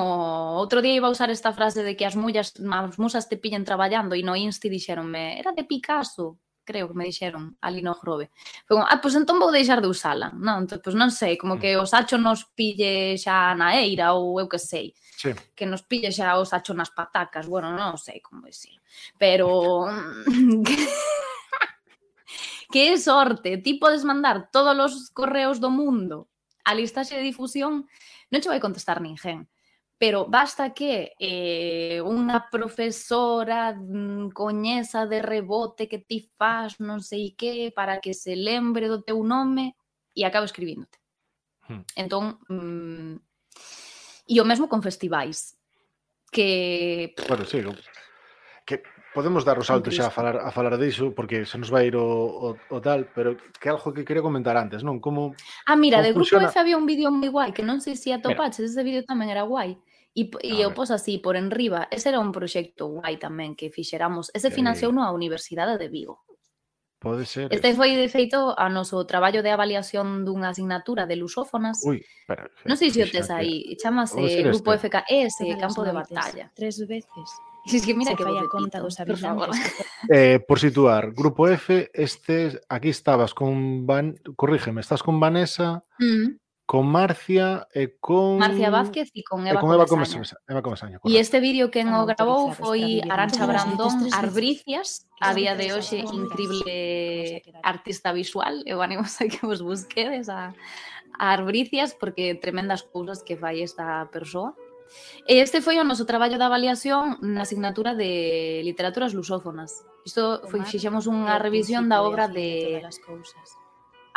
outro día iba a usar esta frase de que as mullas as musas te pillan traballando e no insti dixeronme, era de Picasso creo que me dixeron ali no Grove. Foi como, ah, pois entón vou deixar de usala. Non, entón, pois non sei, como mm. que o sacho nos pille xa na eira ou eu que sei. Sí. Que nos pille xa o sacho nas patacas. Bueno, non sei como dicir. Pero... *laughs* que sorte, ti podes mandar todos os correos do mundo a listaxe de difusión, non che vai contestar ninguén pero basta que eh, unha profesora mm, coñeza de rebote que ti fas non sei que para que se lembre do teu nome e acabo escribíndote. Hmm. Entón, mm, e o mesmo con festivais que... Bueno, sí, que podemos dar o salto xa a falar, a falar diso porque se nos vai ir o, o, o tal, pero que algo que quería comentar antes, non? Como Ah, mira, como de funciona... Grupo F había un vídeo moi guai que non sei se atopaches, ese vídeo tamén era guai E, e eu pos así, por enriba, ese era un proxecto guai tamén que fixeramos. Ese financiou eh... a Universidade de Vigo. Pode ser. Este ¿eh? foi, de feito, a noso traballo de avaliación dunha asignatura de lusófonas. Ui, espera. Non sei se o tes aí. Chamase Grupo este. FKS, Campo de Batalla. Tres veces. Si *laughs* es que mira se que falla conta dos por favor. *laughs* Eh, por situar, Grupo F, este, aquí estabas con Van, corrígeme, estás con Vanessa, mm con Marcia e con Marcia Vázquez e con Eva, e con Eva Comesaño. Eva Comesaño e este vídeo que o grabou foi Arancha Brandón Arbricias, a día de hoxe increíble artista visual, eu animo a que vos busquedes a, a Arbricias porque tremendas cousas que fai esta persoa. E este foi o noso traballo de avaliación na asignatura de literaturas lusófonas. Isto foi, fixemos unha revisión da obra de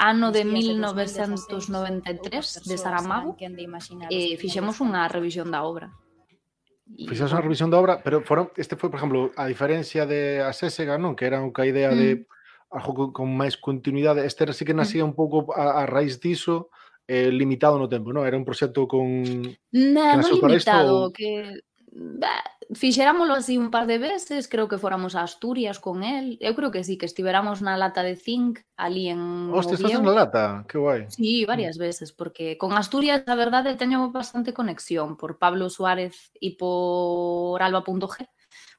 ano de 1993 de Saramago e eh, fixemos unha revisión da obra. E... Fixemos unha revisión da obra, pero foron, este foi, por exemplo, a diferencia de a Sésega, non? Que era unha idea de mm. algo con, con máis continuidade. Este sí que mm. nacía un pouco a, a raíz diso, eh, limitado no tempo, non? Era un proxecto con... Na, non limitado, esto, ou... que fixéramolo así un par de veces, creo que fóramos a Asturias con el. Eu creo que sí, que estiveramos na lata de zinc ali en Hostia, Oviedo. estás na lata, que guai. Sí, varias veces, porque con Asturias, a verdade, teño bastante conexión por Pablo Suárez e por alba.g.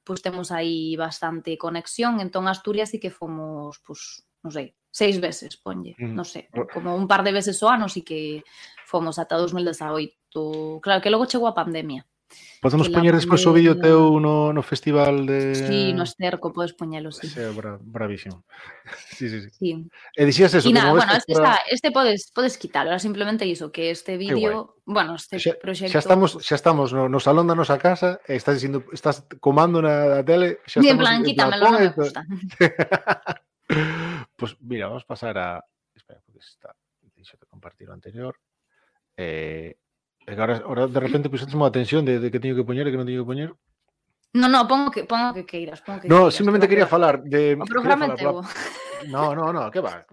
Pois pues temos aí bastante conexión, entón Asturias sí que fomos, pois, pues, non sei, seis veces, ponlle, mm. non sei, como un par de veces o ano, sí que fomos ata 2018. Claro que logo chegou a pandemia. Podemos poñer despois o vídeo teu no, no festival de... Sí, no esterco, podes poñelo, sí. Ese bra, bravísimo. *laughs* sí, sí, sí, sí. E dixías eso. Y nada, bueno, este, para... está, este podes, podes quitalo, era simplemente iso, que este vídeo... Bueno, este xa, proxecto... Xa estamos, xa estamos no, no salón da nosa casa, e estás dicindo, estás comando na, na tele... Xa sí, estamos, en plan, quítamelo, non me gusta. *laughs* pues mira, vamos a pasar a... Espera, porque está... Deixate compartir o anterior. Eh, E agora, agora de repente pusiste unha atención de, de que teño que poñer e que non teño que poñer. No, no, pongo que pongo que queiras, pongo que No, queiras, simplemente quería falar de O programa falar, teu. No, no, no, que va.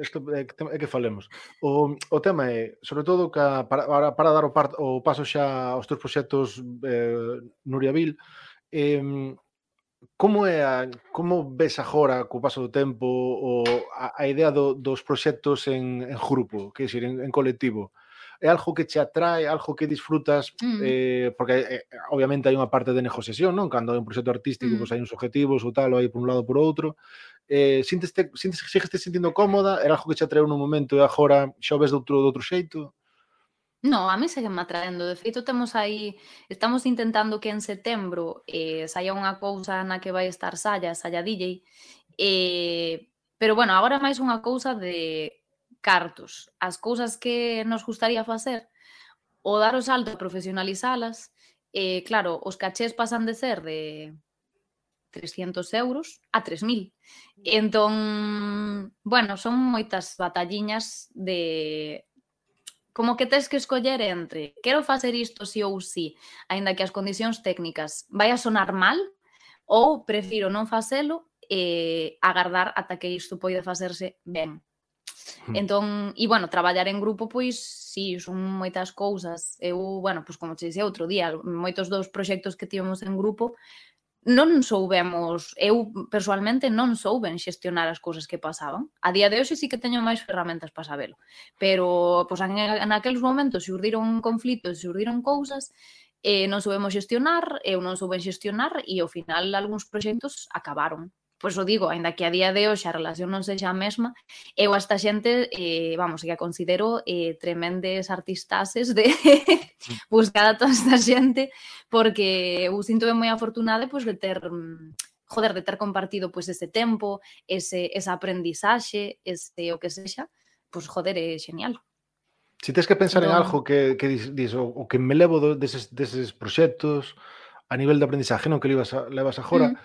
Isto é, é que falemos. O, o tema é, sobre todo ca, para, para dar o, par, o paso xa aos teus proxectos eh, Nuria Vil, eh, como é a, como ves agora co paso do tempo o, a, a idea do, dos proxectos en, en grupo, que decir, en, en colectivo? é algo que che atrae, algo que disfrutas, mm. eh, porque eh, eh, obviamente hai unha parte de negociación, non? Cando hai un proxecto artístico, mm. pois hai uns objetivos ou tal, ou hai por un lado por outro, eh, sintes que sigues te sentindo cómoda, era algo que che atraeu nun momento e agora xa o ves de outro, de outro xeito? No, a mí segue me atraendo. De feito, temos aí, estamos intentando que en setembro eh, saia unha cousa na que vai estar Saya, Saya DJ, eh, pero bueno, agora máis unha cousa de cartos, as cousas que nos gustaría facer, o dar o salto a profesionalizalas, eh, claro, os cachés pasan de ser de 300 euros a 3.000. Entón, bueno, son moitas batalliñas de como que tens que escoller entre quero facer isto si sí ou si, sí, aínda que as condicións técnicas vai a sonar mal, ou prefiro non facelo e agardar ata que isto poida facerse ben. Entón, e bueno, traballar en grupo, pois, si, sí, son moitas cousas. Eu, bueno, pois como te dixe outro día, moitos dos proxectos que tivemos en grupo, non soubemos, eu personalmente non souben xestionar as cousas que pasaban. A día de hoxe sí que teño máis ferramentas para sabelo, pero pois, en, en aqueles momentos xurdiron conflitos, xurdiron cousas, e non soubemos xestionar, eu non souben xestionar e ao final algúns proxectos acabaron pois o digo, aínda que a día de hoxe a relación non sexa a mesma, eu a esta xente, eh, vamos, que a considero eh, tremendes artistases de *laughs* buscar a toda esta xente, porque eu sinto moi afortunada pois, de ter joder, de ter compartido pois ese tempo, ese, esa aprendizaxe, ese o que sexa, pois joder, é genial. Si tens que pensar no. en algo que, que dis, dis o, o que me levo do, deses, deses proxectos a nivel de aprendizaje, non que levas, a, levas agora, mm.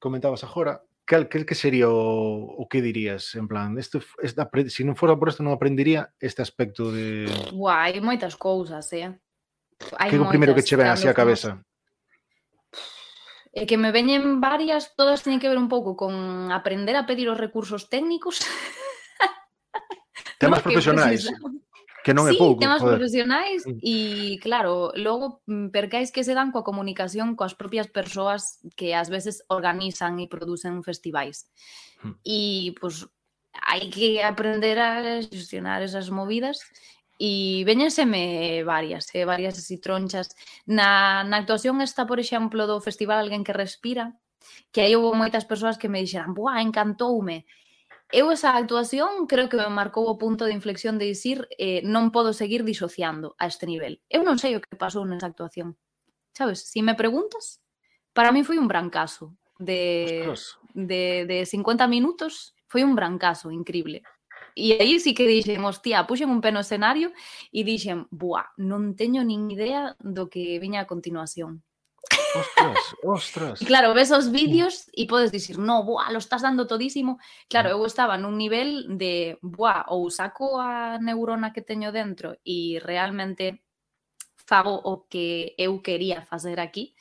comentabas agora, cal, cal que sería o, o que dirías? En plan, este, este, se si non fora por isto non aprendería este aspecto de... Uá, hai moitas cousas, eh? Hai que é o primeiro que che ven así a cabeza? É eh, que me veñen varias, todas teñen que ver un pouco con aprender a pedir os recursos técnicos. *laughs* Temas no profesionais. Precisamos que non sí, é pouco. temas joder. profesionais e, mm. claro, logo mm, percais que se dan coa comunicación coas propias persoas que ás veces organizan e producen festivais. Mm. E, pois, pues, hai que aprender a gestionar esas movidas e veñenseme varias, eh, varias así tronchas. Na, na actuación está, por exemplo, do Festival Alguén que Respira, que aí houve moitas persoas que me dixeran, buah, encantoume, eu esa actuación creo que me marcou o punto de inflexión de dicir eh, non podo seguir disociando a este nivel. Eu non sei o que pasou nesa actuación. Sabes, si me preguntas, para mí foi un brancazo de, Ostras. de, de 50 minutos, foi un brancazo increíble. E aí sí que dixen, hostia, puxen un peno escenario e dixen, buah, non teño nin idea do que viña a continuación. Oh, ostras, ostras. Oh, e claro, ves os vídeos e podes dicir, no, buah, lo estás dando todísimo. Claro, mm. eu estaba nun nivel de, buah, ou saco a neurona que teño dentro e realmente fago o que eu quería facer aquí.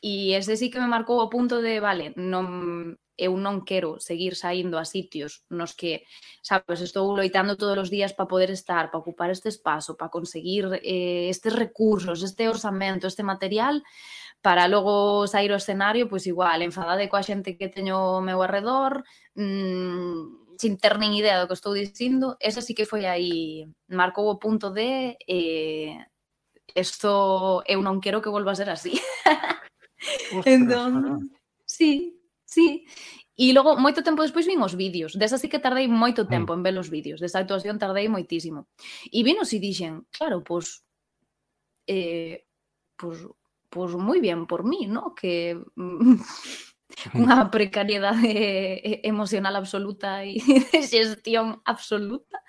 E ese sí que me marcou o punto de, vale, non, eu non quero seguir saindo a sitios nos que, sabes, estou loitando todos os días para poder estar, para ocupar este espazo, para conseguir eh, estes recursos, este orzamento, este material, para logo sair ao escenario, pois igual, enfadade coa xente que teño ao meu arredor, mmm, sin ter nin idea do que estou dicindo, esa sí que foi aí, marcou o punto de eh, esto eu non quero que volva a ser así. *laughs* Ostras, entón, ah. sí, sí. E logo, moito tempo despois, vin os vídeos. Desa sí que tardei moito mm. tempo en ver os vídeos. Desa actuación tardei moitísimo. E vinos e dixen, claro, pois... Eh, pois pois moi ben por mí, no? Que *laughs* mm. unha precariedade emocional absoluta e *laughs* de xestión absoluta.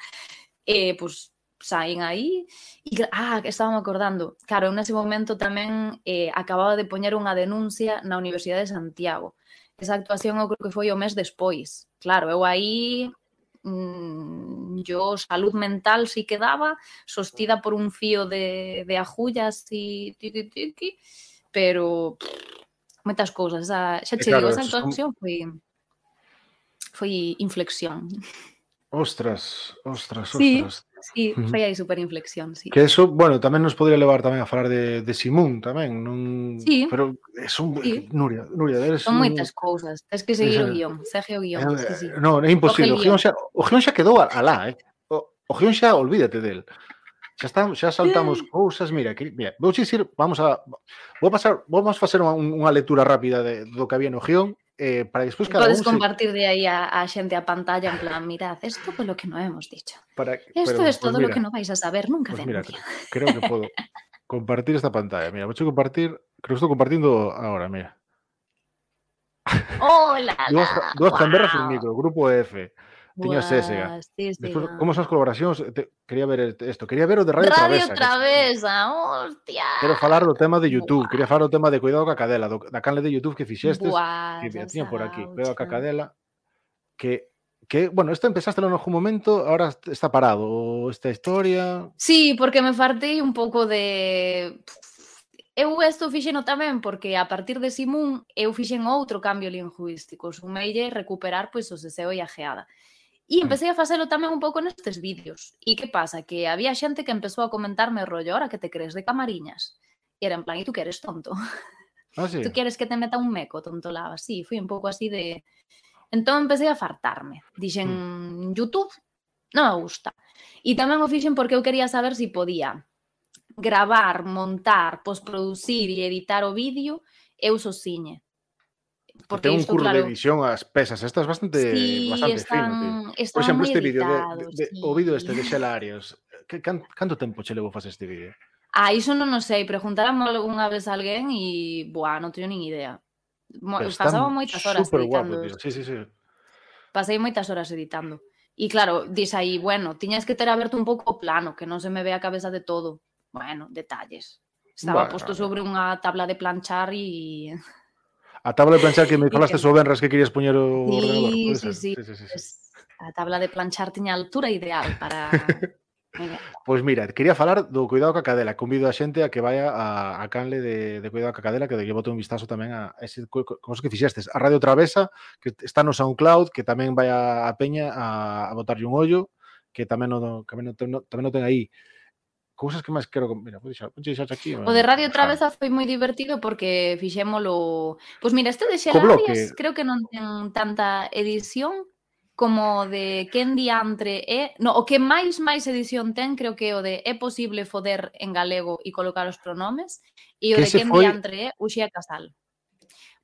Eh, pois, saen aí e ah, estaba acordando. Claro, eu nese momento tamén eh, acababa de poñer unha denuncia na Universidade de Santiago. Esa actuación eu creo que foi o mes despois. Claro, eu aí Mm, yo salud mental sí quedaba, sostida por un fío de, de agullas y tiqui tiqui, pero pff, moitas cousas, xa, ah, xa che claro, digo, esa actuación son... foi foi inflexión. Ostras, ostras, sí, ostras. Sí, foi aí super inflexión, sí. Que eso, bueno, tamén nos podría levar tamén a falar de, de Simón tamén, non... Sí. Pero é un... Sí. Nuria, Nuria, eres Son un... moitas cousas, tens que seguir o guión, segue o guión. Eh, sí, sí. Non, é imposible, o guión, xa, o guión xa quedou alá, eh? O, o guión xa, olvídate del. Xa, estamos, xa saltamos mm. cousas, mira, que, mira, vou dicir, vamos a... Vou pasar, vamos facer unha, unha lectura rápida de, do que había no guión eh, para se, compartir de aí a, a xente a pantalla en plan, mirad, esto fue lo que no hemos dicho. para, Esto pero, es pues todo lo que no vais a saber nunca Pues de mira, creo que puedo *laughs* compartir esta pantalla. Mira, voy a compartir, creo que estoy compartiendo ahora, mira. Hola, Dos, dos gamberras un micro, grupo F. Tiña Sésega. Sí, sí, Despois, no. como colaboracións, eh, te, quería ver isto. quería ver o de Radio, Radio Travesa. Radio Travesa, que... hostia. Quero falar do tema de YouTube, Buah. quería falar do tema de Cuidado ca cadela, do, da canle de YouTube que fixestes, Buah, que me tiña por aquí, Cuidado ca cadela, que que, bueno, esto empezaste en algún momento, ahora está parado esta historia. Sí, porque me fartei un pouco de eu isto fixeno tamén porque a partir de Simún eu fixen outro cambio lingüístico, sumeille recuperar pois o seseo e a geada. E mm. empecé a facelo tamén un pouco nestes vídeos. E que pasa? Que había xente que empezou a comentarme rollo, ahora que te crees de camariñas. E era en plan, e tú que eres tonto. *laughs* Ah, sí. *laughs* Tú queres que te meta un meco, tonto lava. Sí, fui un pouco así de... Entón empecé a fartarme. Dixen, mm. mm. YouTube non me gusta. E tamén o fixen porque eu quería saber se si podía gravar, montar, posproducir e editar o vídeo eu soxiña. Porque ten un curro claro. de edición as pesas, estas bastante sí, bastante están, fino, tío. Están Por exemplo, este vídeo de, de, de sí. o vídeo este de Xelarios, que can, canto tempo che levo facer este vídeo? Ah, iso non o sei, preguntáramo algunha vez a alguén e, buah, non teño nin idea. Mo, pasaba moitas horas super editando. Guapo, tío. sí, sí, sí. Pasei moitas horas editando. E claro, dis aí, bueno, tiñas que ter aberto un pouco o plano, que non se me ve a cabeza de todo. Bueno, detalles. Estaba bueno, posto sobre unha tabla de planchar e... *laughs* A tabla de planchar que me falaste sí, sobre que querías poñer o sí, ordenador. Sí, sí, sí, sí, sí, pues, A tabla de planchar tiña altura ideal para... *laughs* Pois mira, quería falar do cuidado ca cadela. Convido a xente a que vaya a, a canle de, de cuidado ca cadela, que de que bote un vistazo tamén a ese como que fixestes. A Radio Travesa, que está no SoundCloud, que tamén vai a, a Peña a, a botarlle un ollo, que tamén no, tamén no, tamén no ten aí cousas que máis quero... Mira, vou deixar, vou deixar aquí. O de Radio Travesa foi moi divertido porque fixémolo... Pois pues mira, este de Xerarias creo que non ten tanta edición como de quen diantre é... No, o que máis máis edición ten creo que é o de é posible foder en galego e colocar os pronomes e o que de quen foi... diantre é Uxía Casal.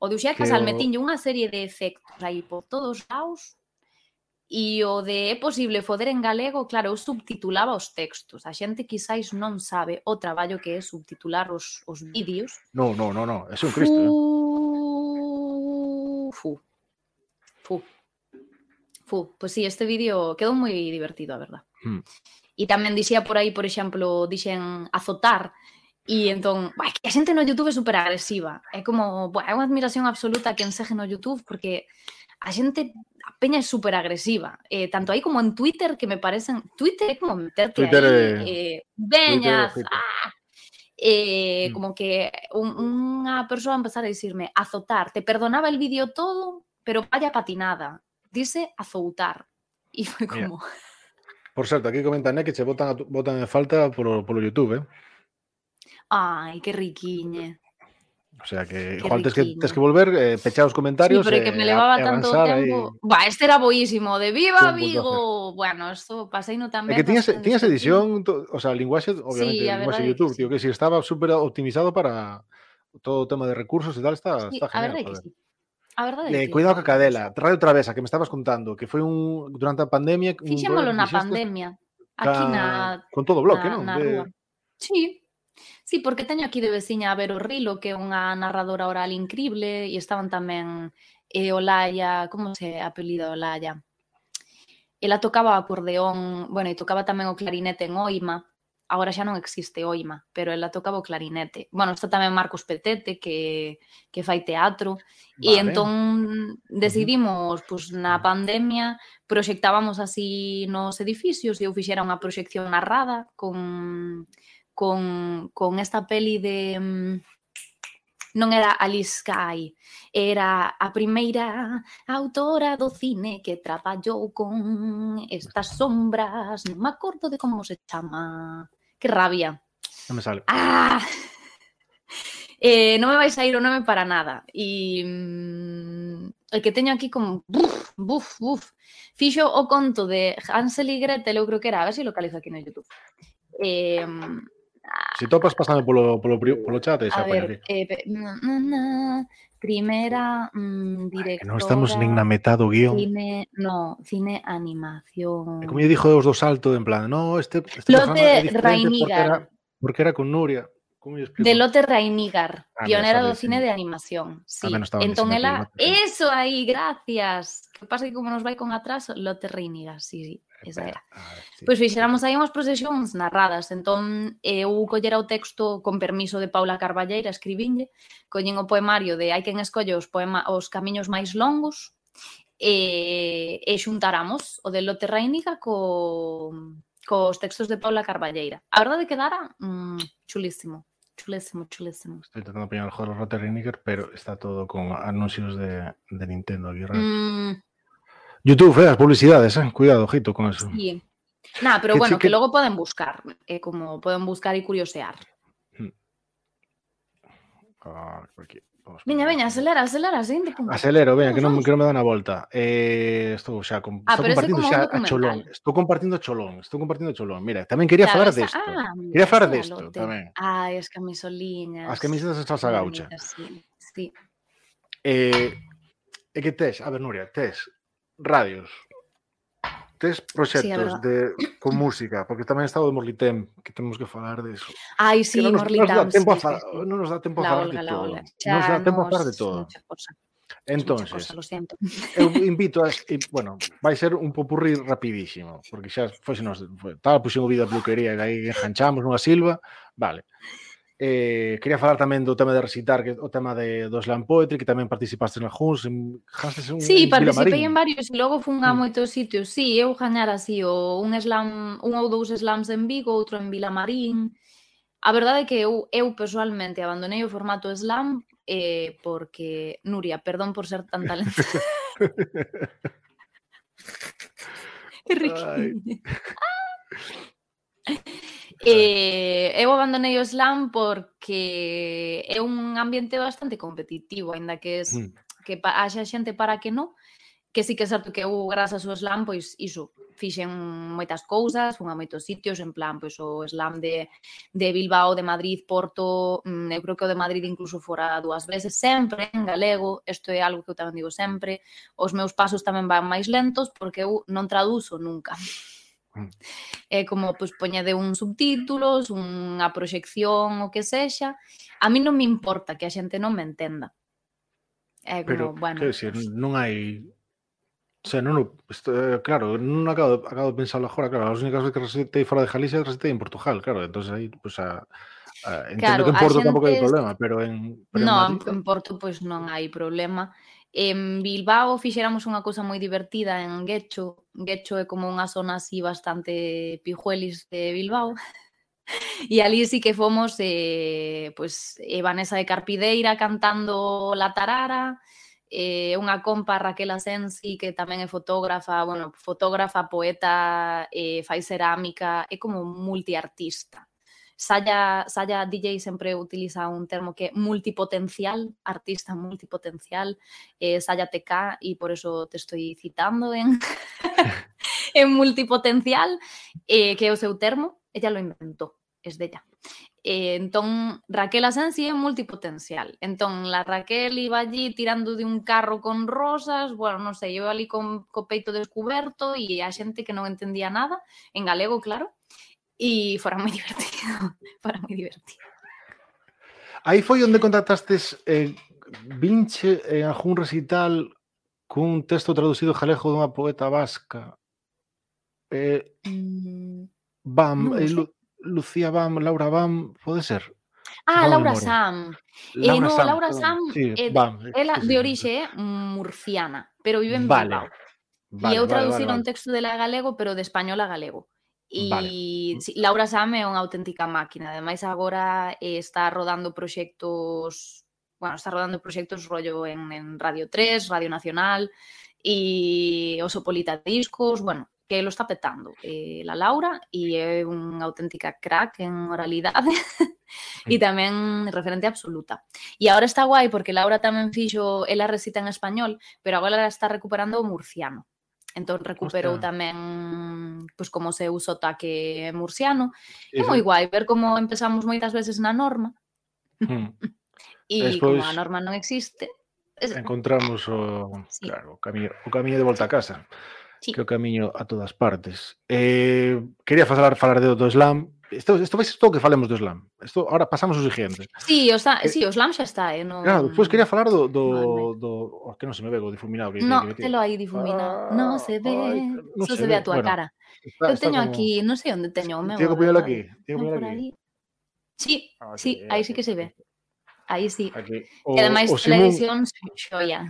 O de Uxía Casal o... metinlle unha serie de efectos aí por todos lados E o de é posible foder en galego, claro, eu subtitulaba os textos. A xente quizáis non sabe o traballo que é subtitular os, os mm. vídeos. Non, non, non, non, é un Cristo. Fu... Eh? Fu. Fu. Fu. Pois pues sí, este vídeo quedou moi divertido, a verdad. Hmm. E tamén dixía por aí, por exemplo, dixen azotar, E entón, vai, que a xente no YouTube é super agresiva. É como, buah, é unha admiración absoluta que enseje no YouTube porque a xente, a peña é super agresiva. Eh, tanto aí como en Twitter, que me parecen... Twitter é como meterte Twitter aí, eh, ah, eh, Mm. como que un, unha persoa empezar a dicirme azotar, te perdonaba el vídeo todo, pero vaya patinada. Dice azoutar. E foi Mira. como... Por certo, aquí comentan que che botan, a botan en falta polo, polo YouTube, eh? Ai, que riquiñe. O sea que, Qué Juan, tienes que, que, ¿eh? volver, eh, los comentarios. Sí, pero que eh, me levaba tanto tiempo. Este era boísimo, de Viva Vigo. Bueno, esto pasa y no tan que tienes, edición, o sea, lenguaje, obviamente, sí, lenguaje YouTube, tío, si estaba súper optimizado para todo tema de recursos y tal, está, está genial. A ver, joder. A verdade eh. Cuidado que cadela, trae outra vez a que me estabas contando, que fue un durante la pandemia, Fixémolo un... na pandemia, aquí na con todo bloque, na. Sí, Sí, porque teño aquí de veciña a Vero Rilo, que é unha narradora oral increíble, e estaban tamén eh, Olaya, como se apelida Olaya? Ela tocaba o acordeón, bueno, e tocaba tamén o clarinete en Oima, agora xa non existe Oima, pero ela tocaba o clarinete. Bueno, está tamén Marcos Petete, que, que fai teatro, vale. e entón decidimos, pois, na pandemia, proxectábamos así nos edificios, e eu fixera unha proxección narrada con con, con esta peli de... Mm, non era Alice Sky, era a primeira autora do cine que traballou con estas sombras. Non me acordo de como se chama. Que rabia. Non me sale. Ah! *laughs* eh, non me vais a ir o nome para nada. E mm, que teño aquí como buf, buf, buf. Fixo o conto de Hansel e Gretel, eu creo que era, a ver se si localizo aquí no YouTube. Eh, Si topas pasando por lo, por lo, por lo chat, a ver, eh, primera mmm, directora. no estamos en Ignametado guion. Cine, no, cine animación. Como yo dijo dos salto, en plan, no, este. este Lote Rainigar. Porque era, porque era, con Nuria. De Lote Rainigar, ah, pionera del cine de animación. Ah, sí, en Tonela. Eso ahí, gracias. Qué pasa que como nos va con atrás, Lote Rainigar, sí, sí. Esa era. Ah, sí. Pois fixéramos aí unhas procesións narradas, entón eh, eu collera o texto con permiso de Paula Carballeira, escribinlle, coñen o poemario de hai quen escolle os, poema, os camiños máis longos, e, e xuntáramos o de Lote Reiniga co, cos textos de Paula Carballeira. A verdade que dara mmm, chulísimo chulísimo. Estoy Estou tentando apañar o Horror Rotter Reiniger, pero está todo con anuncios de, de Nintendo aquí. Mm, YouTube, eh, las publicidades, eh. Cuidado, ojito con eso. sí. Nah, pero bueno, que logo poden buscar, eh, como poden buscar e curiosear. Ah, por aquí. Vamos Veña, por aquí. veña, acelera, acelera, seguinte punto. Acelero, veña, que Vamos, que me dá na volta. Eh, estou xa com, Ah, estou compartindo xa a cholón. Estou compartindo cholón, estou compartindo cholón. Mira, tamén quería falar desto. Ah, Quería falar desto Lotte. tamén. Ai, as camisoliñas. As camisetas de salsa gaucha. Sí, sí. Eh, é que tes, a ver, Nuria, tes radios. Tes proxectos sí, de, con música, porque tamén está o de Morlitem, que temos que falar de eso. Ai, sí, no nos, Morlitam. Nos sí, sí, sí. Non nos dá tempo a falar olga, de todo. Xa nos dá tempo a falar de todo. Entonces, cosa, lo siento. eu *laughs* invito a... Bueno, vai ser un popurrí rapidísimo, porque xa foi, nos, tal, puxen o vida a peluquería e aí enganchamos nunha silva, vale. Eh, quería falar tamén do tema de recitar, que o tema de, do Slam Poetry, que tamén participaste en algúns, en, en Sí, en participei en varios e logo fun a mm. moitos sitios. Sí, eu gañar así o un slam, un ou dous slams en Vigo, outro en Vilamarín. A verdade é que eu, eu personalmente abandonei o formato slam eh, porque, Nuria, perdón por ser tan talentosa. *laughs* *laughs* Ricky. E eh, eu abandonei o slam porque é un ambiente bastante competitivo, aínda que es, mm. que pa, haxa xente para que non, que sí que é certo que eu, grazas ao slam, pois iso, fixen moitas cousas, fun a moitos sitios, en plan, pois o slam de, de Bilbao, de Madrid, Porto, mm, eu creo que o de Madrid incluso fora dúas veces, sempre en galego, isto é algo que eu tamén digo sempre, os meus pasos tamén van máis lentos porque eu non traduzo nunca. *laughs* Mm. É como, pois, poñede un subtítulos, unha proxección, o que sexa. A mí non me importa que a xente non me entenda. É como, Pero, bueno... Quero dicir, non hai... O sea, non, isto, eh, claro, non acabo, acabo de pensarlo agora, claro, as únicas veces que resetei fora de Galicia resetei en Portugal, claro, entonces aí, pues, a, a, entendo claro, que en Porto tampouco hai problema, pero en... Pero no, en, Madrid... en Porto, pois, pues, non hai problema. En Bilbao fixéramos unha cousa moi divertida en Guecho, Guecho é como unha zona así bastante pijuelis de Bilbao. *laughs* E ali sí que fomos eh, pues, eh, Vanessa de Carpideira cantando la tarara, eh, unha compa Raquel Asensi que tamén é fotógrafa, bueno, fotógrafa, poeta, eh, fai cerámica, é como multiartista. Saya, Saya DJ sempre utiliza un termo que é multipotencial, artista multipotencial, eh, Saya TK, y por eso te estoy citando en, *laughs* *laughs* en multipotencial, eh, que é o seu termo, ella lo inventó, es della. Eh, entón, Raquel Asensi é multipotencial. Entón, la Raquel iba allí tirando de un carro con rosas, bueno, non sei, eu ali con, co peito descuberto e a xente que non entendía nada, en galego, claro, e fora moi divertido, fora moi divertido. Aí foi onde contactastes eh, vinche en algún recital cun texto traducido galego dunha poeta vasca. Eh, mm, Bam, no, eh, Lu, Lucía Bam, Laura Bam, pode ser? Ah, Laura Sam. Eh, no, Sam. Laura Sam, sí, eh, Bam, ela sí, sí, de orixe murciana, pero vive en vale. Bilbao. Vale, e eu vale, traducir vale, vale. un texto de la galego, pero de español a galego. E vale. Mm. sí, Laura Sam é unha auténtica máquina. Ademais, agora eh, está rodando proxectos bueno, está rodando proxectos rollo en, en Radio 3, Radio Nacional e Osopolita Discos, bueno, que lo está petando eh, la Laura e é unha auténtica crack en oralidade e *laughs* tamén referente absoluta. E agora está guai porque Laura tamén fixo, ela recita en español, pero agora está recuperando o murciano. Entón recuperou Hostia. tamén pois como se usa o taque murciano. É moi guai ver como empezamos moitas veces na norma. Hmm. *laughs* e Despois, como a norma non existe, es... encontramos o, sí. claro, o camiño, o camiño de volta a casa. Sí. Que é o camiño a todas partes. Eh, quería falar falar de do slam, Isto, isto vai ser todo que falemos do slam. Isto, ahora pasamos ao seguinte. Sí, o, sa, eh, sí, o slam xa está, eh? No... Claro, pois pues quería falar do... do, do oh, que non se me ve, o difuminado. Que, no, que telo aí difuminado. Ah, non se ve, ay, non só se, se ve a tua bueno, cara. Está, Eu teño como... aquí, non sei onde teño o meu. Tengo que poñelo eh, aquí. Tengo que poñelo aquí. Sí, ah, sí, eh, aí sí que se ve. Aí sí. Aquí. O, e ademais, a edición Simón... xoia.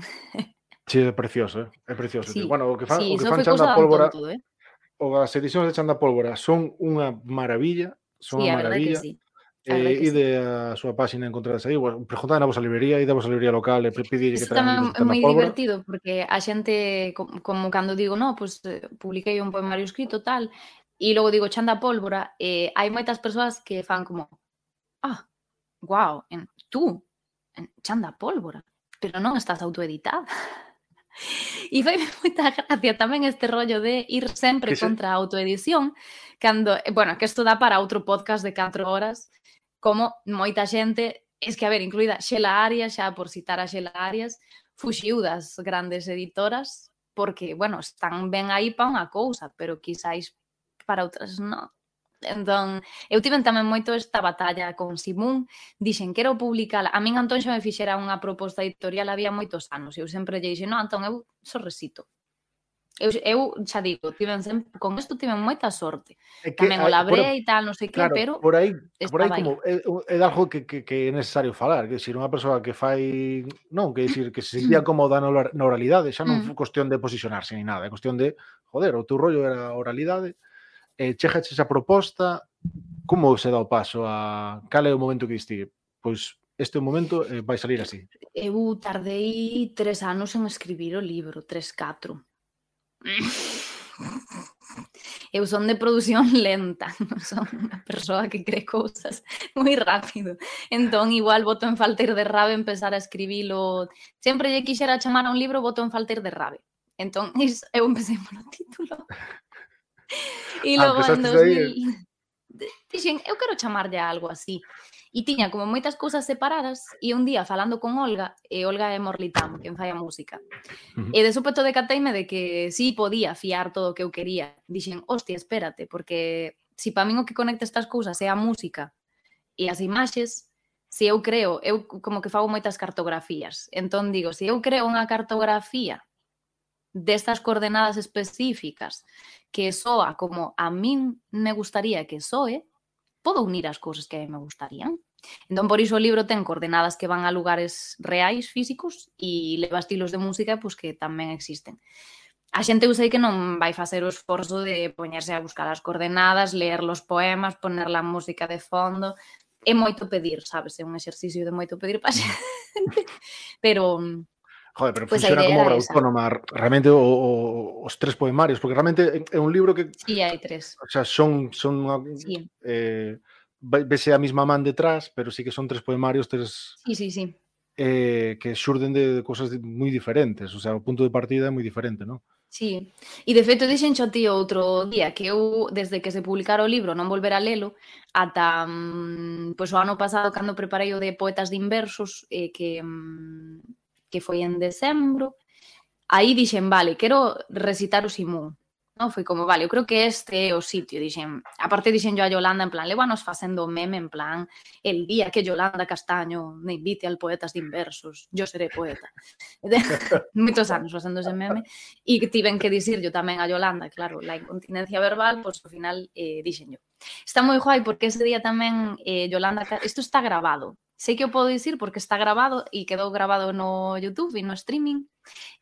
Sí, é precioso, eh? é precioso. Sí. Bueno, o que fan, sí, o que fan chanda pólvora... Todo, eh? o as edicións de Chanda Pólvora son unha maravilla, son sí, unha maravilla. Sí. Eh, ide a súa páxina encontrades aí, bueno, preguntade na vosa librería, ide a vosa librería local e pedille que tamén é moi divertido porque a xente como cando digo, no, pois pues, eh, publiquei un poemario escrito tal, e logo digo Chanda Pólvora, eh, hai moitas persoas que fan como ah, wow, en, tú, en Chanda Pólvora, pero non estás autoeditada. *laughs* E foi moita gracia tamén este rollo de ir sempre que contra a autoedición, cando, eh, bueno, que isto dá para outro podcast de 4 horas, como moita xente, es que, a ver, incluída Xela Arias, xa por citar a Xela Arias, fuxiu das grandes editoras, porque, bueno, están ben aí para unha cousa, pero quizáis para outras non. Entón, eu tiven tamén moito esta batalla con Simón, dixen que quero publicala. A min Antón xa me fixera unha proposta editorial había moitos anos, eu sempre lle dixen, no, Antón, eu só recito. Eu, eu xa digo, tiven sempre, con isto tiven moita sorte. É que, tamén o labré e tal, non sei claro, que, pero por aí, por aí como é, é algo que, que, que é necesario falar, que decir, unha persoa que fai, non, que decir que se sentía mm. cómoda na oralidade, xa non mm. cuestión de posicionarse ni nada, é cuestión de, joder, o teu rollo era oralidade, eh, chegaches esa proposta, como se dá o paso a cal é o momento que diste? Pois este momento eh, vai salir así. Eu tardei tres anos en escribir o libro, tres, catro. Eu son de produción lenta, non son unha persoa que cree cousas moi rápido. Entón, igual, boto en falter de rabe empezar a escribilo. Sempre lle quixera chamar a un libro, boto en falter de rabe. Entón, eu empecé polo título e logo ah, en 2000 dixen, eu quero chamarlle a algo así. E tiña como moitas cousas separadas e un día falando con Olga, e Olga é Morlitam, quen fai a música. Uh -huh. E de supeto decateime de que sí podía fiar todo o que eu quería. Dixen, hostia, espérate, porque si para min o que conecta estas cousas é a música e as imaxes, se eu creo, eu como que fago moitas cartografías. Entón digo, se eu creo unha cartografía destas coordenadas específicas que soa como a min me gustaría que soe, podo unir as cousas que a mí me gustarían. Entón, por iso o libro ten coordenadas que van a lugares reais, físicos, e leva estilos de música pois, que tamén existen. A xente eu sei que non vai facer o esforzo de poñerse a buscar as coordenadas, ler los poemas, poner la música de fondo. É moito pedir, sabes? É un exercicio de moito pedir para *laughs* xente. Pero, Joder, pero pues funciona como obra autónoma realmente o, o, os tres poemarios, porque realmente é un libro que... Sí, hai tres. O sea, son... son ah, sí. eh, vese a mesma man detrás, pero sí que son tres poemarios, tres... Sí, sí, sí. Eh, que xurden de, de cosas moi diferentes, o sea, o punto de partida é moi diferente, non? Sí, e de feito dixen xo ti outro día que eu, desde que se publicara o libro Non volver a lelo Ata, mm, pois pues, o ano pasado, cando preparei o de Poetas de Inversos eh, Que, mm, que foi en decembro, aí dixen, vale, quero recitar o Simón. Non foi como, vale, eu creo que este é o sitio, dixen. Aparte dixen yo a Yolanda en plan, levanos facendo meme en plan, el día que Yolanda Castaño me invite al poetas de inversos, yo seré poeta. *laughs* Moitos anos facendo ese meme e tiven que dicir yo tamén a Yolanda, claro, la incontinencia verbal, pois pues, ao final eh, dixen yo. Está moi guai porque ese día tamén eh, Yolanda, isto está grabado, sei que o podo dicir porque está grabado e quedou grabado no YouTube e no streaming.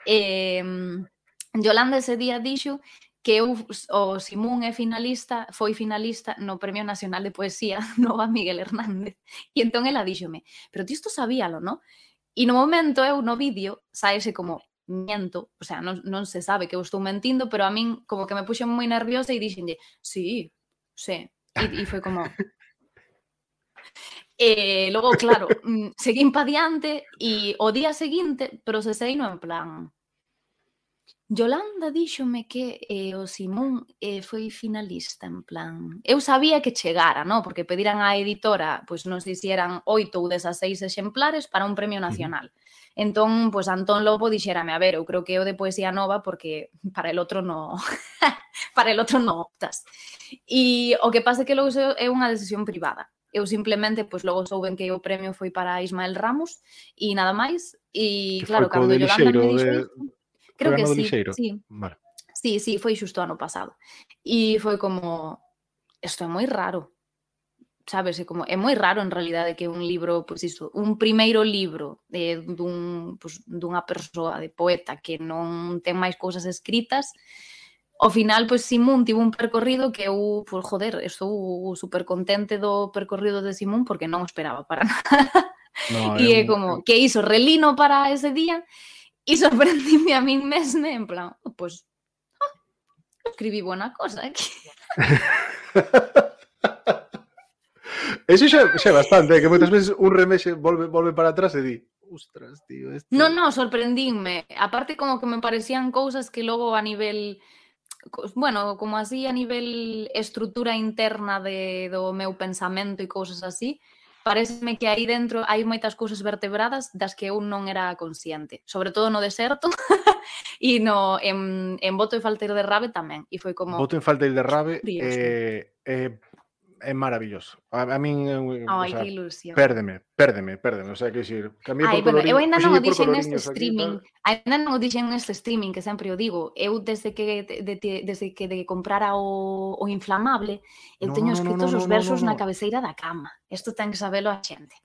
Eh, Yolanda ese día dixo que eu, o Simón é finalista, foi finalista no Premio Nacional de Poesía *laughs* Nova Miguel Hernández. E entón ela díxome, pero ti isto sabíalo, non? E no momento eu no vídeo saese como miento, o sea, non, non se sabe que eu estou mentindo, pero a min como que me puxen moi nerviosa e dixenlle, sí, sí. E, e foi como, *laughs* Eh, e logo, claro, *laughs* mm, seguín pa diante e o día seguinte procesei no en plan... Yolanda díxome que eh, o Simón eh, foi finalista en plan... Eu sabía que chegara, no? porque pediran á editora, pois nos dixeran oito ou desas seis exemplares para un premio nacional. Entón, pois Antón Lobo dixérame, a ver, eu creo que é o de poesía nova porque para el outro no *laughs* para el outro no optas. E o que pasa é que logo é unha decisión privada eu simplemente, pois logo souben que o premio foi para Ismael Ramos e nada máis, e que claro, cando Yolanda Lixeiro, me dixo de... Isto, creo que sí, Lixeiro. sí. Vale. Sí, sí, foi xusto ano pasado. E foi como, isto é moi raro, sabes, é como é moi raro en realidade que un libro, pois isto, un primeiro libro de dun, pois, dunha persoa de poeta que non ten máis cousas escritas, ao final, pois, Simón tivo un percorrido que eu, pois, joder, estou super contente do percorrido de Simón porque non esperaba para *laughs* nada. No, e é un... como, que iso, relino para ese día e sorprendíme a min mesme en plan, pois, pues, oh, escribí buena cosa aquí. *laughs* Eso xa, xa bastante, eh, que moitas veces un remexe volve, volve para atrás e di, ostras, tío. Este... Non, non, sorprendínme. Aparte como que me parecían cousas que logo a nivel bueno, como así a nivel estrutura interna de, do meu pensamento e cousas así, pareceme que aí dentro hai moitas cousas vertebradas das que eu non era consciente, sobre todo no deserto *laughs* e no en, en Voto e Falteiro de Rabe tamén, e foi como Voto e Falteiro de Rabe Dios, eh, eh, é maravilloso. A, a min Ai, eh, eh, o sea, que ilusión. Pérdeme, pérdeme, pérdeme, o sea, que dicir, cambiei Ai, por bueno, eu ainda non o dixen neste streaming, ainda non o dixen neste streaming que sempre o digo, eu desde que de, de, desde que de comprara o, o inflamable, eu no, teño no, escritos no, no, os versos no, no, no. na cabeceira da cama. Isto ten que sabelo a xente.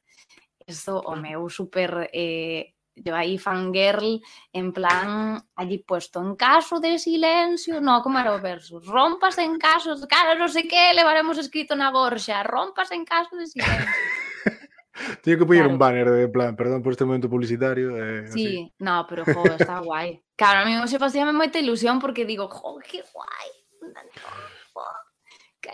Isto o meu super eh, yo aí fangirl en plan allí puesto en caso de silencio, no, como era o verso? Rompas en caso, de cara non sei que, levaremos escrito na gorxa, rompas en caso de silencio. *laughs* Teño que poñer Claro. un banner de plan, perdón por este momento publicitario. Eh, así. Sí, no, pero joder, está guai. Claro, a mí se facíame moita ilusión porque digo, joder, que guai.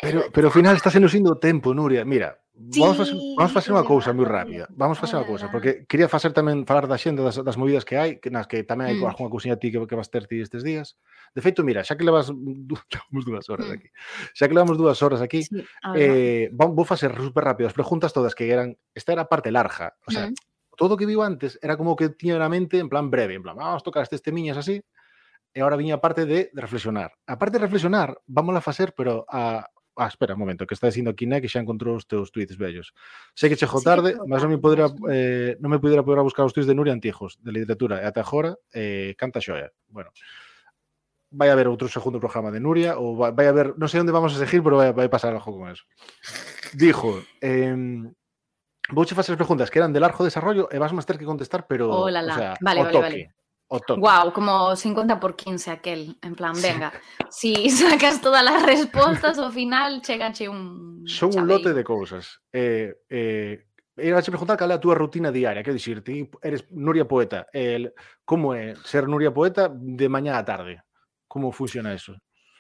Pero, pero ao final está sendo sindo o tempo, Nuria. Mira, Vamos facer, vamos facer unha cousa moi rápida. Vamos facer unha cousa, porque quería facer tamén falar da xenda das, das movidas que hai, que nas que tamén hai mm. algunha cousinha ti que, que vas ter ti estes días. De feito, mira, xa que levas *laughs* levamos dúas horas mm. aquí. Xa que levamos dúas horas aquí, sí, eh, vou, vou facer super rápido as preguntas todas que eran, esta era a parte larga, o sea, mm. todo o que vivo antes era como que tiña na mente en plan breve, en plan, vamos tocar estes temiñas así, e agora viña a parte de, de reflexionar. A parte de reflexionar, vamos a facer, pero a, Ah, espera un momento, que está dicindo aquí que xa encontrou os teus tweets vellos. Sei que chego Sí, tarde, pero mas non me non. eh, non me pudera poder buscar os tweets de Nuria Antijos, de literatura, e ata agora, eh, canta xoia. Bueno, vai haber outro segundo programa de Nuria, ou vai, vai haber, non sei onde vamos a seguir, pero vai, vai pasar algo con eso. Dijo, eh, vouche facer as preguntas que eran de largo desarrollo e vas máis ter que contestar, pero, Oh, la, la. o sea, Vale, o vale, toque. vale. O toque. Wow, como 50 por 15 aquel, en plan, venga, si *laughs* sacas todas las respostas ao final, chegache un... Son un lote de cousas. Eh, eh, era a preguntar cal é a túa rutina diaria, quero dicir, ti eres Nuria Poeta, el, como é ser Nuria Poeta de mañá a tarde? Como funciona eso?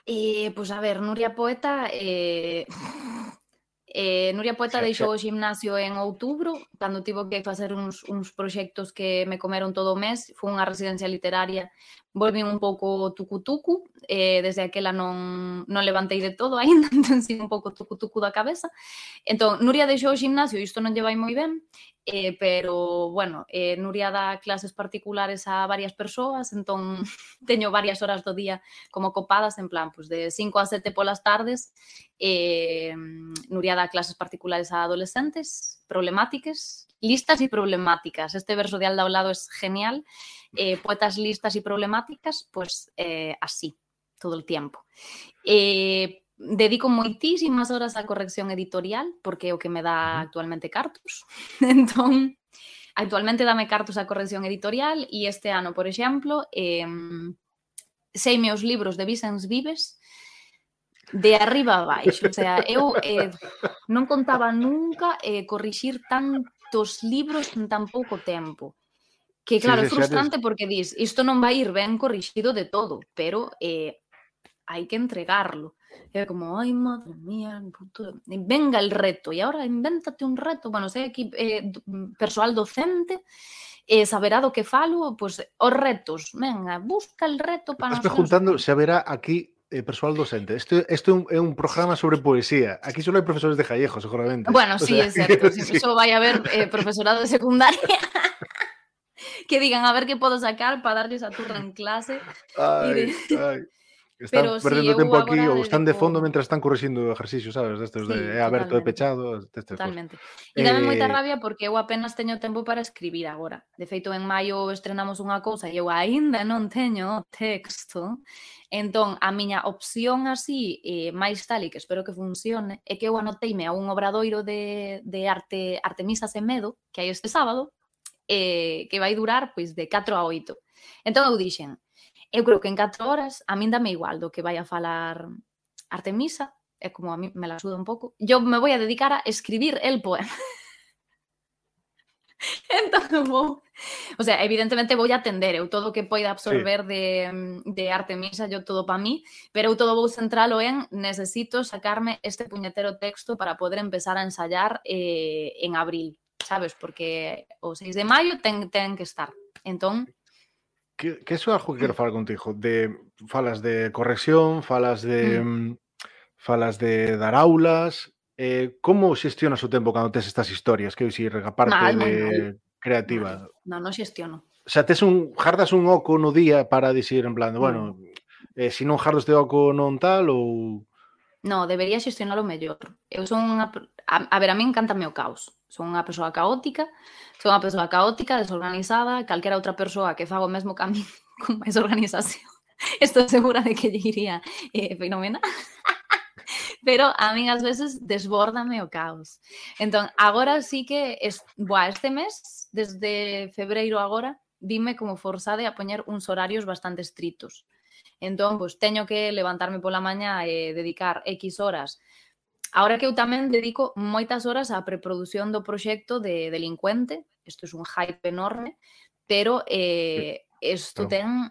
Eh, pois pues, a ver, Nuria Poeta eh, *laughs* Eh, Nuria Poeta deixou o gimnasio en outubro, cando tivo que facer uns, uns proxectos que me comeron todo o mes, foi unha residencia literaria, volvín un pouco tucutucu, eh, desde aquela non, non levantei de todo *laughs* aínda, entón un pouco tucutucu da cabeza. Entón, Nuria deixou o gimnasio, isto non lle vai moi ben, eh, pero bueno, eh, Nuria dá clases particulares a varias persoas entón *laughs* teño varias horas do día como copadas en plan, pues de 5 a 7 polas tardes eh, Nuria dá clases particulares a adolescentes problemáticas, listas y problemáticas. Este verso de Alda Olado es genial. Eh, poetas listas y problemáticas, pues eh, así, todo el tiempo. Eh, dedico moitísimas horas á corrección editorial porque é o que me dá actualmente cartos. *laughs* Entón, actualmente dame cartos á corrección editorial e este ano, por exemplo, eh, sei meus libros de Vicens Vives de arriba a baixo. O sea, eu eh, non contaba nunca eh, corrixir tantos libros en tan pouco tempo. Que claro, sí, é frustrante porque dis, isto non vai ir ben corrixido de todo, pero eh, hai que entregarlo. É como, ai, madre mía, venga el reto, e agora invéntate un reto. Bueno, sei aquí eh, persoal docente, e saberá do que falo, pois os retos, venga, busca el reto para Estás preguntando se haberá aquí eh, persoal docente. Isto isto é un, programa sobre poesía. Aquí só hai profesores de Callejo, seguramente. Bueno, O sí, sea, é certo, sí. *laughs* só vai haber eh, profesorado de secundaria *laughs* que digan a ver que podo sacar para darlles a turra en clase. Ai, ai. Están Pero perdendo si tempo aquí ou están de fondo como... mentras están corrixindo exercicio, sabes, destes sí, de é aberto e pechado, destes Totalmente. E dame eh... moita rabia porque eu apenas teño tempo para escribir agora. De feito, en maio estrenamos unha cousa e eu aínda non teño o texto. Entón, a miña opción así, eh, máis tal e que espero que funcione, é que eu anoteime a un obradoiro de, de arte Artemisa sen medo, que hai este sábado, eh, que vai durar pois de 4 a 8. Entón eu dixen, Eu creo que en 4 horas a min dame igual do que vai a falar Artemisa, é como a mí me la suda un pouco. Yo me voy a dedicar a escribir el poema. *laughs* entón vou O sea, evidentemente vou atender eu todo o que poida absorber sí. de, de Artemisa, yo todo para mí, pero eu todo vou centralo en necesito sacarme este puñetero texto para poder empezar a ensayar eh, en abril, sabes? Porque o 6 de maio ten, ten que estar. Entón, que, que eso é algo que quero falar mm. contigo. De, falas de corrección, falas de... Mm. mm falas de dar aulas, eh, como xestionas o tempo cando tes estas historias? Que dicir, a parte mal, de mal. creativa. Non, non xestiono. O sea, tes un, jardas un oco no día para dicir en plan, de, bueno, mm. eh, se si non jardas de oco non tal ou... No, debería xestionalo mellor. Eu son unha a, a ver, a mí encanta o caos. Son unha persoa caótica, son unha persoa caótica, desorganizada, calquera outra persoa que fago o mesmo cambio *laughs* con máis organización. *laughs* Estou segura de que lle iría eh, fenomenal. *laughs* pero a min ás veces desbórdame o caos. Entón, agora sí que, es, buah, este mes, desde febreiro agora, dime como forzade a poñer uns horarios bastante estritos. Entón, pois, teño que levantarme pola mañá e dedicar X horas Ahora que eu tamén dedico moitas horas á preprodución do proxecto de Delincuente, isto é un hype enorme, pero eh, isto ten...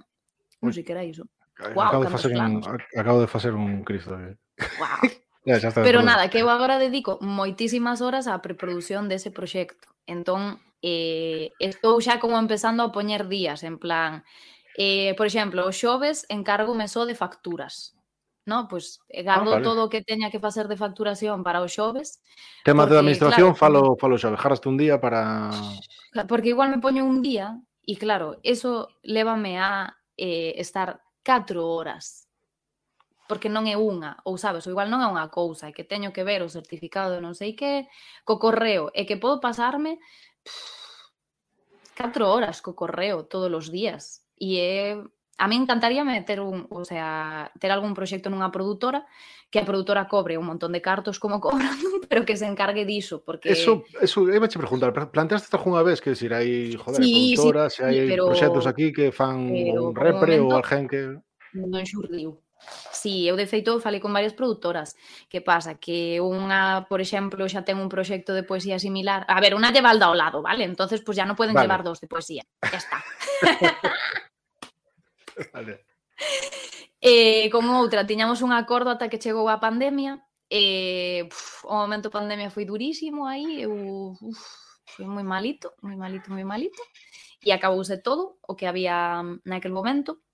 Non sei que era iso. Wow, acabo, de facer un, acabo de facer un Cristo. Eh. Wow. *laughs* ya, ya pero todo. nada, que eu agora dedico moitísimas horas á preprodución dese proxecto. Entón, eh, estou xa como empezando a poñer días, en plan... Eh, por exemplo, os xoves encárgome só de facturas no? Pois pues, gardo ah, vale. todo o que teña que facer de facturación para os xoves. Temas porque, de administración claro, falo falo xa, dejarste un día para Porque igual me poño un día e claro, eso lévame a eh, estar 4 horas porque non é unha, ou sabes, ou igual non é unha cousa, é que teño que ver o certificado de non sei que, co correo, e que podo pasarme pff, 4 horas co correo todos os días, e é A mí encantaría meter un, o sea, ter algún proxecto nunha produtora que a produtora cobre un montón de cartos como *laughs* cobran, pero que se encargue diso, porque Eso, eso eu me che preguntar, planteaste algunha vez que decir, hai, joder, sí, produtoras, sí, hai pero... proxectos aquí que fan pero, un repre momento, ou alguén que non xurdiu. Sí, eu de feito falei con varias produtoras. Que pasa? Que unha, por exemplo, xa ten un proxecto de poesía similar. A ver, unha lle valda ao lado, vale? Entonces, pues ya non poden vale. llevar dos de poesía. Ya está. *laughs* Vale. *laughs* E como outra, tiñamos un acordo ata que chegou a pandemia e uf, o momento pandemia foi durísimo aí, eu uf, foi moi malito, moi malito, moi malito e acabouse todo o que había naquel momento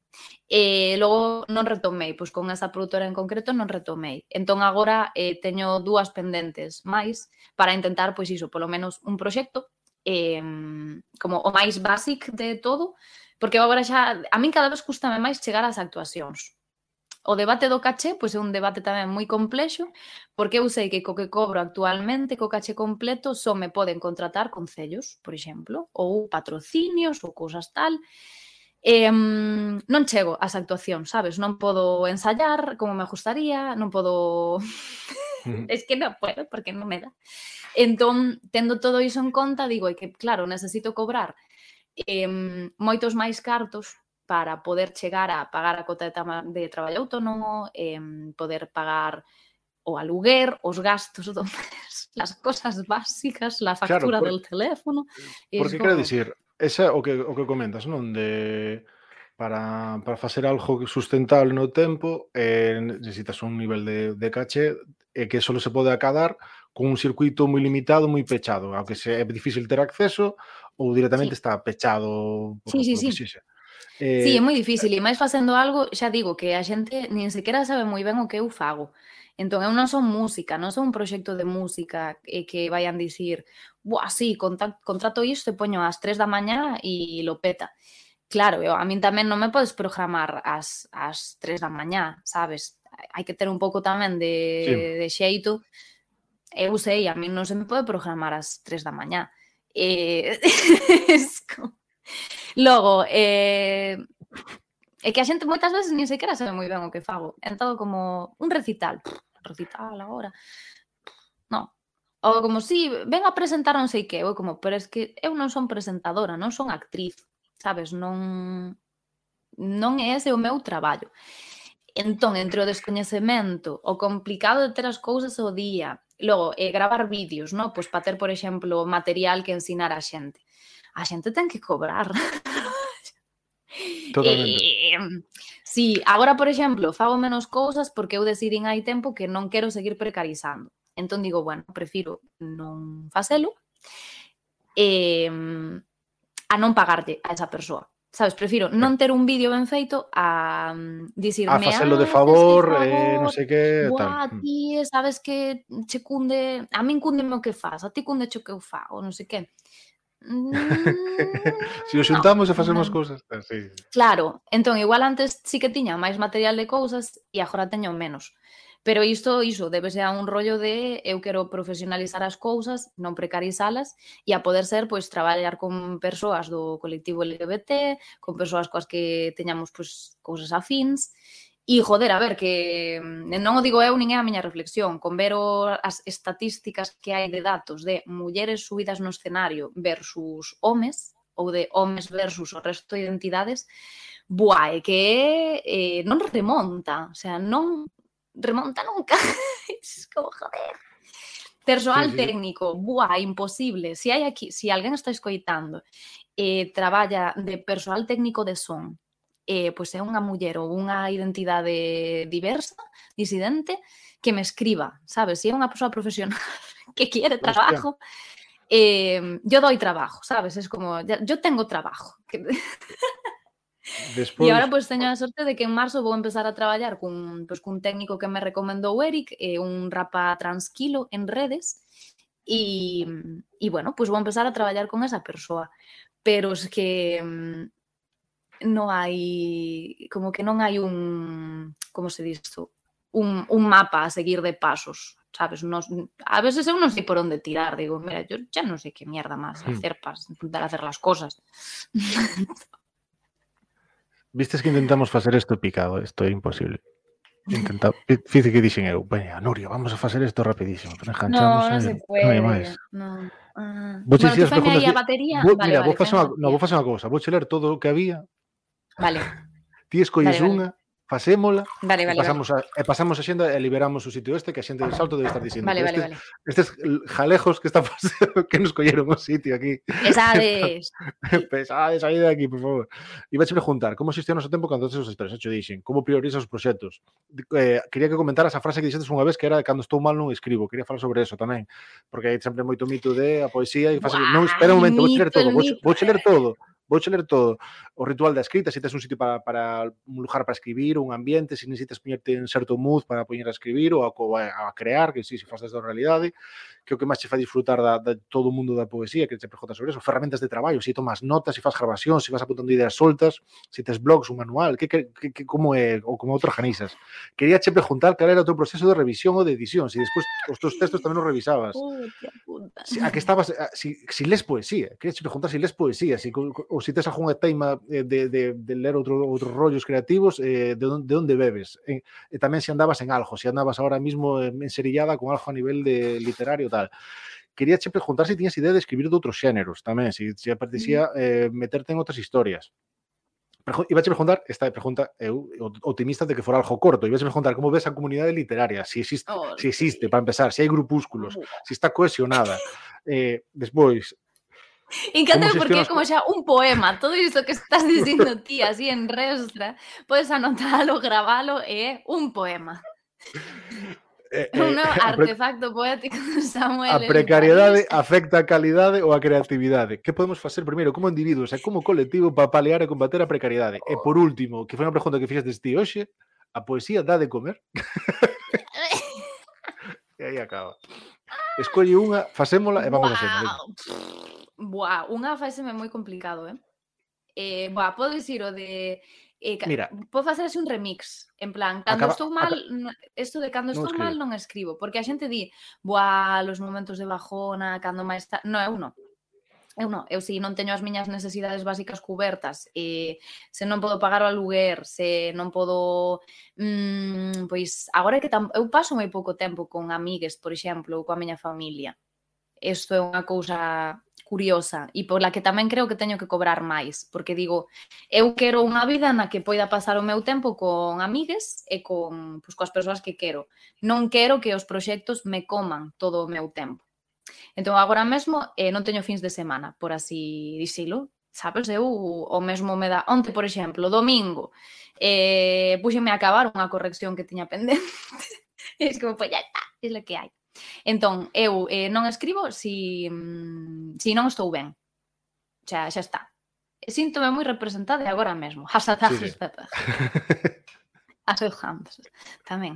e logo non retomei, pois con esa produtora en concreto non retomei. Entón agora eh, teño dúas pendentes máis para intentar, pois iso, polo menos un proxecto eh, como o máis basic de todo, Porque agora xa, a min cada vez custame máis chegar ás actuacións. O debate do caché pois é un debate tamén moi complexo, porque eu sei que co que cobro actualmente, co caché completo, só me poden contratar concellos, por exemplo, ou patrocinios ou cousas tal. E, non chego ás actuacións, sabes? Non podo ensayar como me gustaría, non podo... *laughs* es que non podo, porque non me dá. Entón, tendo todo iso en conta, digo, que claro, necesito cobrar eh, moitos máis cartos para poder chegar a pagar a cota de, de traballo autónomo, eh, poder pagar o aluguer, os gastos do mes, *laughs* las cosas básicas, la factura claro, por, del teléfono. Porque como... quero dicir, esa o que o que comentas, non, de para para facer algo sustentable no tempo, eh necesitas un nivel de de caché eh, que só se pode acadar con un circuito moi limitado, moi pechado, ao que se é difícil ter acceso, ou directamente sí. está pechado por, sí, sí, por sí. Exixa. Eh, sí, é moi difícil, e máis facendo algo, xa digo que a xente nin sequera sabe moi ben o que eu fago. Entón, eu non son música, non son un proxecto de música e que vayan dicir, buah, sí, contrato isto e poño ás 3 da mañá e lo peta. Claro, eu, a min tamén non me podes programar ás, ás 3 da mañá, sabes? Hai que ter un pouco tamén de, sí. de xeito. Eu sei, a min non se me pode programar ás 3 da mañá. Eh, *laughs* Logo, eh, é que a xente moitas veces nin sequera sabe moi ben o que fago. é todo como un recital. Recital agora. Non. Ou como, si, sí, ven a presentar non sei que. Ou como, pero es que eu non son presentadora, non son actriz. Sabes, non... Non é ese o meu traballo. Entón, entre o descoñecemento, o complicado de ter as cousas ao día, Logo, eh, gravar vídeos, no? Pois para ter, por exemplo, material que ensinar a xente. A xente ten que cobrar. *laughs* Totalmente. Eh, sí, agora, por exemplo, fago menos cousas porque eu decidín hai tempo que non quero seguir precarizando. Entón digo, bueno, prefiro non facelo eh, a non pagarlle a esa persoa. Sabes, prefiro non ter un vídeo ben feito a um, dicirme... A facelo de ah, favor, favor eh, non sei que... Buah, tal. ti, sabes que che cunde... A min cunde o que faz, a ti cunde o que eu fago, non sei que. Se os xuntamos no, *laughs* mm, e facemos no. cousas. Sí. Claro, entón igual antes sí que tiña máis material de cousas e agora teño menos. Pero isto, iso, débese a un rollo de eu quero profesionalizar as cousas, non precarizalas, e a poder ser, pois, traballar con persoas do colectivo LGBT, con persoas coas que teñamos, pois, cousas afins, E, joder, a ver, que mm, non o digo eu, nin é a miña reflexión. Con ver o, as estatísticas que hai de datos de mulleres subidas no escenario versus homes, ou de homes versus o resto de identidades, buah, é que eh, non remonta, o sea, non, remonta nunca. *laughs* es como, joder. Persoal Sí, sí. técnico, buah, imposible. Si hai aquí, si alguén está escoitando eh, traballa de persoal técnico de son, eh, pois é unha muller ou unha identidade diversa, disidente, que me escriba, sabes? Si é unha persoa profesional *laughs* que quiere Hostia. trabajo, eh, yo doy trabajo, sabes? Es como, ya- yo tengo trabajo. *laughs* Despois, E agora pois teño a sorte de que en marzo vou empezar a traballar cun, pois, cun técnico que me recomendou Eric, eh, un rapa tranquilo en redes, e, e bueno, pois vou empezar a traballar con esa persoa. Pero es que mm, non hai, como que non hai un, como se disto, un, un mapa a seguir de pasos, sabes? Nos, a veces eu non sei por onde tirar, digo, mira, yo ya non sei que mierda máis Hmm. hacer para intentar hacer las cosas. *laughs* Vistes que intentamos facer isto picado, isto é imposible. Intenta... Fice que dixen eu, veña, Nuria, vamos a facer isto rapidísimo. Enganchamos, no, non se puede. Non hai máis. No. Ah. Vou bueno, tú fan aí a batería. Vou, vale, mira, vale, vou facer unha, no, vou facer unha cousa. Vou ler todo o que había. Vale. *laughs* Ti escolles vale, vale. unha facémola vale, vale, e pasamos, vale. A, e pasamos a xenda e liberamos o sitio este que a xente del Salto debe estar dicindo. Vale, vale, estes, vale. estes jalejos que está *laughs* pasando que nos colleron o sitio aquí. Pesades. Pesades, aí de aquí, por favor. Iba a preguntar, como xestionas o tempo cando tes os esperas? Xo dixen, como priorizas os proxectos? Eh, quería que comentaras a frase que dixetes unha vez que era de cando estou mal non escribo. Quería falar sobre eso tamén, porque hai sempre moito mito de a poesía e fase, non, espera un momento, vou ler todo, vou, vou ler todo vou ler todo. O ritual da escrita, se tes un sitio para, para un lugar para escribir, un ambiente, se necesitas poñerte en certo mood para poñer a escribir ou a, a, a crear, que si, se faz desde a realidade, que é o que máis che fai disfrutar da, da todo o mundo da poesía, que te preguntas sobre eso, ferramentas de traballo, se tomas notas, se fas grabacións, se vas apuntando ideas soltas, se tes blogs, un manual, que, que, que, que como é, ou como organizas. Quería che preguntar cal era o teu proceso de revisión ou de edición, se despois os teus textos tamén os revisabas. Si, a que estabas, a, si, si les poesía, quería che preguntar si les poesía, si, ou si tes algunha teima eh, de, de, de ler outro, outros rollos creativos, eh, de, de onde bebes? E, e tamén se andabas en algo, se andabas ahora mismo eh, enserillada con algo a nivel de literario tal. Quería che preguntar se tiñas idea de escribir de outros xéneros tamén, se, se apetecía eh, meterte en outras historias. Iba a preguntar, esta pregunta eu optimista de que fora algo corto, iba a preguntar como ves a comunidade literaria, si existe, Oh, si existe, para empezar, si hai grupúsculos, si está cohesionada. *laughs* Eh, despois, Encanta Como porque é como xa un poema, todo isto que estás *laughs* dicindo ti así en restra, podes anotalo, gravalo e é un poema. Eh, *laughs* eh, *laughs* un artefacto poético de Samuel. A precariedade afecta a calidade ou a creatividade? Que podemos facer primeiro como individuos e como colectivo para paliar e combater a precariedade? E por último, que foi unha pregunta que fixestes ti hoxe, a poesía dá de comer? *laughs* e aí acaba. Escolle unha, facémola e vamos wow. a facémola. Buah, unha faiseme moi complicado, eh? eh buah, podo dicir o de Eh, Mira, vou facer un remix, en plan, cando acaba, estou mal, isto de cando estou mal non escribo, porque a xente di, buah, los momentos de bajona, cando máis está... No, eu non. Eu non, eu si non teño as miñas necesidades básicas cubertas, e se non podo pagar o aluguer, se non podo... Mm, pois agora que tam... eu paso moi pouco tempo con amigues, por exemplo, ou coa miña familia isto é unha cousa curiosa e pola que tamén creo que teño que cobrar máis, porque digo, eu quero unha vida na que poida pasar o meu tempo con amigues e con pois, coas persoas que quero. Non quero que os proxectos me coman todo o meu tempo. Entón, agora mesmo eh, non teño fins de semana, por así dicilo. sabes, eu o mesmo me dá onte, por exemplo, domingo, eh, puxeme a acabar unha corrección que tiña *laughs* pendente. e es como, pois pues, ya está, es lo que hai. Entón, eu eh, non escribo si, mm, si non estou ben. O sea, xa está. Síntome moi representada agora mesmo. *laughs* Hasatag sí, sí. As Hams tamén.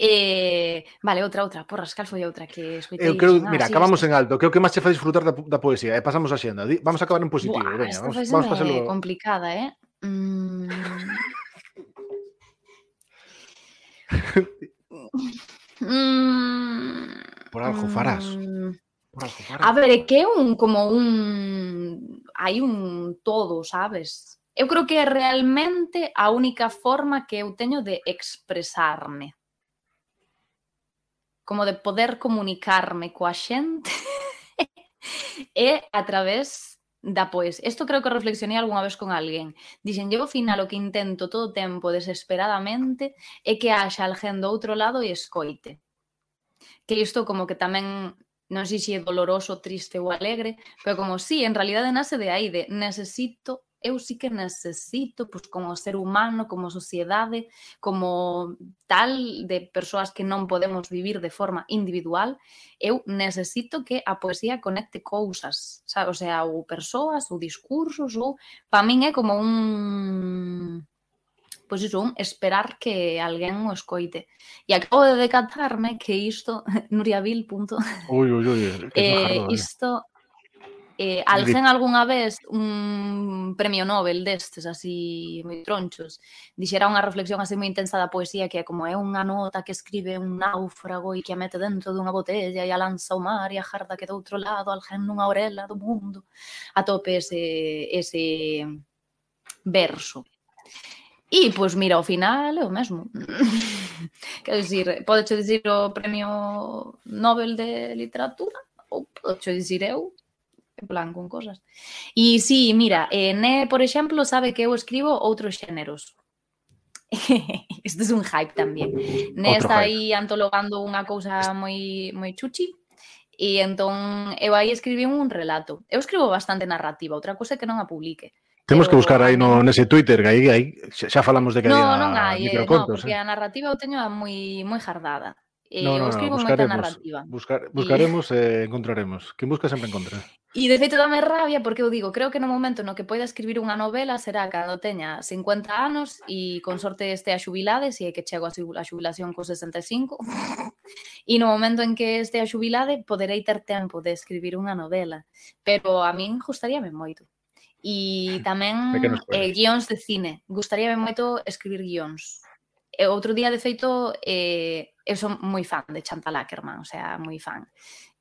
Eh, vale, outra, outra. Porras, cal foi outra que escoitei? Eu creo, ah, mira, sí, acabamos sí. en alto. Creo que máis che fai disfrutar da, da poesía. E eh? pasamos a xenda. Vamos a acabar en positivo. Buah, Veña, vamos, vamos pasarlo... complicada, eh? Mm... *laughs* *laughs* Mm, por algo farás. Mm. Por algo farás. A ver, é que é un como un hai un todo, sabes? Eu creo que é realmente a única forma que eu teño de expresarme. Como de poder comunicarme coa xente é a través da pois. Isto creo que reflexionei algunha vez con alguén. Dixen, eu ao final o que intento todo o tempo desesperadamente é que haxa alguén do outro lado e escoite. Que isto como que tamén non sei se é doloroso, triste ou alegre, pero como si, sí, en realidade nace de aí, de necesito eu sí que necesito, pois, como ser humano, como sociedade, como tal de persoas que non podemos vivir de forma individual, eu necesito que a poesía conecte cousas, sabe? o sea, ou persoas, ou discursos, ou para min é como un pois iso, un esperar que alguén o escoite. E acabo de decatarme que isto, *laughs* nuriavil, punto. Ui, ui, ui, eh, isto Eh, alguén algunha vez un premio Nobel destes, así moi tronchos, dixera unha reflexión así moi intensa da poesía que é como é unha nota que escribe un náufrago e que a mete dentro dunha botella e a lanza ao mar e a jarda que do outro lado alguén nunha orela do mundo. A tope ese, ese verso. E, pois, mira, ao final é o mesmo. *laughs* Quer dizer, podes dicir o premio Nobel de literatura ou podes dicir eu en plan con cosas. E sí, mira, eh, Né, por exemplo, sabe que eu escribo outros xéneros. *laughs* Isto é es un hype tamén. Né Otro está hype. aí antologando unha cousa moi moi chuchi e entón eu aí escribí un relato. Eu escribo bastante narrativa, outra cousa é que non a publique. Temos que buscar aí no nese Twitter, que aí, aí xa falamos de que no, había non hai, microcontos. Eh, no, porque eh? a narrativa eu teño moi moi jardada. Eh, no, no, eu escribo no, buscaremos, narrativa. Buscar, buscaremos e eh, encontraremos. Quen busca sempre encontra. *laughs* E de feito dame rabia porque eu digo, creo que no momento no que poida escribir unha novela será cando teña 50 anos e con sorte este a xubilade, se é que chego a xubilación co 65. *laughs* e no momento en que este a xubilade poderei ter tempo de escribir unha novela, pero a min gustaríame moito. E *laughs* tamén eh, guións de cine. Gustaríame moito escribir guións. E outro día, de feito, eh, eu son moi fan de Chantal Ackerman, o sea, moi fan.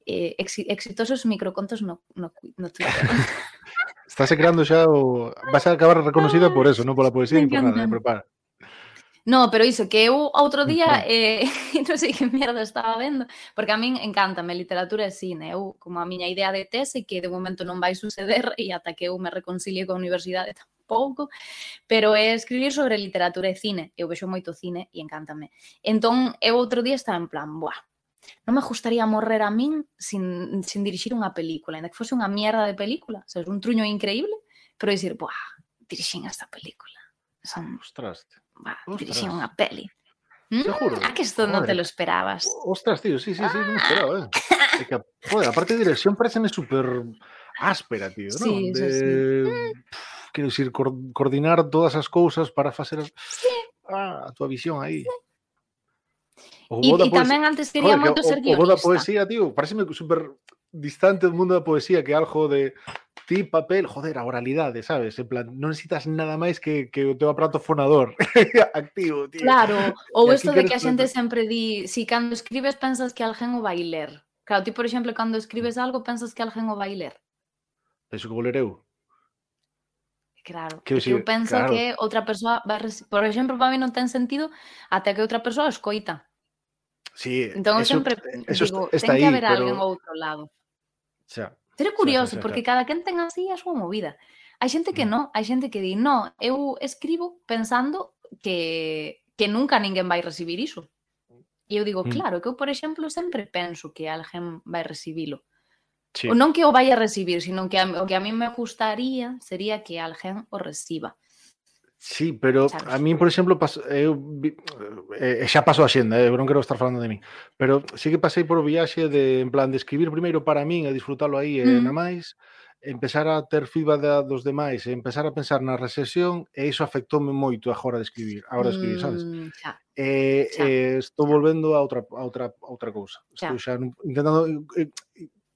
Eh, exitosos microcontos no, no, no Twitter. *laughs* Estás creando xa o... Vas a acabar reconocida por eso, non pola poesía, ni por nada, eh, prepara. No, pero iso, que eu outro día eh, *laughs* non sei que merda estaba vendo, porque a min encantame literatura e cine. Eu, como a miña idea de tese, que de momento non vai suceder *laughs* e ata que eu me reconcilie coa universidade tampouco pouco, pero é escribir sobre literatura e cine. Eu vexo moito cine e encántame. Entón, eu outro día estaba en plan, buah, non me gustaría morrer a min sin, sin dirixir unha película, ainda que fose unha mierda de película, o sea, un truño increíble, pero dicir, buah, dirixín esta película. Son... Ostras. Bah, dirixín unha peli. Mm, Seguro. Ah, que esto no te lo esperabas. Ostras, tío, sí, sí, sí, non me ah. esperaba, eh. É que, joder, a parte de dirección pareceme super áspera, tío, ¿no? Sí, de... sí, sí. Mm quero dicir, coordinar todas as cousas para facer as... Sí. Ah, a túa visión aí. Sí. O e, e tamén antes quería Joder, moito que, ser guionista. O, o da poesía, tío, pareceme super distante do mundo da poesía que algo de ti, papel, joder, a oralidade, sabes? En plan, non necesitas nada máis que, que o teu aparato fonador *laughs* activo, tío. Claro, *laughs* ou isto de que a xente sempre di, si cando escribes pensas que alguén o vai ler. Claro, ti, por exemplo, cando escribes algo pensas que alguén o vai ler. Penso que vou ler eu. Claro, que, eu penso claro. que outra persoa vai por exemplo, para mí non ten sentido até que outra persoa escoita. Sí, entón eso, sempre eso digo, está, está ten que haber pero... alguén ao outro lado. Xa. Pero é curioso, xa, xa, xa, porque cada quen ten así a súa movida. Hai xente que mm. non, hai xente que di, no, eu escribo pensando que, que nunca ninguén vai recibir iso. E eu digo, mm. claro, que eu, por exemplo, sempre penso que alguén vai recibilo. Sí. O non que o vai a recibir, sino que a, o que a mí me gustaría sería que alguén o reciba. Sí, pero sabes? a mí, por exemplo, pas, eu, eh, eh, xa paso a xenda, eh, eu non quero estar falando de min, pero sí que pasei por viaxe de, en plan, de escribir primeiro para min e disfrutalo aí eh, mm. e na máis, empezar a ter feedback da, dos demais e empezar a pensar na recesión e iso afectoume moito a hora de escribir, a hora de escribir, sabes? Mm, xa, e, xa, Eh, estou xa. volvendo a outra a outra a outra cousa. Xa. Estou xa intentando eh,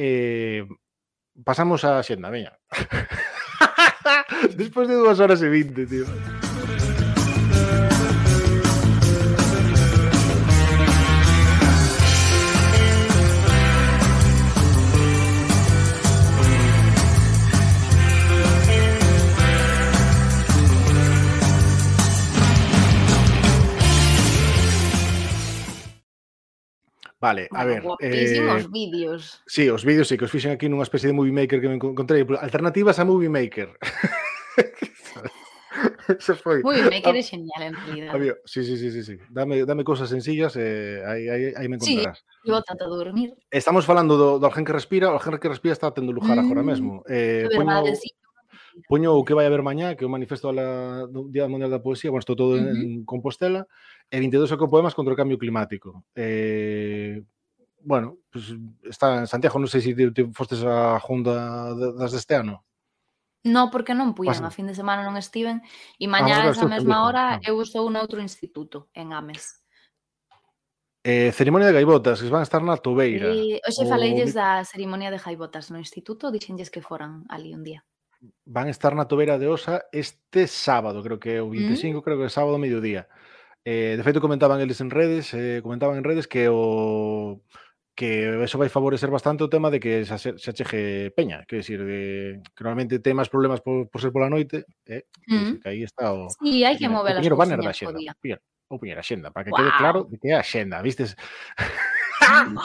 Eh, pasamos a xenda, veña. *laughs* Despois de dúas horas e vinte, tío. Vale, a ver. Guapísimos eh, vídeos. Sí, os vídeos, sí, que os fixen aquí nunha especie de movie maker que me encontrei. Alternativas a movie maker. *laughs* Eso foi. Movie maker é genial, en realidad. Había, sí, sí, sí, sí, sí. Dame, dame cousas sencillas e eh, aí, aí, aí me encontrarás. Sí, bótate a dormir. Estamos falando do, do Algen que respira, o Algen que respira está tendo lugar mm, agora mesmo. Eh, poño, sí. Poño o que vai haber mañá, que é o manifesto da Día Mundial da Poesía, bueno, estou todo uh en Compostela, e 22 ecopoemas contra o cambio climático. Eh, bueno, pues está en Santiago, non sei se te, te fostes a Junta das deste ano. No, porque non puían, a fin de semana non estiven e ah, mañá ah, esa mesma hora eu estou noutro instituto en Ames. Eh, cerimonia de gaivotas, que van a estar na Tobeira. E hoxe o... faleilles da cerimonia de gaivotas no instituto, dixenlles que foran ali un día. Van a estar na Tobeira de Osa este sábado, creo que é o 25, mm. creo que é sábado mediodía. Eh, de feito comentaban eles en redes, eh, comentaban en redes que o que eso vai favorecer bastante o tema de que se, se achegue peña, que decir, de, que normalmente ten máis problemas por, por ser pola noite, eh, que, Mm. que aí está o Sí, hai que mover as o banner da xenda, vou poñer a xenda para que quede Guau. claro de que é a xenda, vistes?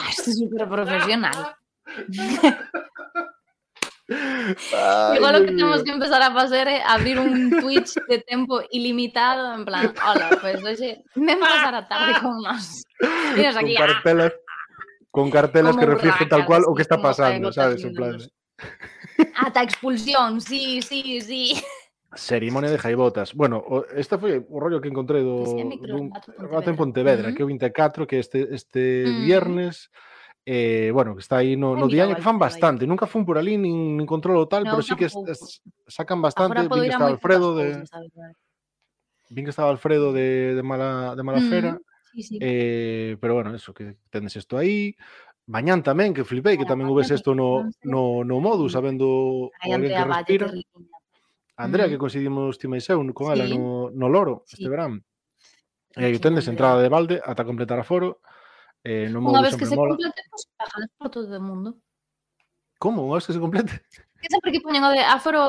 Isto é super profesional. *laughs* Igual o que temos que empezar a facer é abrir un Twitch de tempo ilimitado, en plan, hola, pues hoxe ven pasar a tarde con nós. Tienes con aquí, ah, cartelas con cartelas como que reflejen tal cual o que está pasando, sabes, en plan. minutos. ata expulsión, sí, sí, sí. Ceremonia de jaibotas. Bueno, esta foi o rollo que encontrei do, en Pontevedra. Que é o 24, que este este Ujú. viernes eh, bueno, que está aí no, no diaño, que fan bastante. Ahí. Nunca fun por ali, nin, nin controlo tal, no, pero sí que es, sacan bastante. Vin que estaba Alfredo de... Vin que estaba Alfredo de, de Mala, de Malafera. Mm, sí, sí. Eh, pero bueno, eso, que tendes isto aí. Mañán tamén, que flipei, que tamén houbese isto no, no, no modu, sabendo Ay, alguén que respira. Andrea, mm. que coincidimos ti máis eu con ela sí. no, no Loro sí. este verán. E eh, que tendes entrada de balde ata completar a foro. Eh, non Unha vez que se mola. complete, pues, pagas por todo o mundo. Como? Unha vez que se complete? Que sempre que poñen o de aforo,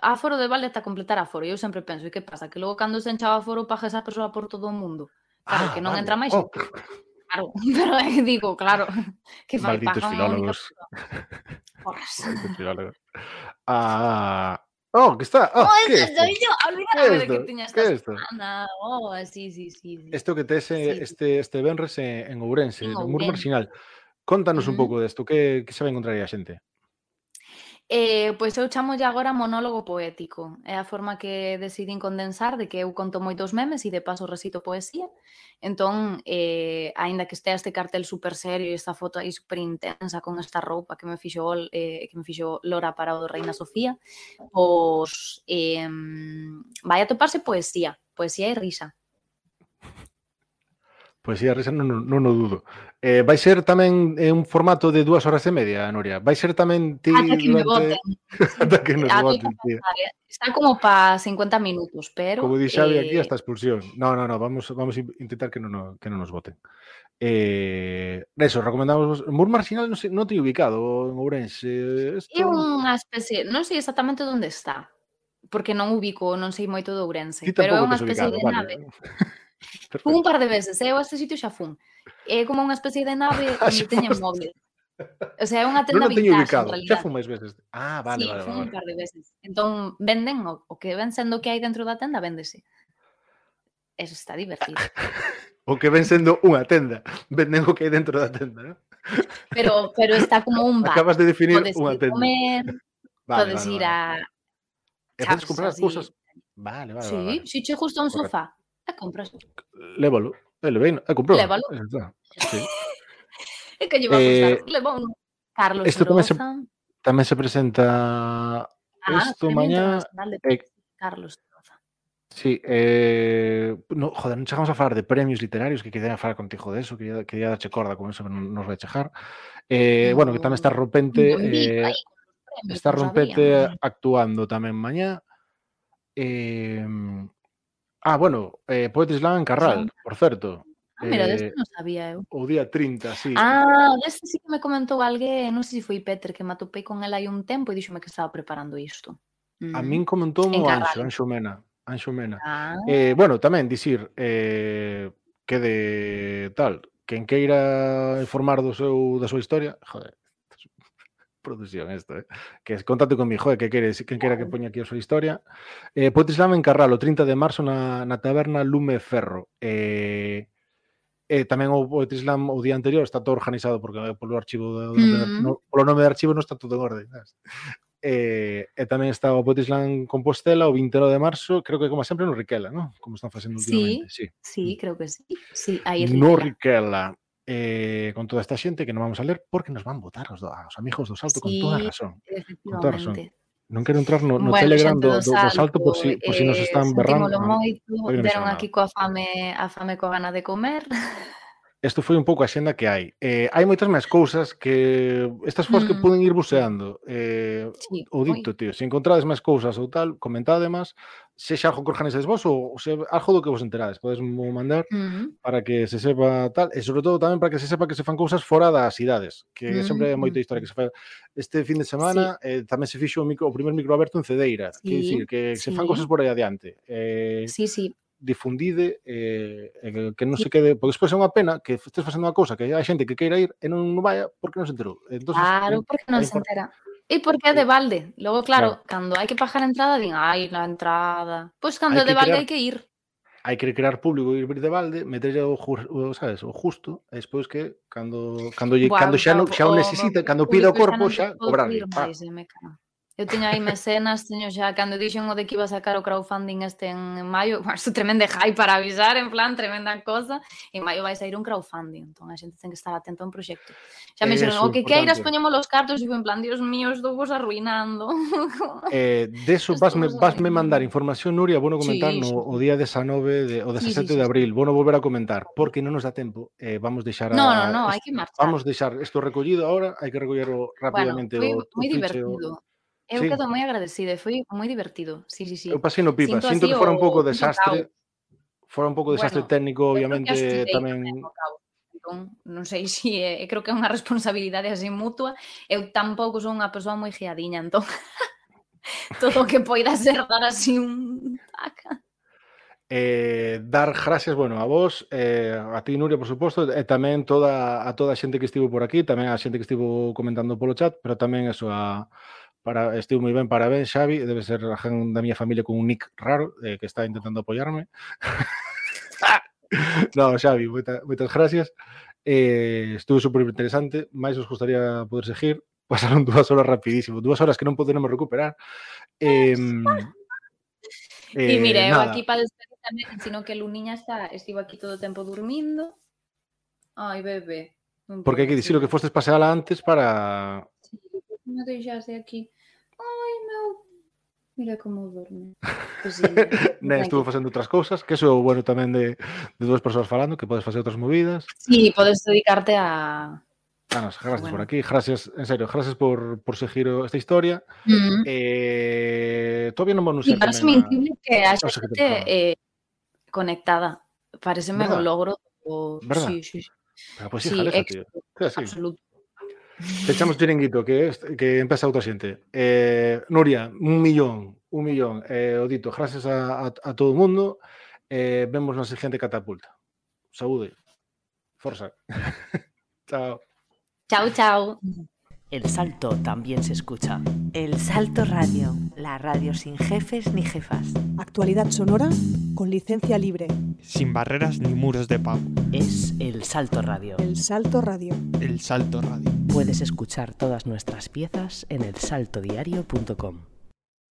aforo de vale ata completar aforo. Eu sempre penso, e que pasa? Que logo cando se enchaba aforo paga esa persoa por todo o mundo. Claro, ah, que non vale. entra máis. Oh. Claro, *laughs* pero eh, digo, claro. *laughs* Que Malditos filólogos. Porras. Malditos filólogos. Ah, Oh, que está. Oh, oh ¿qué es esto? Olvídame que tiña esta ¿Qué semana. Oh, sí, sí, sí, sí. Esto que tes sí. este este Benres en Ourense, en Ourense. no muro marginal. Contanos mm. un pouco desto, que que se vai encontrar a xente? Eh, pois eu chamo agora monólogo poético. É a forma que decidín condensar de que eu conto moitos memes e de paso recito poesía. Entón, eh, aínda que estea este cartel super serio e esta foto aí super intensa con esta roupa que me fixo eh, que me fixo Lora para o Reina Sofía, pois eh, vai a toparse poesía, poesía e risa. Poesía risa non, non, non o dudo. Eh, vai ser tamén eh, un formato de dúas horas e media, Nuria? Vai ser tamén ti... Ata que durante... voten. *laughs* Ata que nos Ata voten. Está como para 50 minutos, pero... Como dixabe eh... aquí hasta expulsión. No, no, no, vamos, vamos a intentar que non, que non nos voten. Eh, eso, recomendamos Mur Marginal non, sei, non te ubicado en Ourense. Esto... É unha especie, non sei exactamente onde está, porque non ubico, non sei moito de Ourense, pero é unha especie ubicado, de vale. nave. *laughs* Perfecto. Fun un par de veces, eh, eu a este sitio xa fun. É como unha especie de nave *laughs* onde ah, teñen móvil. O sea, é unha *laughs* tenda non vintage, ubicado. en realidad. Xa fun máis veces. Ah, vale, sí, vale, vale. un par de veces. Entón, venden o, o que ven sendo que hai dentro da tenda, véndese. Eso está divertido. *laughs* o que ven sendo unha tenda, venden o que hai dentro da tenda, non? Pero, pero está como un bar. Acabas de definir podes unha tenda. Comer, vale, podes vale, ir vale. a... E podes comprar as cousas. Vale, vale, sí, vale. Sí, che justo un Correcto. sofá. E compras. Lévalo. Ele ven, e comprou. Lévalo. Sí. *laughs* Que lle va a Eh, gustar. Carlos esto tamén se- Broza. Tamén se presenta Ah, Premio mañá. Eh, Carlos. Sí, eh, no, joder, non chegamos a falar de premios literarios que quería falar contigo de eso, quería, quería darche corda con eso, non nos vai chejar. Eh, bueno, que tamén está rompente, eh, premios, está rompente actuando tamén mañá. Eh, Ah, bueno, eh, Poetisland en Carral, sí. por certo. Ah, mira, eh, deste non sabía eu. O día 30, sí. Ah, deste sí que me comentou alguén, non sei se foi Peter, que me atopei con ela hai un tempo e díxome que estaba preparando isto. Mm. A min comentou mo Anxo, Anxo Mena. Anxo Mena. Ah. Eh, bueno, tamén dicir eh, que de tal, quen queira informar do seu da súa historia, joder, produción esto, eh? Que contate comigo, eh? que queres, quen quera que poña aquí a súa historia. Eh, Poetrislam en Carral, o 30 de marzo na, na taberna Lume Ferro. Eh, eh, tamén o Poetrislam o día anterior está todo organizado porque eh, polo archivo de, mm. de, no, mm. polo nome de archivo non está todo en orden. ¿sabes? Eh, e tamén está o Poetrislam Compostela o 20 de marzo, creo que como sempre no Riquela, ¿no? Como están facendo últimamente. Sí, sí, sí creo que sí. Sí, aí No Riquela eh, con toda esta xente que non vamos a ler porque nos van votar os, do, os amigos do Salto sí, con toda razón. Con toda razón. Non quero entrar no, no bueno, Telegram do, do, do Salto por si, por si nos eh, están berrando. Sentímolo moito, deron aquí coa fame, a fame coa gana de comer. *laughs* Isto foi un pouco a xenda que hai. Eh, hai moitas máis cousas que estas fotos mm. que poden ir buceando. Eh, sí, o dito, tío, se encontrades máis cousas ou tal, comentade máis, se xa algo que organizades vos ou se algo do que vos enterades, podes mandar mm -hmm. para que se sepa tal, e sobre todo tamén para que se sepa que se fan cousas fora das cidades, que mm -hmm. sempre hai moita historia que se mm-hmm. fai. Este fin de semana sí. eh, tamén se fixo o, micro, o primer micro aberto en Cedeira, sí, que dicir que sí. se fan cousas por aí adiante. Eh, sí, sí difundide eh, eh, que non se quede, porque despois é unha pena que estés facendo unha cousa que hai xente que queira ir e non vaya porque non se enterou. Entonces, claro, eh, porque non se entera. E porque é de balde. Logo, claro, claro. cando hai que pagar a entrada, din, ai, la entrada. Pois cando é de balde crear... hai que ir hai que crear público e ir de balde, meterlle o, o, sabes, o justo, e despois que cando cando lle, cando xa, no, xa o necesita, cando pida o corpo xa cobrar. Ah. Eu teño aí mecenas, teño xa, cando dixen o de que iba a sacar o crowdfunding este en maio, *laughs* bueno, isto tremenda hype para avisar, en plan, tremenda cosa, en maio vai sair un crowdfunding, entón a xente ten que estar atento a un proxecto. Xa me dixeron, o que queiras poñemos os cartos, e en plan, dios mío, estou vos arruinando. *laughs* Eh, de eso vasme, vasme mandar información, Nuria, bueno comentar sí, no, o día 19, de, o 17 sí, sí, sí. de abril, bueno volver a comentar, porque non nos dá tempo, eh, vamos deixar a... No, no, no, hai que marchar. Vamos deixar isto recollido agora, hai que recollerlo rapidamente. Bueno, foi, o, moi divertido. O, Eu sí. quedo moi agradecida, foi moi divertido. Sí, sí, sí. Eu pasei no pipa, sinto, sinto que fora un pouco desastre, fora un pouco desastre bueno, técnico, obviamente tamén entón non sei se si é, creo que é unha responsabilidade así mutua. Eu tampouco son unha persoa moi geadiña, entón *laughs* todo o que poida ser dar así un taca. Eh, dar gracias, bueno, a vos, eh, a ti Nuria, por suposto, e eh, tamén toda a toda a xente que estivo por aquí, tamén a xente que estivo comentando polo chat, pero tamén eso a para, estivo moi ben, parabéns, Xavi, debe ser a gen da miña familia con un nick raro, eh, que está intentando apoiarme. *laughs* no, Xavi, moita, moitas gracias. Eh, estuvo super interesante, máis os gustaría poder seguir, *laughs* pasaron dúas horas rapidísimo, dúas horas que non poderemos recuperar. *laughs* Eh, E mira, eu nada. aquí para tamén, sino que Luniña está, estivo aquí todo o tempo dormindo. Ai, bebé. Porque hai que dicir que fostes paseala antes para... Sí, me deixaste aquí. Ai, meu. Mira como dorme. Pues sí, *laughs* estuvo facendo outras cousas, que eso é o bueno tamén de, de dúas persoas falando, que podes facer outras movidas. Sí, podes dedicarte a... Anas, gracias Bueno. por aquí, gracias, en serio, gracias por, por seguir esta historia. Mm. Eh, todavía non Sí, tamén a- increíble que a que xente temporada. eh, conectada. Pareceme un logro. O... Verdad? Sí, sí, sí. Pero, pues, sí, Sí, tío. Sí, absoluto. Te echamos chiringuito, que, es, que xente. Eh, Nuria, un millón, un millón. Eh, o dito, gracias a, todo o mundo. Eh, vemos na siguiente catapulta. Saúde. Forza. *laughs* Chao. Chao, chao. El salto también se escucha. El Salto Radio, la radio sin jefes ni jefas. Actualidad sonora con licencia libre. sin barreras ni muros de pago. Es El Salto Radio. El Salto Radio. El Salto Radio. Puedes escuchar todas nuestras piezas en elsaltodiario.com.